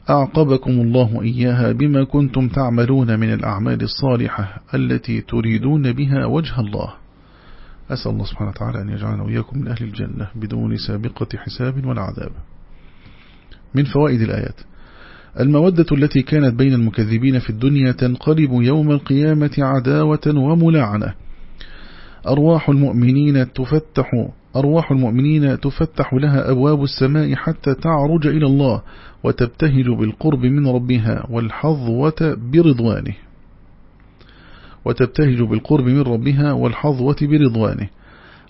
أعقبكم الله إياها بما كنتم تعملون من الأعمال الصالحة التي تريدون بها وجه الله. أسأل الله سبحانه وتعالى أن يجعلنا وإياكم من أهل الجنة بدون سابقة حساب ولا عذاب. من فوائد الآيات. المودة التي كانت بين المكذبين في الدنيا تنقلب يوم القيامة عداوة وملاعنة أرواح المؤمنين تفتح أرواح المؤمنين تفتح لها أبواب السماء حتى تعرج إلى الله وتبتهج بالقرب من ربها والحظوة برضوانه. وتبتهج بالقرب من ربها والحظوة برضوانه.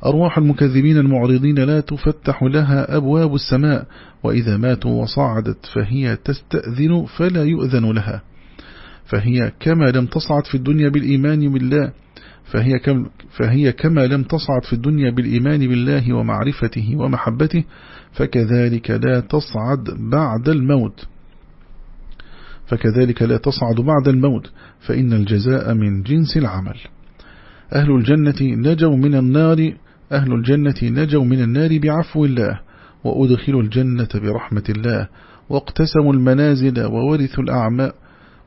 أرواح المكذبين المعرضين لا تفتح لها أبواب السماء وإذا ماتوا وصعدت فهي تستأذن فلا يؤذن لها. فهي كما لم تصعد في الدنيا بالإيمان بالله فهي, كم فهي كما لم تصعد في الدنيا بالإيمان بالله ومعرفته ومحبته فكذلك لا تصعد بعد الموت. فكذلك لا تصعد بعد الموت فإن الجزاء من جنس العمل. أهل الجنة نجوا من النار أهل الجنة نجوا من النار بعفو الله وأدخلوا الجنة برحمة الله واقتسموا المنازل وورثوا الأعماء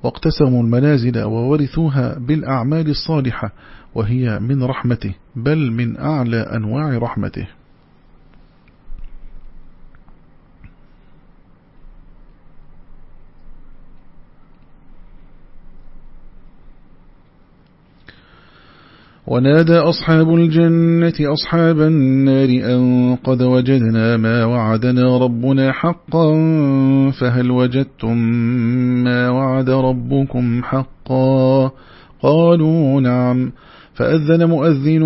واقتسموا المنازل وورثوها بالأعمال الصالحة وهي من رحمته بل من أعلى أنواع رحمته. ونادى أصحاب الجنة أصحاب النار أن قد وجدنا ما وعدنا ربنا حقا فهل وجدتم ما وعد ربكم حقا؟ قالوا نعم. فأذن مؤذن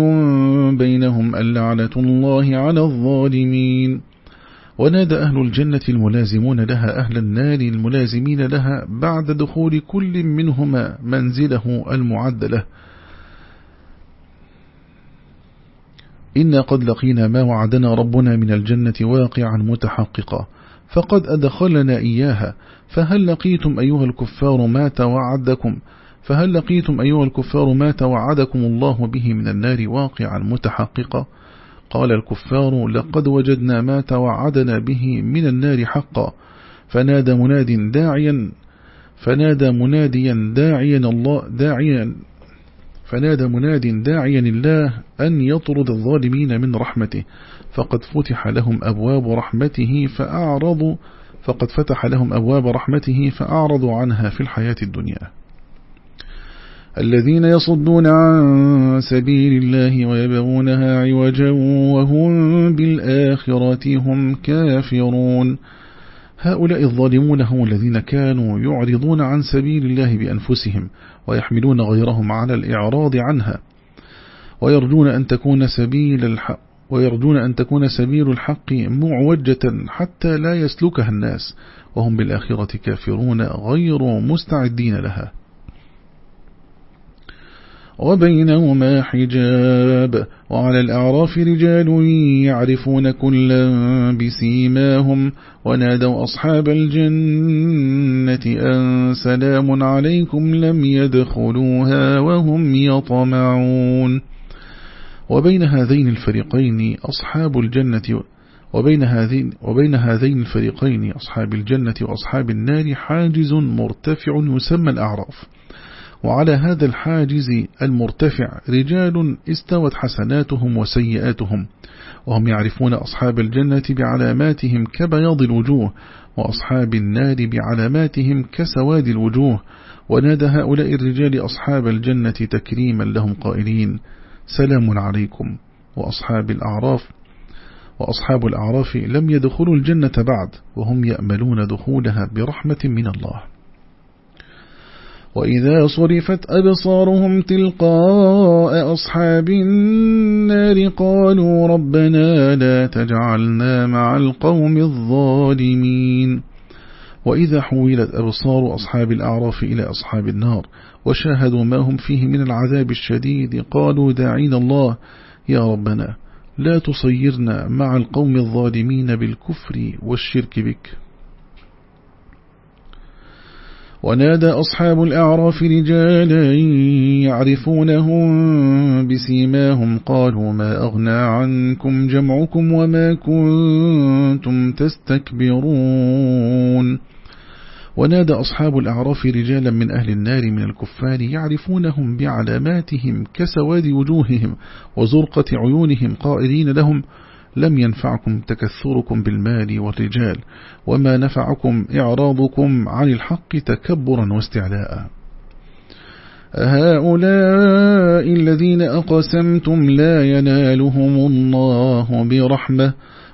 بينهم اللعنة الله على الظالمين. ونادى أهل الجنة الملازمون لها أهل النار الملازمين لها بعد دخول كل منهما منزله المعد له إنا قد لقينا ما وعدنا ربنا من الجنة واقعا متحققا. فقد أدخلنا إياها. فهل لقيتم أيها الكفار ما توعدكم؟ فهل لقيتم أيها الكفار ما توعدكم الله به من النار واقعا متحققا؟ قال الكفار لقد وجدنا ما توعدنا به من النار حقا. فنادى مناد داعيا فنادى مناديا داعيا الله داعيا فنادى مناد داعيا الله أن يطرد الظالمين من رحمته. فقد فتح لهم أبواب رحمته فأعرضوا فقد فتح لهم أبواب رحمته فأعرضوا عنها في الحياة الدنيا. الذين يصدون عن سبيل الله ويبغونها عوجا وهم بالآخرة هم كافرون. هؤلاء الظالمون هم الذين كانوا يعرضون عن سبيل الله بأنفسهم ويحملون غيرهم على الإعراض عنها ويرجون أن تكون سبيل الحق ويرجون أن تكون سبيل الحق معوجة حتى لا يسلكها الناس وهم بالآخرة كافرون غير مستعدين لها. وبينهما حجاب وعلى الأعراف رجال يعرفون كلا بسيماهم ونادوا أصحاب الجنة أن سلام عليكم لم يدخلوها وهم يطمعون. وبين هذين الفريقين أصحاب الجنة وبين هذين, وبين هذين الفريقين أصحاب الجنة وأصحاب النار حاجز مرتفع يسمى الأعراف. وعلى هذا الحاجز المرتفع رجال استوت حسناتهم وسيئاتهم وهم يعرفون أصحاب الجنة بعلاماتهم كبياض الوجوه وأصحاب النار بعلاماتهم كسواد الوجوه ونادى هؤلاء الرجال أصحاب الجنة تكريما لهم قائلين سلام عليكم. وأصحاب الأعراف وأصحاب الأعراف لم يدخلوا الجنة بعد وهم يأملون دخولها برحمة من الله. وإذا صرفت أبصارهم تلقاء أصحاب النار قالوا ربنا لا تجعلنا مع القوم الظالمين. وإذا حولت أبصار أصحاب الأعراف إلى أصحاب النار وشاهدوا ما هم فيه من العذاب الشديد قالوا داعين الله. يا ربنا لا تصيرنا مع القوم الظالمين بالكفر والشرك بك. ونادى أصحاب الأعراف رجالا يعرفونهم بسيماهم قالوا ما أغنى عنكم جمعكم وما كنتم تستكبرون. ونادى أصحاب الأعراف رجالا من أهل النار من الكفار يعرفونهم بعلاماتهم كسواد وجوههم وزرقة عيونهم قائلين لهم لم ينفعكم تكثركم بالمال والرجال وما نفعكم إعراضكم عن الحق تكبرا واستعلاء. هؤلاء الذين أقسمتم لا ينالهم الله برحمة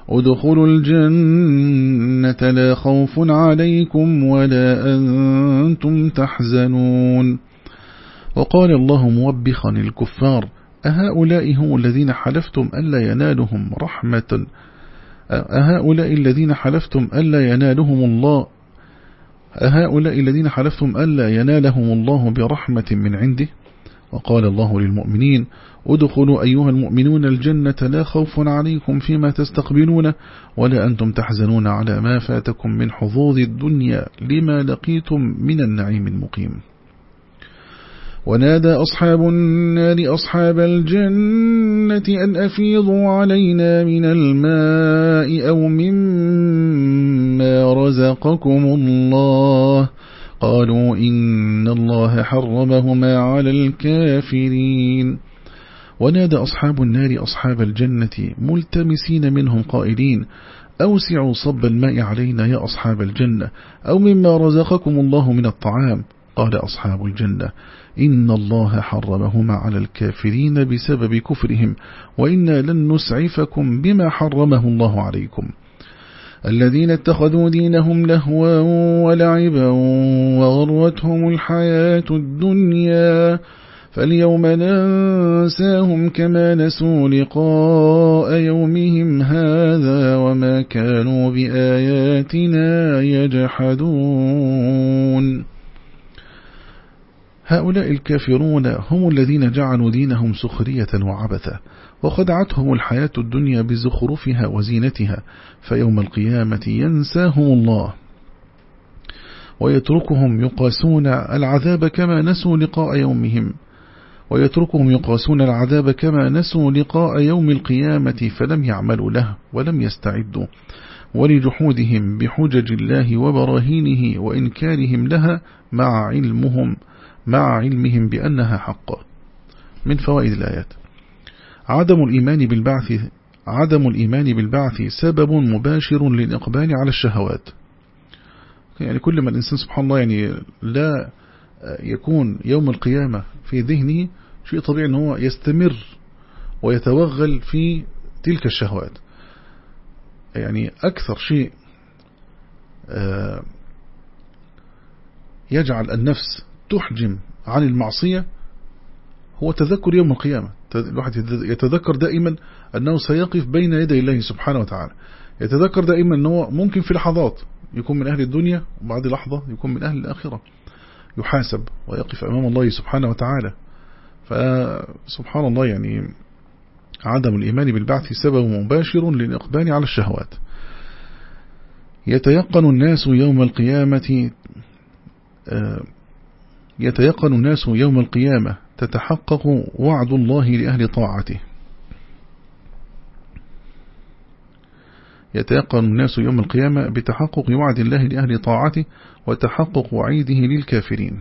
ادخلوا الجنة لا خوف عليكم ولا أنتم تحزنون. وقال الله موبخا الكفار أهؤلاء هم الذين حلفتم ألا ينالهم رحمة. أهؤلاء الذين حلفتم ألا ينالهم الله. أهؤلاء الذين حلفتم ألا ينالهم الله برحمة من عنده. وقال الله للمؤمنين ادخلوا أيها المؤمنون الجنة لا خوف عليكم فيما تستقبلون ولا أنتم تحزنون على ما فاتكم من حظوظ الدنيا لما لقيتم من النعيم المقيم. ونادى أصحاب النار أصحاب الجنة أن أفيضوا علينا من الماء أو مما رزقكم الله. قالوا إن الله حرمهما على الكافرين. ونادى أصحاب النار أصحاب الجنة ملتمسين منهم قائلين أوسعوا صب الماء علينا يا أصحاب الجنة أو مما رزقكم الله من الطعام. قال أصحاب الجنة إن الله حرمهما على الكافرين بسبب كفرهم وإنا لن نسعفكم بما حرمه الله عليكم. الذين اتخذوا دينهم لهوا ولعبا وغرتهم الحياة الدنيا فاليوم ننساهم كما نسوا لقاء يومهم هذا وما كانوا بآياتنا يجحدون. هؤلاء الكافرون هم الذين جعلوا دينهم سخرية وعبثة وخدعتهم الحياة الدنيا بزخرفها وزينتها فيوم القيامة ينساهم الله. ويتركهم يقاسون العذاب كما نسوا لقاء يومهم. ويتركهم يقاسون العذاب كما نسوا لقاء يوم القيامة فلم يعملوا له ولم يستعدوا. ولجحودهم بحجج الله وبراهينه وإنكارهم لها مع علمهم. مع علمهم بأنها حق. من فوائد الآيات. عدم الإيمان بالبعث عدم الإيمان بالبعث سبب مباشر للإقبال على الشهوات. يعني كل ما الإنسان سبحان الله يعني لا يكون يوم القيامة في ذهنه شيء طبيعي أنه يستمر ويتوغل في تلك الشهوات. يعني أكثر شيء آه، يجعل النفس تحجم عن المعصية هو تذكر يوم القيامة. الواحد يتذكر دائما أنه سيقف بين يدي الله سبحانه وتعالى. يتذكر دائما أنه ممكن في لحظات يكون من أهل الدنيا وبعد لحظة يكون من أهل الآخرة. يحاسب ويقف أمام الله سبحانه وتعالى. فسبحان الله يعني عدم الإيمان بالبعث سبب مباشر للإقبال على الشهوات. يتيقن الناس يوم القيامة آه، يتيقن الناس يوم القيامة تتحقق وعد الله لأهل طاعته. يتيقن الناس يوم القيامة بتحقق وعد الله لأهل طاعته وتحقق وعيده للكافرين.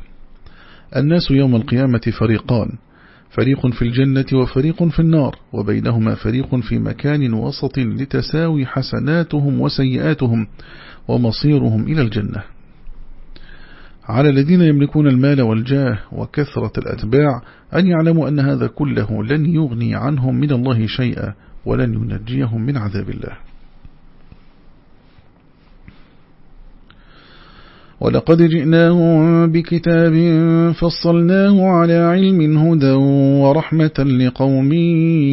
الناس يوم القيامة فريقان فريق في الجنة وفريق في النار وبينهما فريق في مكان وسط لتساوي حسناتهم وسيئاتهم ومصيرهم إلى الجنة. على الذين يملكون المال والجاه وكثرة الأتباع أن يعلموا أن هذا كله لن يغني عنهم من الله شيئا ولن ينجيهم من عذاب الله. ولقد جئناهم بكتاب فصلناه على علم هدى ورحمة لقوم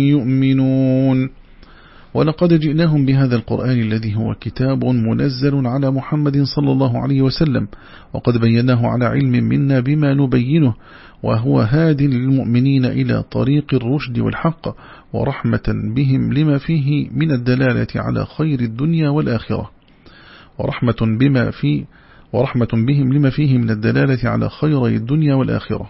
يؤمنون. ولقد جئناهم بهذا القرآن الذي هو كتاب منزل على محمد صلى الله عليه وسلم وقد بيناه على علم منا بما نبينه وهو هاد للمؤمنين إلى طريق الرشد والحق ورحمة بهم لما فيه من الدلالة على خير الدنيا والآخرة. ورحمة بما فيه ورحمة بهم لما فيه من الدلالة على خير الدنيا والآخرة.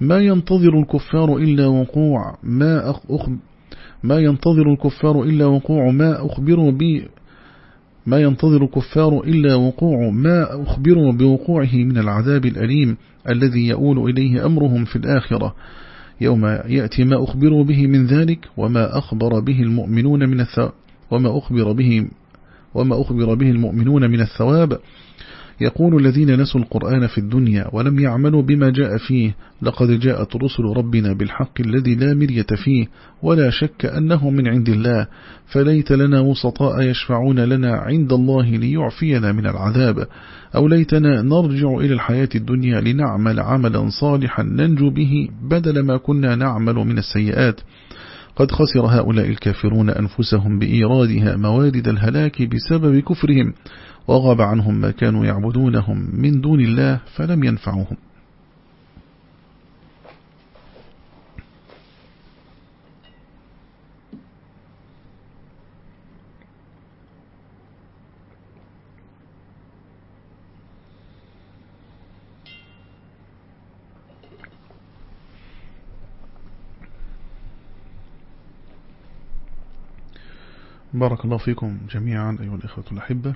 ما ينتظر الكفار إلا وقوع ما أخ ما ينتظر الكفار إلا وقوع ما أخبروا به ما ينتظر الكفار إلا وقوع ما أخبروا بوقوعه من العذاب الأليم الذي يؤول إليه أمرهم في الآخرة. يوم يأتي ما أخبروا به من ذلك وما أخبر به المؤمنون من الثواب وما أخبر به وما أخبر به المؤمنون من الثواب. يقول الذين نسوا القرآن في الدنيا ولم يعملوا بما جاء فيه لقد جاءت رسل ربنا بالحق الذي لا مرية فيه ولا شك أنه من عند الله. فليت لنا وسطاء يشفعون لنا عند الله ليعفينا من العذاب. أو ليتنا نرجع إلى الحياة الدنيا لنعمل عملا صالحا ننجو به بدل ما كنا نعمل من السيئات. قد خسر هؤلاء الكافرون أنفسهم بإيرادها موارد الهلاك بسبب كفرهم. وغاب عنهم ما كانوا يعبدونهم من دون الله فلم ينفعهم بارك الله فيكم جميعا أيها الإخوة الأحبة.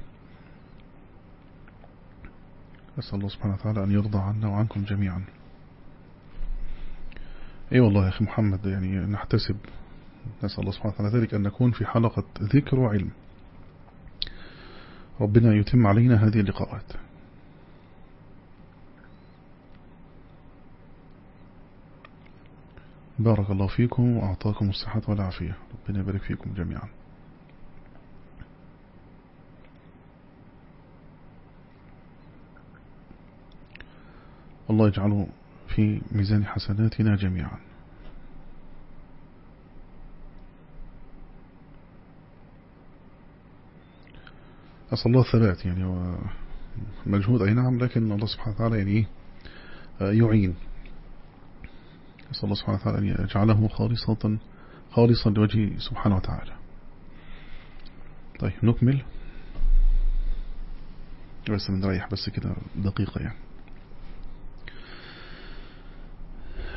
أسأل الله سبحانه وتعالى أن يرضى عنا وعنكم جميعا. أي أيوة والله يا أخي محمد يعني نحتسب. نسأل الله سبحانه وتعالى ذلك أن نكون في حلقة ذكر وعلم. ربنا يتم علينا هذه اللقاءات. بارك الله فيكم وأعطاكم الصحة والعافية. ربنا يبارك فيكم جميعا. الله يجعله في ميزان حسناتنا جميعا. أسأل الله الثبات يعني مجهود. أي نعم لكن الله سبحانه وتعالى يعني آه، يعين. أسأل الله سبحانه وتعالى أن يجعله خالصة خالصا لوجهه سبحانه وتعالى. طيب نكمل. بس نريح بس كده دقيقة يعني.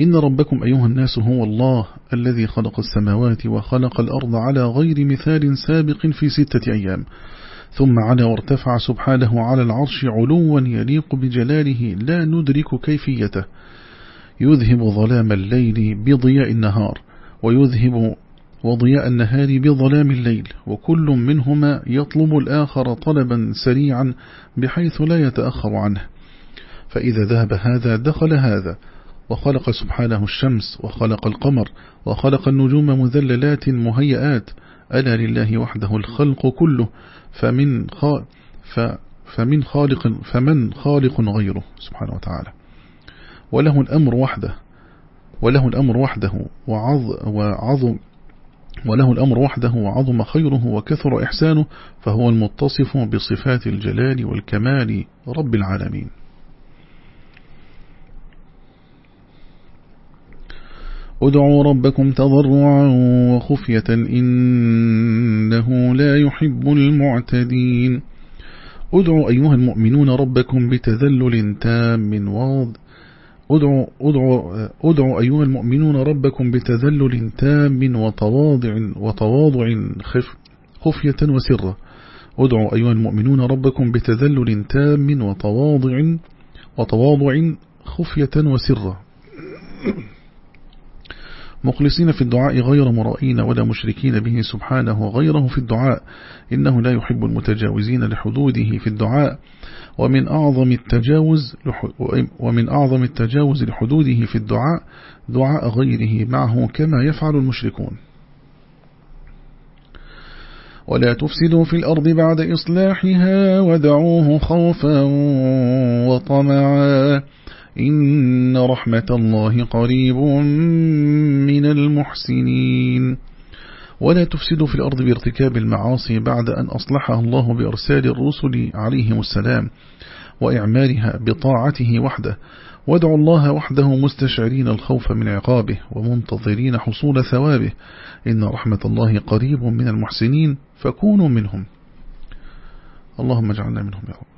إن ربكم أيها الناس هو الله الذي خلق السماوات وخلق الأرض على غير مثال سابق في ستة أيام. ثم على وارتفع سبحانه على العرش علوا يليق بجلاله لا ندرك كيفيته. يذهب ظلام الليل بضياء النهار ويذهب وضياء النهار بظلام الليل وكل منهما يطلب الآخر طلبا سريعا بحيث لا يتأخر عنه. فإذا ذهب هذا دخل هذا. وخلق سبحانه الشمس وخلق القمر وخلق النجوم مذللات مهيئات. ألا لله وحده الخلق كله فمن فمن خالق فمن خالق غيره سبحانه وتعالى. وله الأمر وحده وله الأمر وحده وعظ وعظم وله الأمر وحده وعظم خيره وكثر إحسانه فهو المتصف بصفات الجلال والكمال رب العالمين. ادعوا ربكم تضرعا وخفية إنه لا يحب المعتدين. ادعوا أيها المؤمنون ربكم بتذلل تام واض. ادعوا, ادعوا, ادعوا أيها المؤمنون ربكم بتذلل تام وتواضع, وتواضع خف خفية وسرة. ادعوا أيها المؤمنون ربكم بتذلل تام وتواضع وتواضع خفية وسرة. مخلصين في الدعاء غير مرائين ولا مشركين به سبحانه وغيره في الدعاء. إنه لا يحب المتجاوزين لحدوده في الدعاء. ومن أعظم التجاوز ومن أعظم التجاوز لحدوده في الدعاء دعاء غيره معه كما يفعل المشركون. ولا تفسدوا في الأرض بعد إصلاحها ودعوه خوفا وطمعا. إن رحمة الله قريب من المحسنين. ولا تفسدوا في الأرض بارتكاب المعاصي بعد أن أصلحها الله بإرسال الرسل عليهم السلام وإعمالها بطاعته وحده. وادعوا الله وحده مستشعرين الخوف من عقابه ومنتظرين حصول ثوابه. إن رحمة الله قريب من المحسنين فكونوا منهم. اللهم اجعلنا منهم يا رب.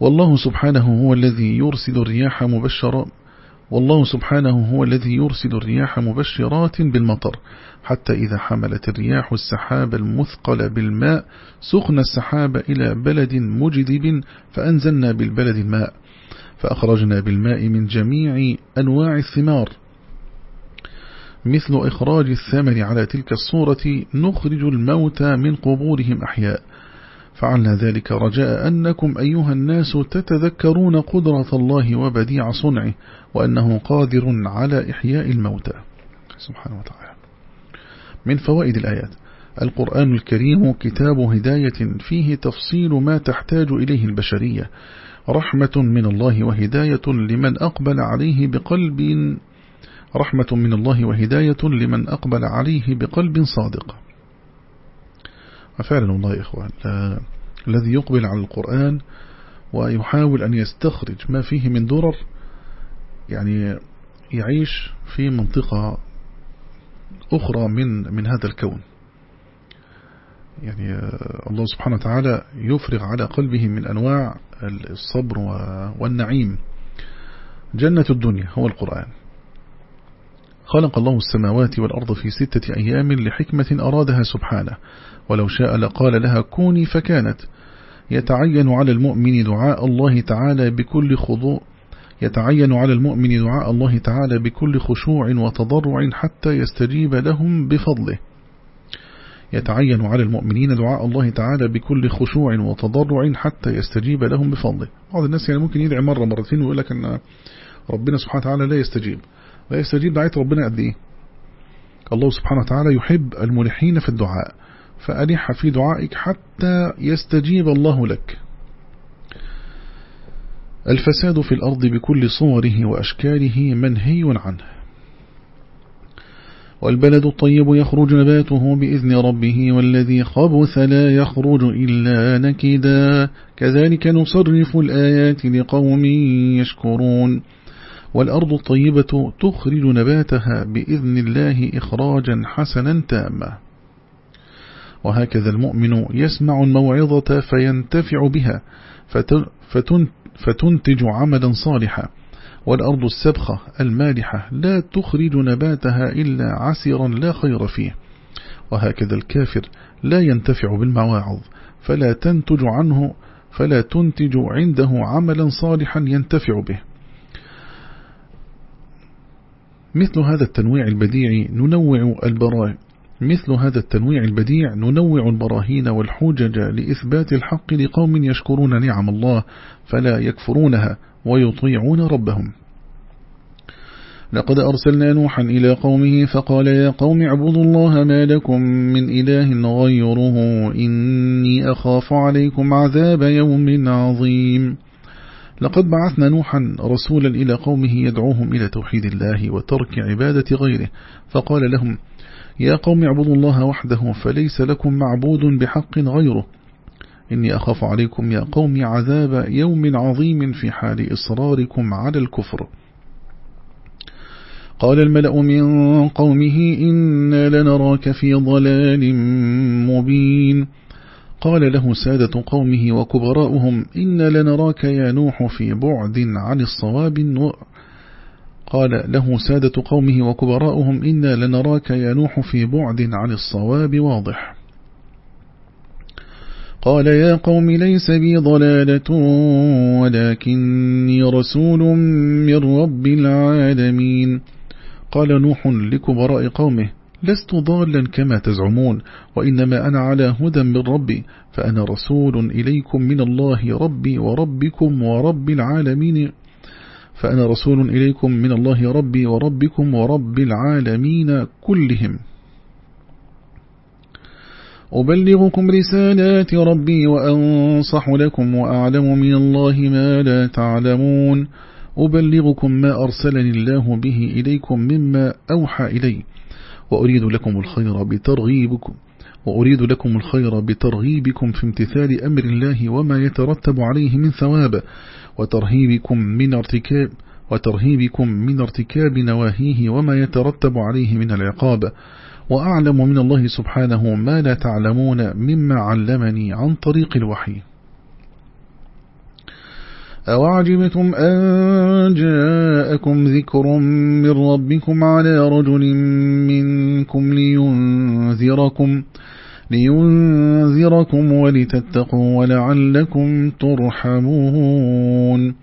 والله سبحانه هو الذي يرسل الرياح مبشرا. والله سبحانه هو الذي يرسل الرياح مبشرات بالمطر. حتى إذا حملت الرياح السحاب المثقل بالماء سخن السحاب إلى بلد مجدب فأنزلنا بالبلد الماء. فأخرجنا بالماء من جميع أنواع الثمار. مثل إخراج الثمر على تلك الصورة نخرج الموتى من قبورهم أحياء. فعلنا ذلك رجاء أنكم أيها الناس تتذكرون قدرة الله وبديع صنعه وأنه قادر على إحياء الموتى. سبحانه وتعالى. من فوائد الآيات. القرآن الكريم كتاب هداية فيه تفصيل ما تحتاج إليه البشرية. رحمة من الله وهداية لمن أقبل عليه بقلب رحمة من الله وهداية لمن أقبل عليه بقلب صادق. وفعلا والله يا إخوان. الذي يقبل على القرآن ويحاول أن يستخرج ما فيه من درر يعني يعيش في منطقة أخرى من من هذا الكون. يعني الله سبحانه وتعالى يفرغ على قلبه من أنواع الصبر والنعيم. جنة الدنيا هو القرآن. خلق الله السماوات والأرض في ستة أيام لحكمة أرادها سبحانه. ولو شاء لقال لها كوني فكانت. يتعين على المؤمن دعاء الله تعالى بكل خضوع يتعين على المؤمن دعاء الله تعالى بكل خشوع وتضرع حتى يستجيب لهم بفضله. يتعين على المؤمنين دعاء الله تعالى بكل خشوع وتضرع حتى يستجيب لهم بفضله. بعض الناس يعني ممكن يدعي مرة مرتين ويقول لك أن ربنا سبحانه وتعالى لا يستجيب. لا يستجيب دعاية ربنا قد إيه؟ الله سبحانه وتعالى يحب الملحين في الدعاء. فألح في دعائك حتى يستجيب الله لك. الفساد في الأرض بكل صوره وأشكاله منهي عنه. والبلد الطيب يخرج نباته بإذن ربه والذي خبث لا يخرج إلا نكدا. كذلك نصرف الآيات لقوم يشكرون. والأرض الطيبة تخرج نباتها بإذن الله إخراجا حسنا تاما. وهكذا المؤمن يسمع الموعظة فينتفع بها فتنتج عملا صالحا والأرض السبخة المالحة لا تخرج نباتها إلا عسرا لا خير فيه. وهكذا الكافر لا ينتفع بالمواعظ فلا تنتج عنه فلا تنتج عنده عملا صالحا ينتفع به. مثل هذا التنويع البديع ننوع مثل هذا التنويع البديع ننوع البراهين والحجج لإثبات الحق لقوم يشكرون نعم الله فلا يكفرونها ويطيعون ربهم. لقد أرسلنا نوحا إلى قومه فقال يا قوم اعبدوا الله ما لكم من إله غيره إني أخاف عليكم عذاب يوم عظيم. لقد بعثنا نوحا رسولا إلى قومه يدعوهم إلى توحيد الله وترك عبادة غيره فقال لهم يا قوم اعبدوا الله وحده فليس لكم معبود بحق غيره. إني أخاف عليكم يا قوم عذاب يوم عظيم في حال إصراركم على الكفر. قال الملأ من قومه إنا لنراك في ضلال مبين. قال له سادة قومه وكبراؤهم إنا لنراك يا نوح في بعد عن الصواب قال له سادة قومه وكبراؤهم إنا لنراك يا نوح في بعد عن الصواب واضح. قال يا قوم ليس بي ضلالة ولكني رسول من رب العالمين. قال نوح لكبراء قومه لست ضالا كما تزعمون وإنما أنا على هدى من ربي فأنا رسول إليكم من الله ربي وربكم ورب العالمين. فأنا رسول إليكم من الله ربي وربكم ورب العالمين كلهم. أبلغكم رسالات ربي وأنصح لكم وأعلم من الله ما لا تعلمون. أبلغكم ما أرسلني الله به إليكم مما أوحى إلي. وأريد لكم الخير بترغيبكم. وأريد لكم الخير بترغيبكم في امتثال أمر الله وما يترتب عليه من ثواب. وترهيبكم من ارتكاب وترهيبكم من ارتكاب نواهيه وما يترتب عليه من العقاب. وأعلم من الله سبحانه ما لا تعلمون مما علمني عن طريق الوحي. أوعجبتم أن جاءكم ذكر من ربكم على رجل منكم لينذركم لينذركم ولتتقوا ولعلكم ترحمون.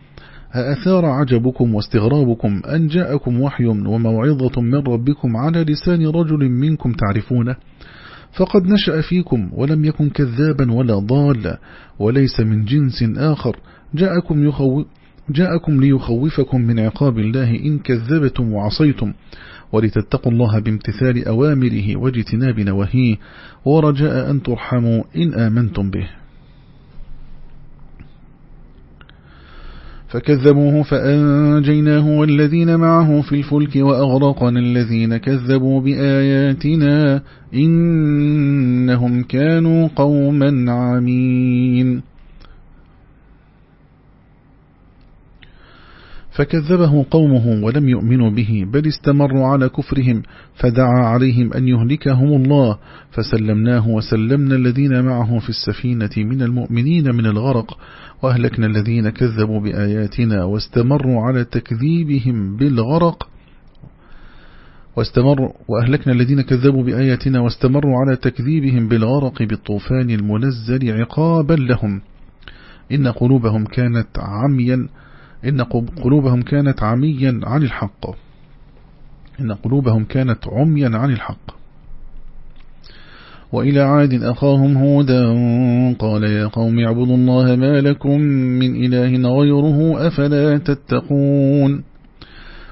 أأثار عجبكم واستغرابكم أن جاءكم وحي وموعظة من ربكم على لسان رجل منكم تعرفونه؟ فقد نشأ فيكم ولم يكن كذابا ولا ضالا وليس من جنس آخر. جاءكم, يخو جاءكم ليخوفكم من عقاب الله إن كذبتم وعصيتم. ولتتقوا الله بامتثال أوامره واجتناب نواهيه. ورجاء أن ترحموا إن آمنتم به. فكذبوه فأنجيناه والذين معه في الفلك وأغرقنا الذين كذبوا بآياتنا إنهم كانوا قوما عمين. فكذبه قومه ولم يؤمنوا به بل استمروا على كفرهم فدعا عليهم أن يهلكهم الله فسلمناه وسلمنا الذين معه في السفينة من المؤمنين من الغرق وأهلكنا الذين كذبوا بآياتنا واستمروا على تكذيبهم بالغرق واستمروا وأهلكنا الذين كذبوا بآياتنا واستمروا على تكذيبهم بالغرق بالطوفان المنزل عقابا لهم. إن قلوبهم كانت عميا إن قلوبهم كانت عميا عن الحق. إن قلوبهم كانت عميا عن الحق. وإلى عاد أخاهم هودا قال يا قوم اعبدوا الله ما لكم من إله غيره أفلا تتقون.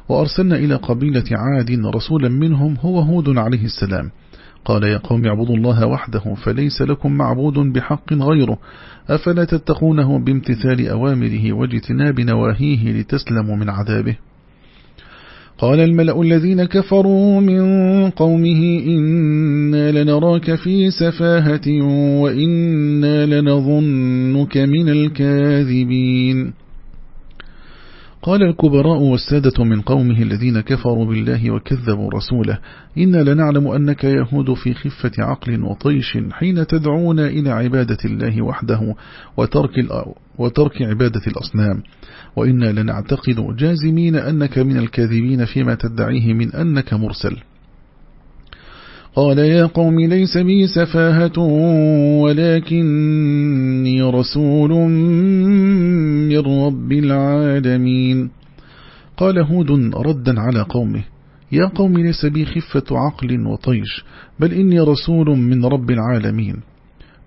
وأرسلنا إلى قبيلة عاد رسولا منهم هو هود عليه السلام. قال يا قوم اعبدوا الله وحده فليس لكم معبود بحق غيره. أفلا تتقونه بامتثال أوامره واجتناب نواهيه لتسلموا من عذابه؟ قال الملأ الذين كفروا من قومه إنا لنراك في سفاهة وإنا لنظنك من الكاذبين. قال الكبراء والسادة من قومه الذين كفروا بالله وكذبوا رسوله إنا لنعلم أنك يهود في خفة عقل وطيش حين تدعون إلى عبادة الله وحده وترك, وترك عبادة الأصنام. وإنا لنعتقد جازمين أنك من الكاذبين فيما تدعيه من أنك مرسل. قال يا قوم ليس بي سفاهة ولكني رسول من رب العالمين. قال هود ردا على قومه. يا قوم ليس بي خفة عقل وطيش بل إني رسول من رب العالمين.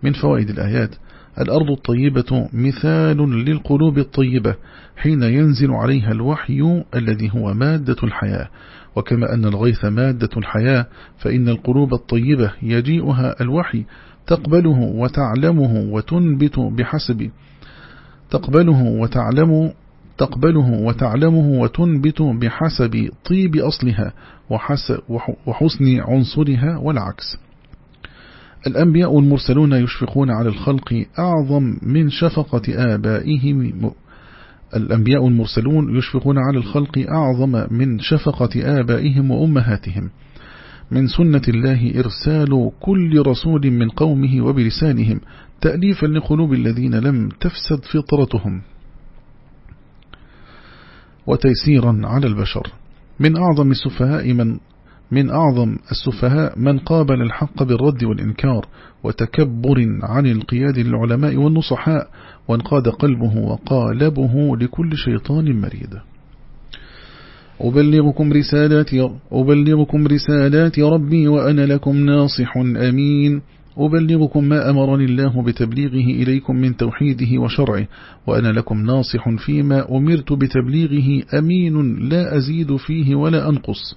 من فوائد الآيات الأرض الطيبة مثال للقلوب الطيبة حين ينزل عليها الوحي الذي هو مادة الحياة. وكما أن الغيث مادة الحياة فإن القلوب الطيبة يجيئها الوحي تقبله وتعلمه وتنبت بحسب تقبله وتعلم تقبله وتعلمه وتنبت بحسب طيب أصلها وحسن عنصرها والعكس. الأنبياء المرسلون يشفقون على الخلق أعظم من شفقة آبائهم الأنبياء المرسلون يشفقون على الخلق أعظم من شفقة آبائهم وأمهاتهم. من سنة الله إرسال كل رسول من قومه وبلسانهم تأليفا لقلوب الذين لم تفسد فطرتهم. وتيسيرا على البشر. من أعظم السفهاء من من أعظم السفهاء من قابل الحق بالرد والإنكار وتكبر عن القياد للعلماء والنصحاء وانقاد قلبه وقالبه لكل شيطان مريد. أبلغكم رسالات, أبلغكم رسالات ربي وأنا لكم ناصح أمين. أبلغكم ما أمرني الله بتبليغه إليكم من توحيده وشرعه وأنا لكم ناصح فيما أمرت بتبليغه أمين لا أزيد فيه ولا أنقص.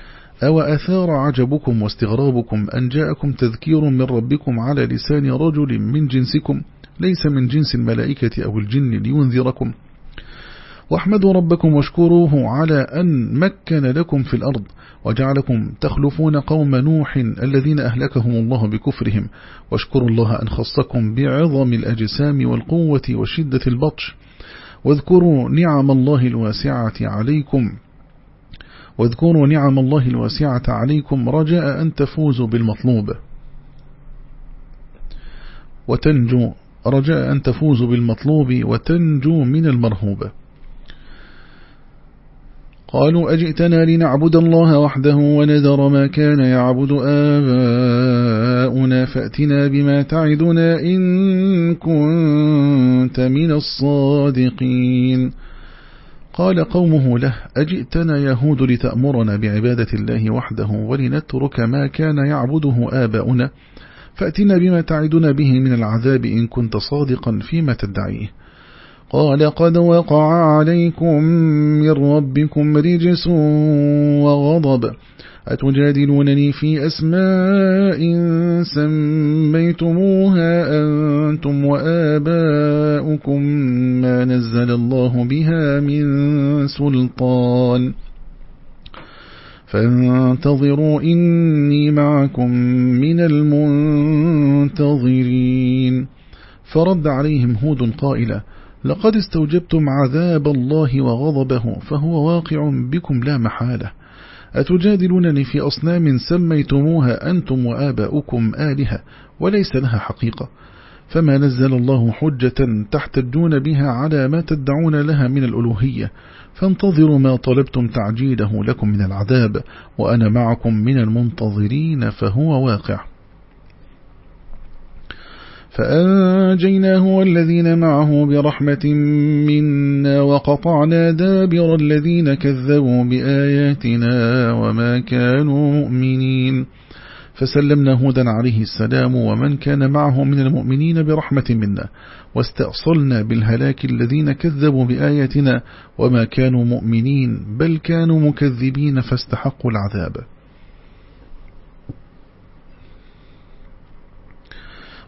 أو أثار عجبكم واستغرابكم أن جاءكم تذكير من ربكم على لسان رجل من جنسكم ليس من جنس الملائكة أو الجن لينذركم. واحمدوا ربكم واشكروه على أن مكن لكم في الأرض وجعلكم تخلفون قوم نوح الذين أهلكهم الله بكفرهم. واشكروا الله أن خصكم بعظم الأجسام والقوة وشدة البطش. واذكروا نعم الله الواسعة عليكم. واذكروا نعم الله الواسعة عليكم رجاء أن تفوزوا بالمطلوب. وتنجو رجاء أن تفوزوا بالمطلوب وتنجو من المرهوبة قالوا أجئتنا لنعبد الله وحده ونذر ما كان يعبد آباؤنا فأتنا بما تعدنا إن كنت من الصادقين. قال قومه له أجئتنا يهود لتأمرنا بعبادة الله وحده ولنترك ما كان يعبده آباؤنا فأتنا بما تعدنا به من العذاب إن كنت صادقا فيما تدعيه. قال قد وقع عليكم من ربكم رجس وغضب. أتجادلونني في أسماء سميتموها أنتم وآباؤكم ما نزل الله بها من سلطان. فانتظروا إني معكم من المنتظرين. فرد عليهم هود قائلا لقد استوجبتم عذاب الله وغضبه فهو واقع بكم لا محالة. أتجادلونني في أصنام سميتموها أنتم وآباؤكم آلهة وليس لها حقيقة. فما نزل الله حجة تحتجون بها على ما تدعون لها من الألوهية. فانتظروا ما طلبتم تعجيله لكم من العذاب وأنا معكم من المنتظرين فهو واقع. فأنجيناه والذين معه برحمة منا وقطعنا دابر الذين كذبوا بآياتنا وما كانوا مؤمنين. فسلمنا هودا عليه السلام ومن كان معه من المؤمنين برحمة منا. واستأصلنا بالهلاك الذين كذبوا بآياتنا وما كانوا مؤمنين بل كانوا مكذبين فاستحقوا العذاب.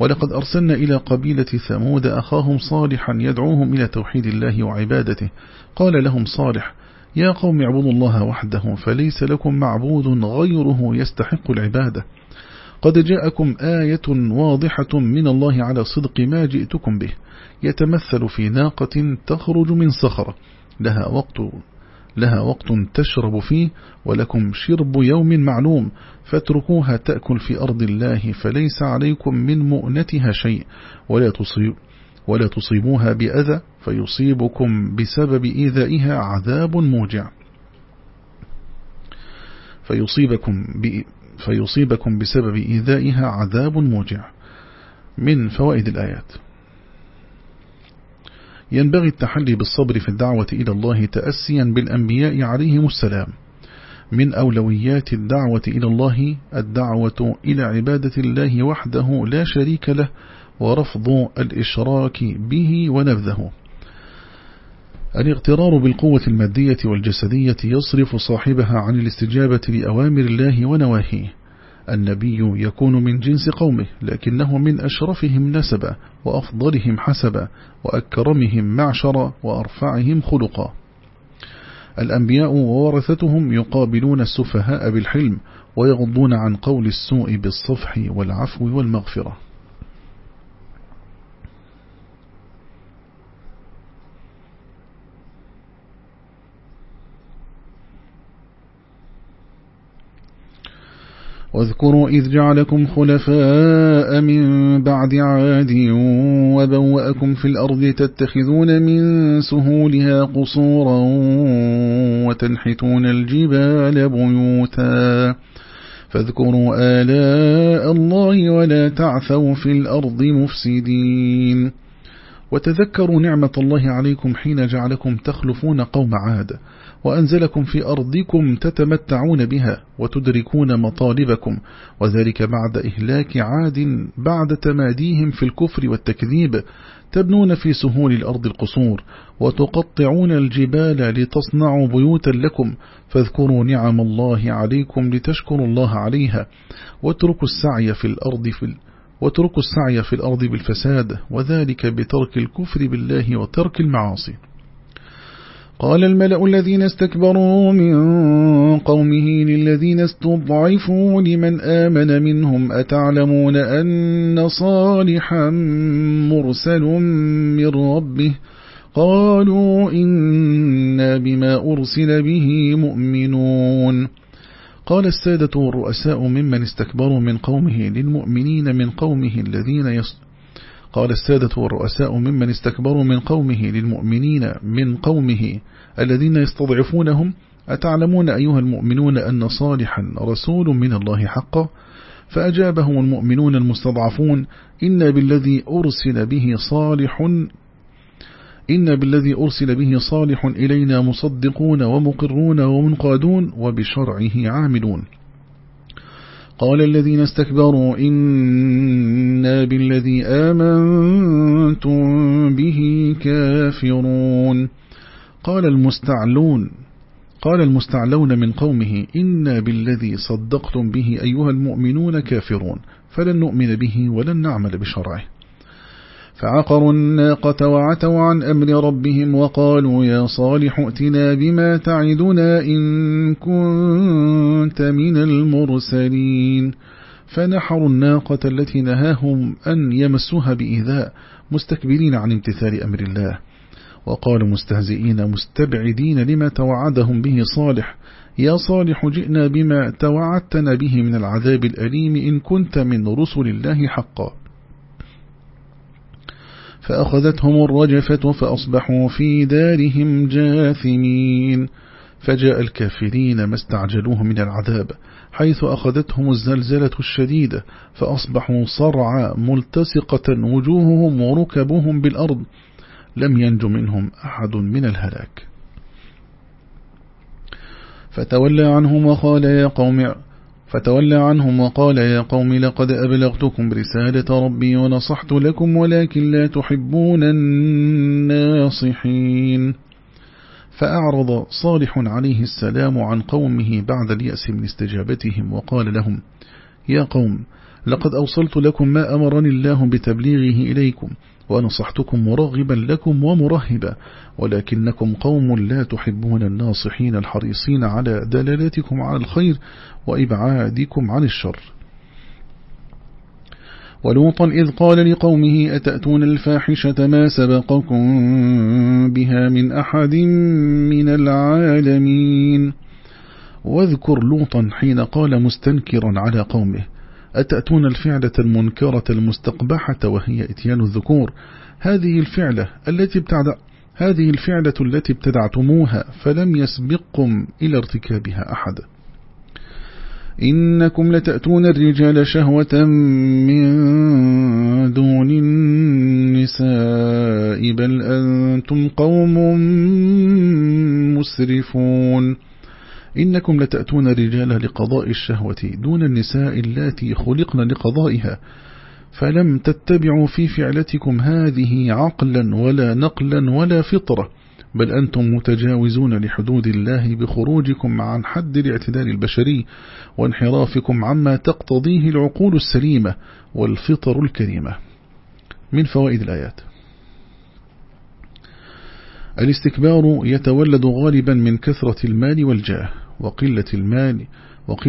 ولقد أرسلنا إلى قبيلة ثمود أخاهم صالحا يدعوهم إلى توحيد الله وعبادته. قال لهم صالح يا قوم اعبدوا الله وحده فليس لكم معبود غيره يستحق العبادة. قد جاءكم آية واضحة من الله على صدق ما جئتكم به يتمثل في ناقة تخرج من صخرة لها وقت لها وقت تشرب فيه ولكم شرب يوم معلوم فاتركوها تأكل في أرض الله فليس عليكم من مؤنتها شيء. ولا تصيب ولا تصيبوها بأذى فيصيبكم بسبب إيذائها عذاب موجع. فيصيبكم, فيصيبكم بسبب إيذائها عذاب موجع. من فوائد الآيات. ينبغي التحلي بالصبر في الدعوة إلى الله تأسيا بالأنبياء عليهم السلام. من أولويات الدعوة إلى الله الدعوة إلى عبادة الله وحده لا شريك له ورفض الإشراك به ونبذه الاغترار بالقوة المادية والجسدية يصرف صاحبها عن الاستجابة لأوامر الله ونواهيه. النبي يكون من جنس قومه لكنه من أشرفهم نسبا وأفضلهم حسبا وأكرمهم معشرا وأرفعهم خلقا. الأنبياء وورثتهم يقابلون السفهاء بالحلم ويغضون عن قول السوء بالصفح والعفو والمغفرة. واذكروا إذ جعلكم خلفاء من بعد عاد وبوأكم في الأرض تتخذون من سهولها قصورا وتنحتون الجبال بيوتا. فاذكروا آلاء الله ولا تعثوا في الأرض مفسدين. وتذكروا نعمة الله عليكم حين جعلكم تخلفون قوم عاد. وأنزلكم في أرضكم تتمتعون بها وتدركون مطالبكم وذلك بعد إهلاك عاد بعد تماديهم في الكفر والتكذيب تبنون في سهول الأرض القصور وتقطعون الجبال لتصنعوا بيوتا لكم فاذكروا نعم الله عليكم لتشكروا الله عليها واتركوا السعي في الأرض في واتركوا السعي في الأرض بالفساد وذلك بترك الكفر بالله وترك المعاصي. قال الملأ الذين استكبروا من قومه للذين استضعفوا لمن آمن منهم أتعلمون أن صالحا مرسل من ربه؟ قالوا إنا بما أرسل به مؤمنون. قال السادة والرؤساء ممن استكبروا من قومه للمؤمنين من قومه الذين يصدقون قال السادة والرؤساء ممن استكبروا من قومه للمؤمنين من قومه الذين يستضعفونهم. أتعلمون أيها المؤمنون أن صالحا رسول من الله حقا فأجابهم المؤمنون المستضعفون إن بالذي أرسل به صالح إن بالذي أرسل به صالح إلينا مصدقون ومقرون ومنقادون وبشرعه عاملون. قال الذين استكبروا إنا بالذي آمنتم به كافرون. قال المستعلون قال المستعلون من قومه إنا بالذي صدقتم به أيها المؤمنون كافرون فلن نؤمن به ولن نعمل بشرعه. فعقروا الناقة وعتوا عن أمر ربهم وقالوا يا صالح ائتنا بما تعدنا إن كنت من المرسلين. فنحروا الناقة التي نهاهم أن يمسوها بإيذاء مستكبرين عن امتثال أمر الله. وقالوا مستهزئين مستبعدين لما توعدهم به صالح. يا صالح جئنا بما توعدتنا به من العذاب الأليم إن كنت من رسل الله حقا. فأخذتهم الرجفة فأصبحوا في دارهم جاثمين. فجاء الكافرين ما استعجلوه من العذاب حيث أخذتهم الزلزلة الشديدة فأصبحوا صرعى ملتصقة وجوههم وركبهم بالأرض. لم ينج منهم أحد من الهلاك. فتولى عنهم وقال يا قوم فتولى عنهم وقال يا قوم لقد أبلغتكم رسالة ربي ونصحت لكم ولكن لا تحبون الناصحين. فأعرض صالح عليه السلام عن قومه بعد اليأس من استجابتهم وقال لهم يا قوم لقد أوصلت لكم ما أمرني الله بتبليغه إليكم ونصحتكم مرغبا لكم ومرهبا ولكنكم قوم لا تحبون الناصحين الحريصين على دلالتكم على الخير وإبعادكم عن الشر. ولوطا إذ قال لقومه أتأتون الفاحشة ما سبقكم بها من أحد من العالمين؟ واذكر لوطا حين قال مستنكرا على قومه أتأتون الفعلة المنكرة المستقبحة وهي إتيان الذكور؟ هذه الفعلة التي ابتدع هذه الفعلة التي ابتدعتموها فلم يسبقكم إلى ارتكابها أحد. إنكم لتأتون الرجال شهوة من دون النساء بل أنتم قوم مسرفون. إنكم لتأتون الرجال لقضاء الشهوة دون النساء التي خلقن لقضائها فلم تتبعوا في فعلتكم هذه عقلا ولا نقلا ولا فطرة بل أنتم متجاوزون لحدود الله بخروجكم عن حد الاعتدال البشري وانحرافكم عما تقتضيه العقول السليمة والفطر الكريمة. من فوائد الآيات. الاستكبار يتولد غالبا من كثرة المال والجاه وقلة المال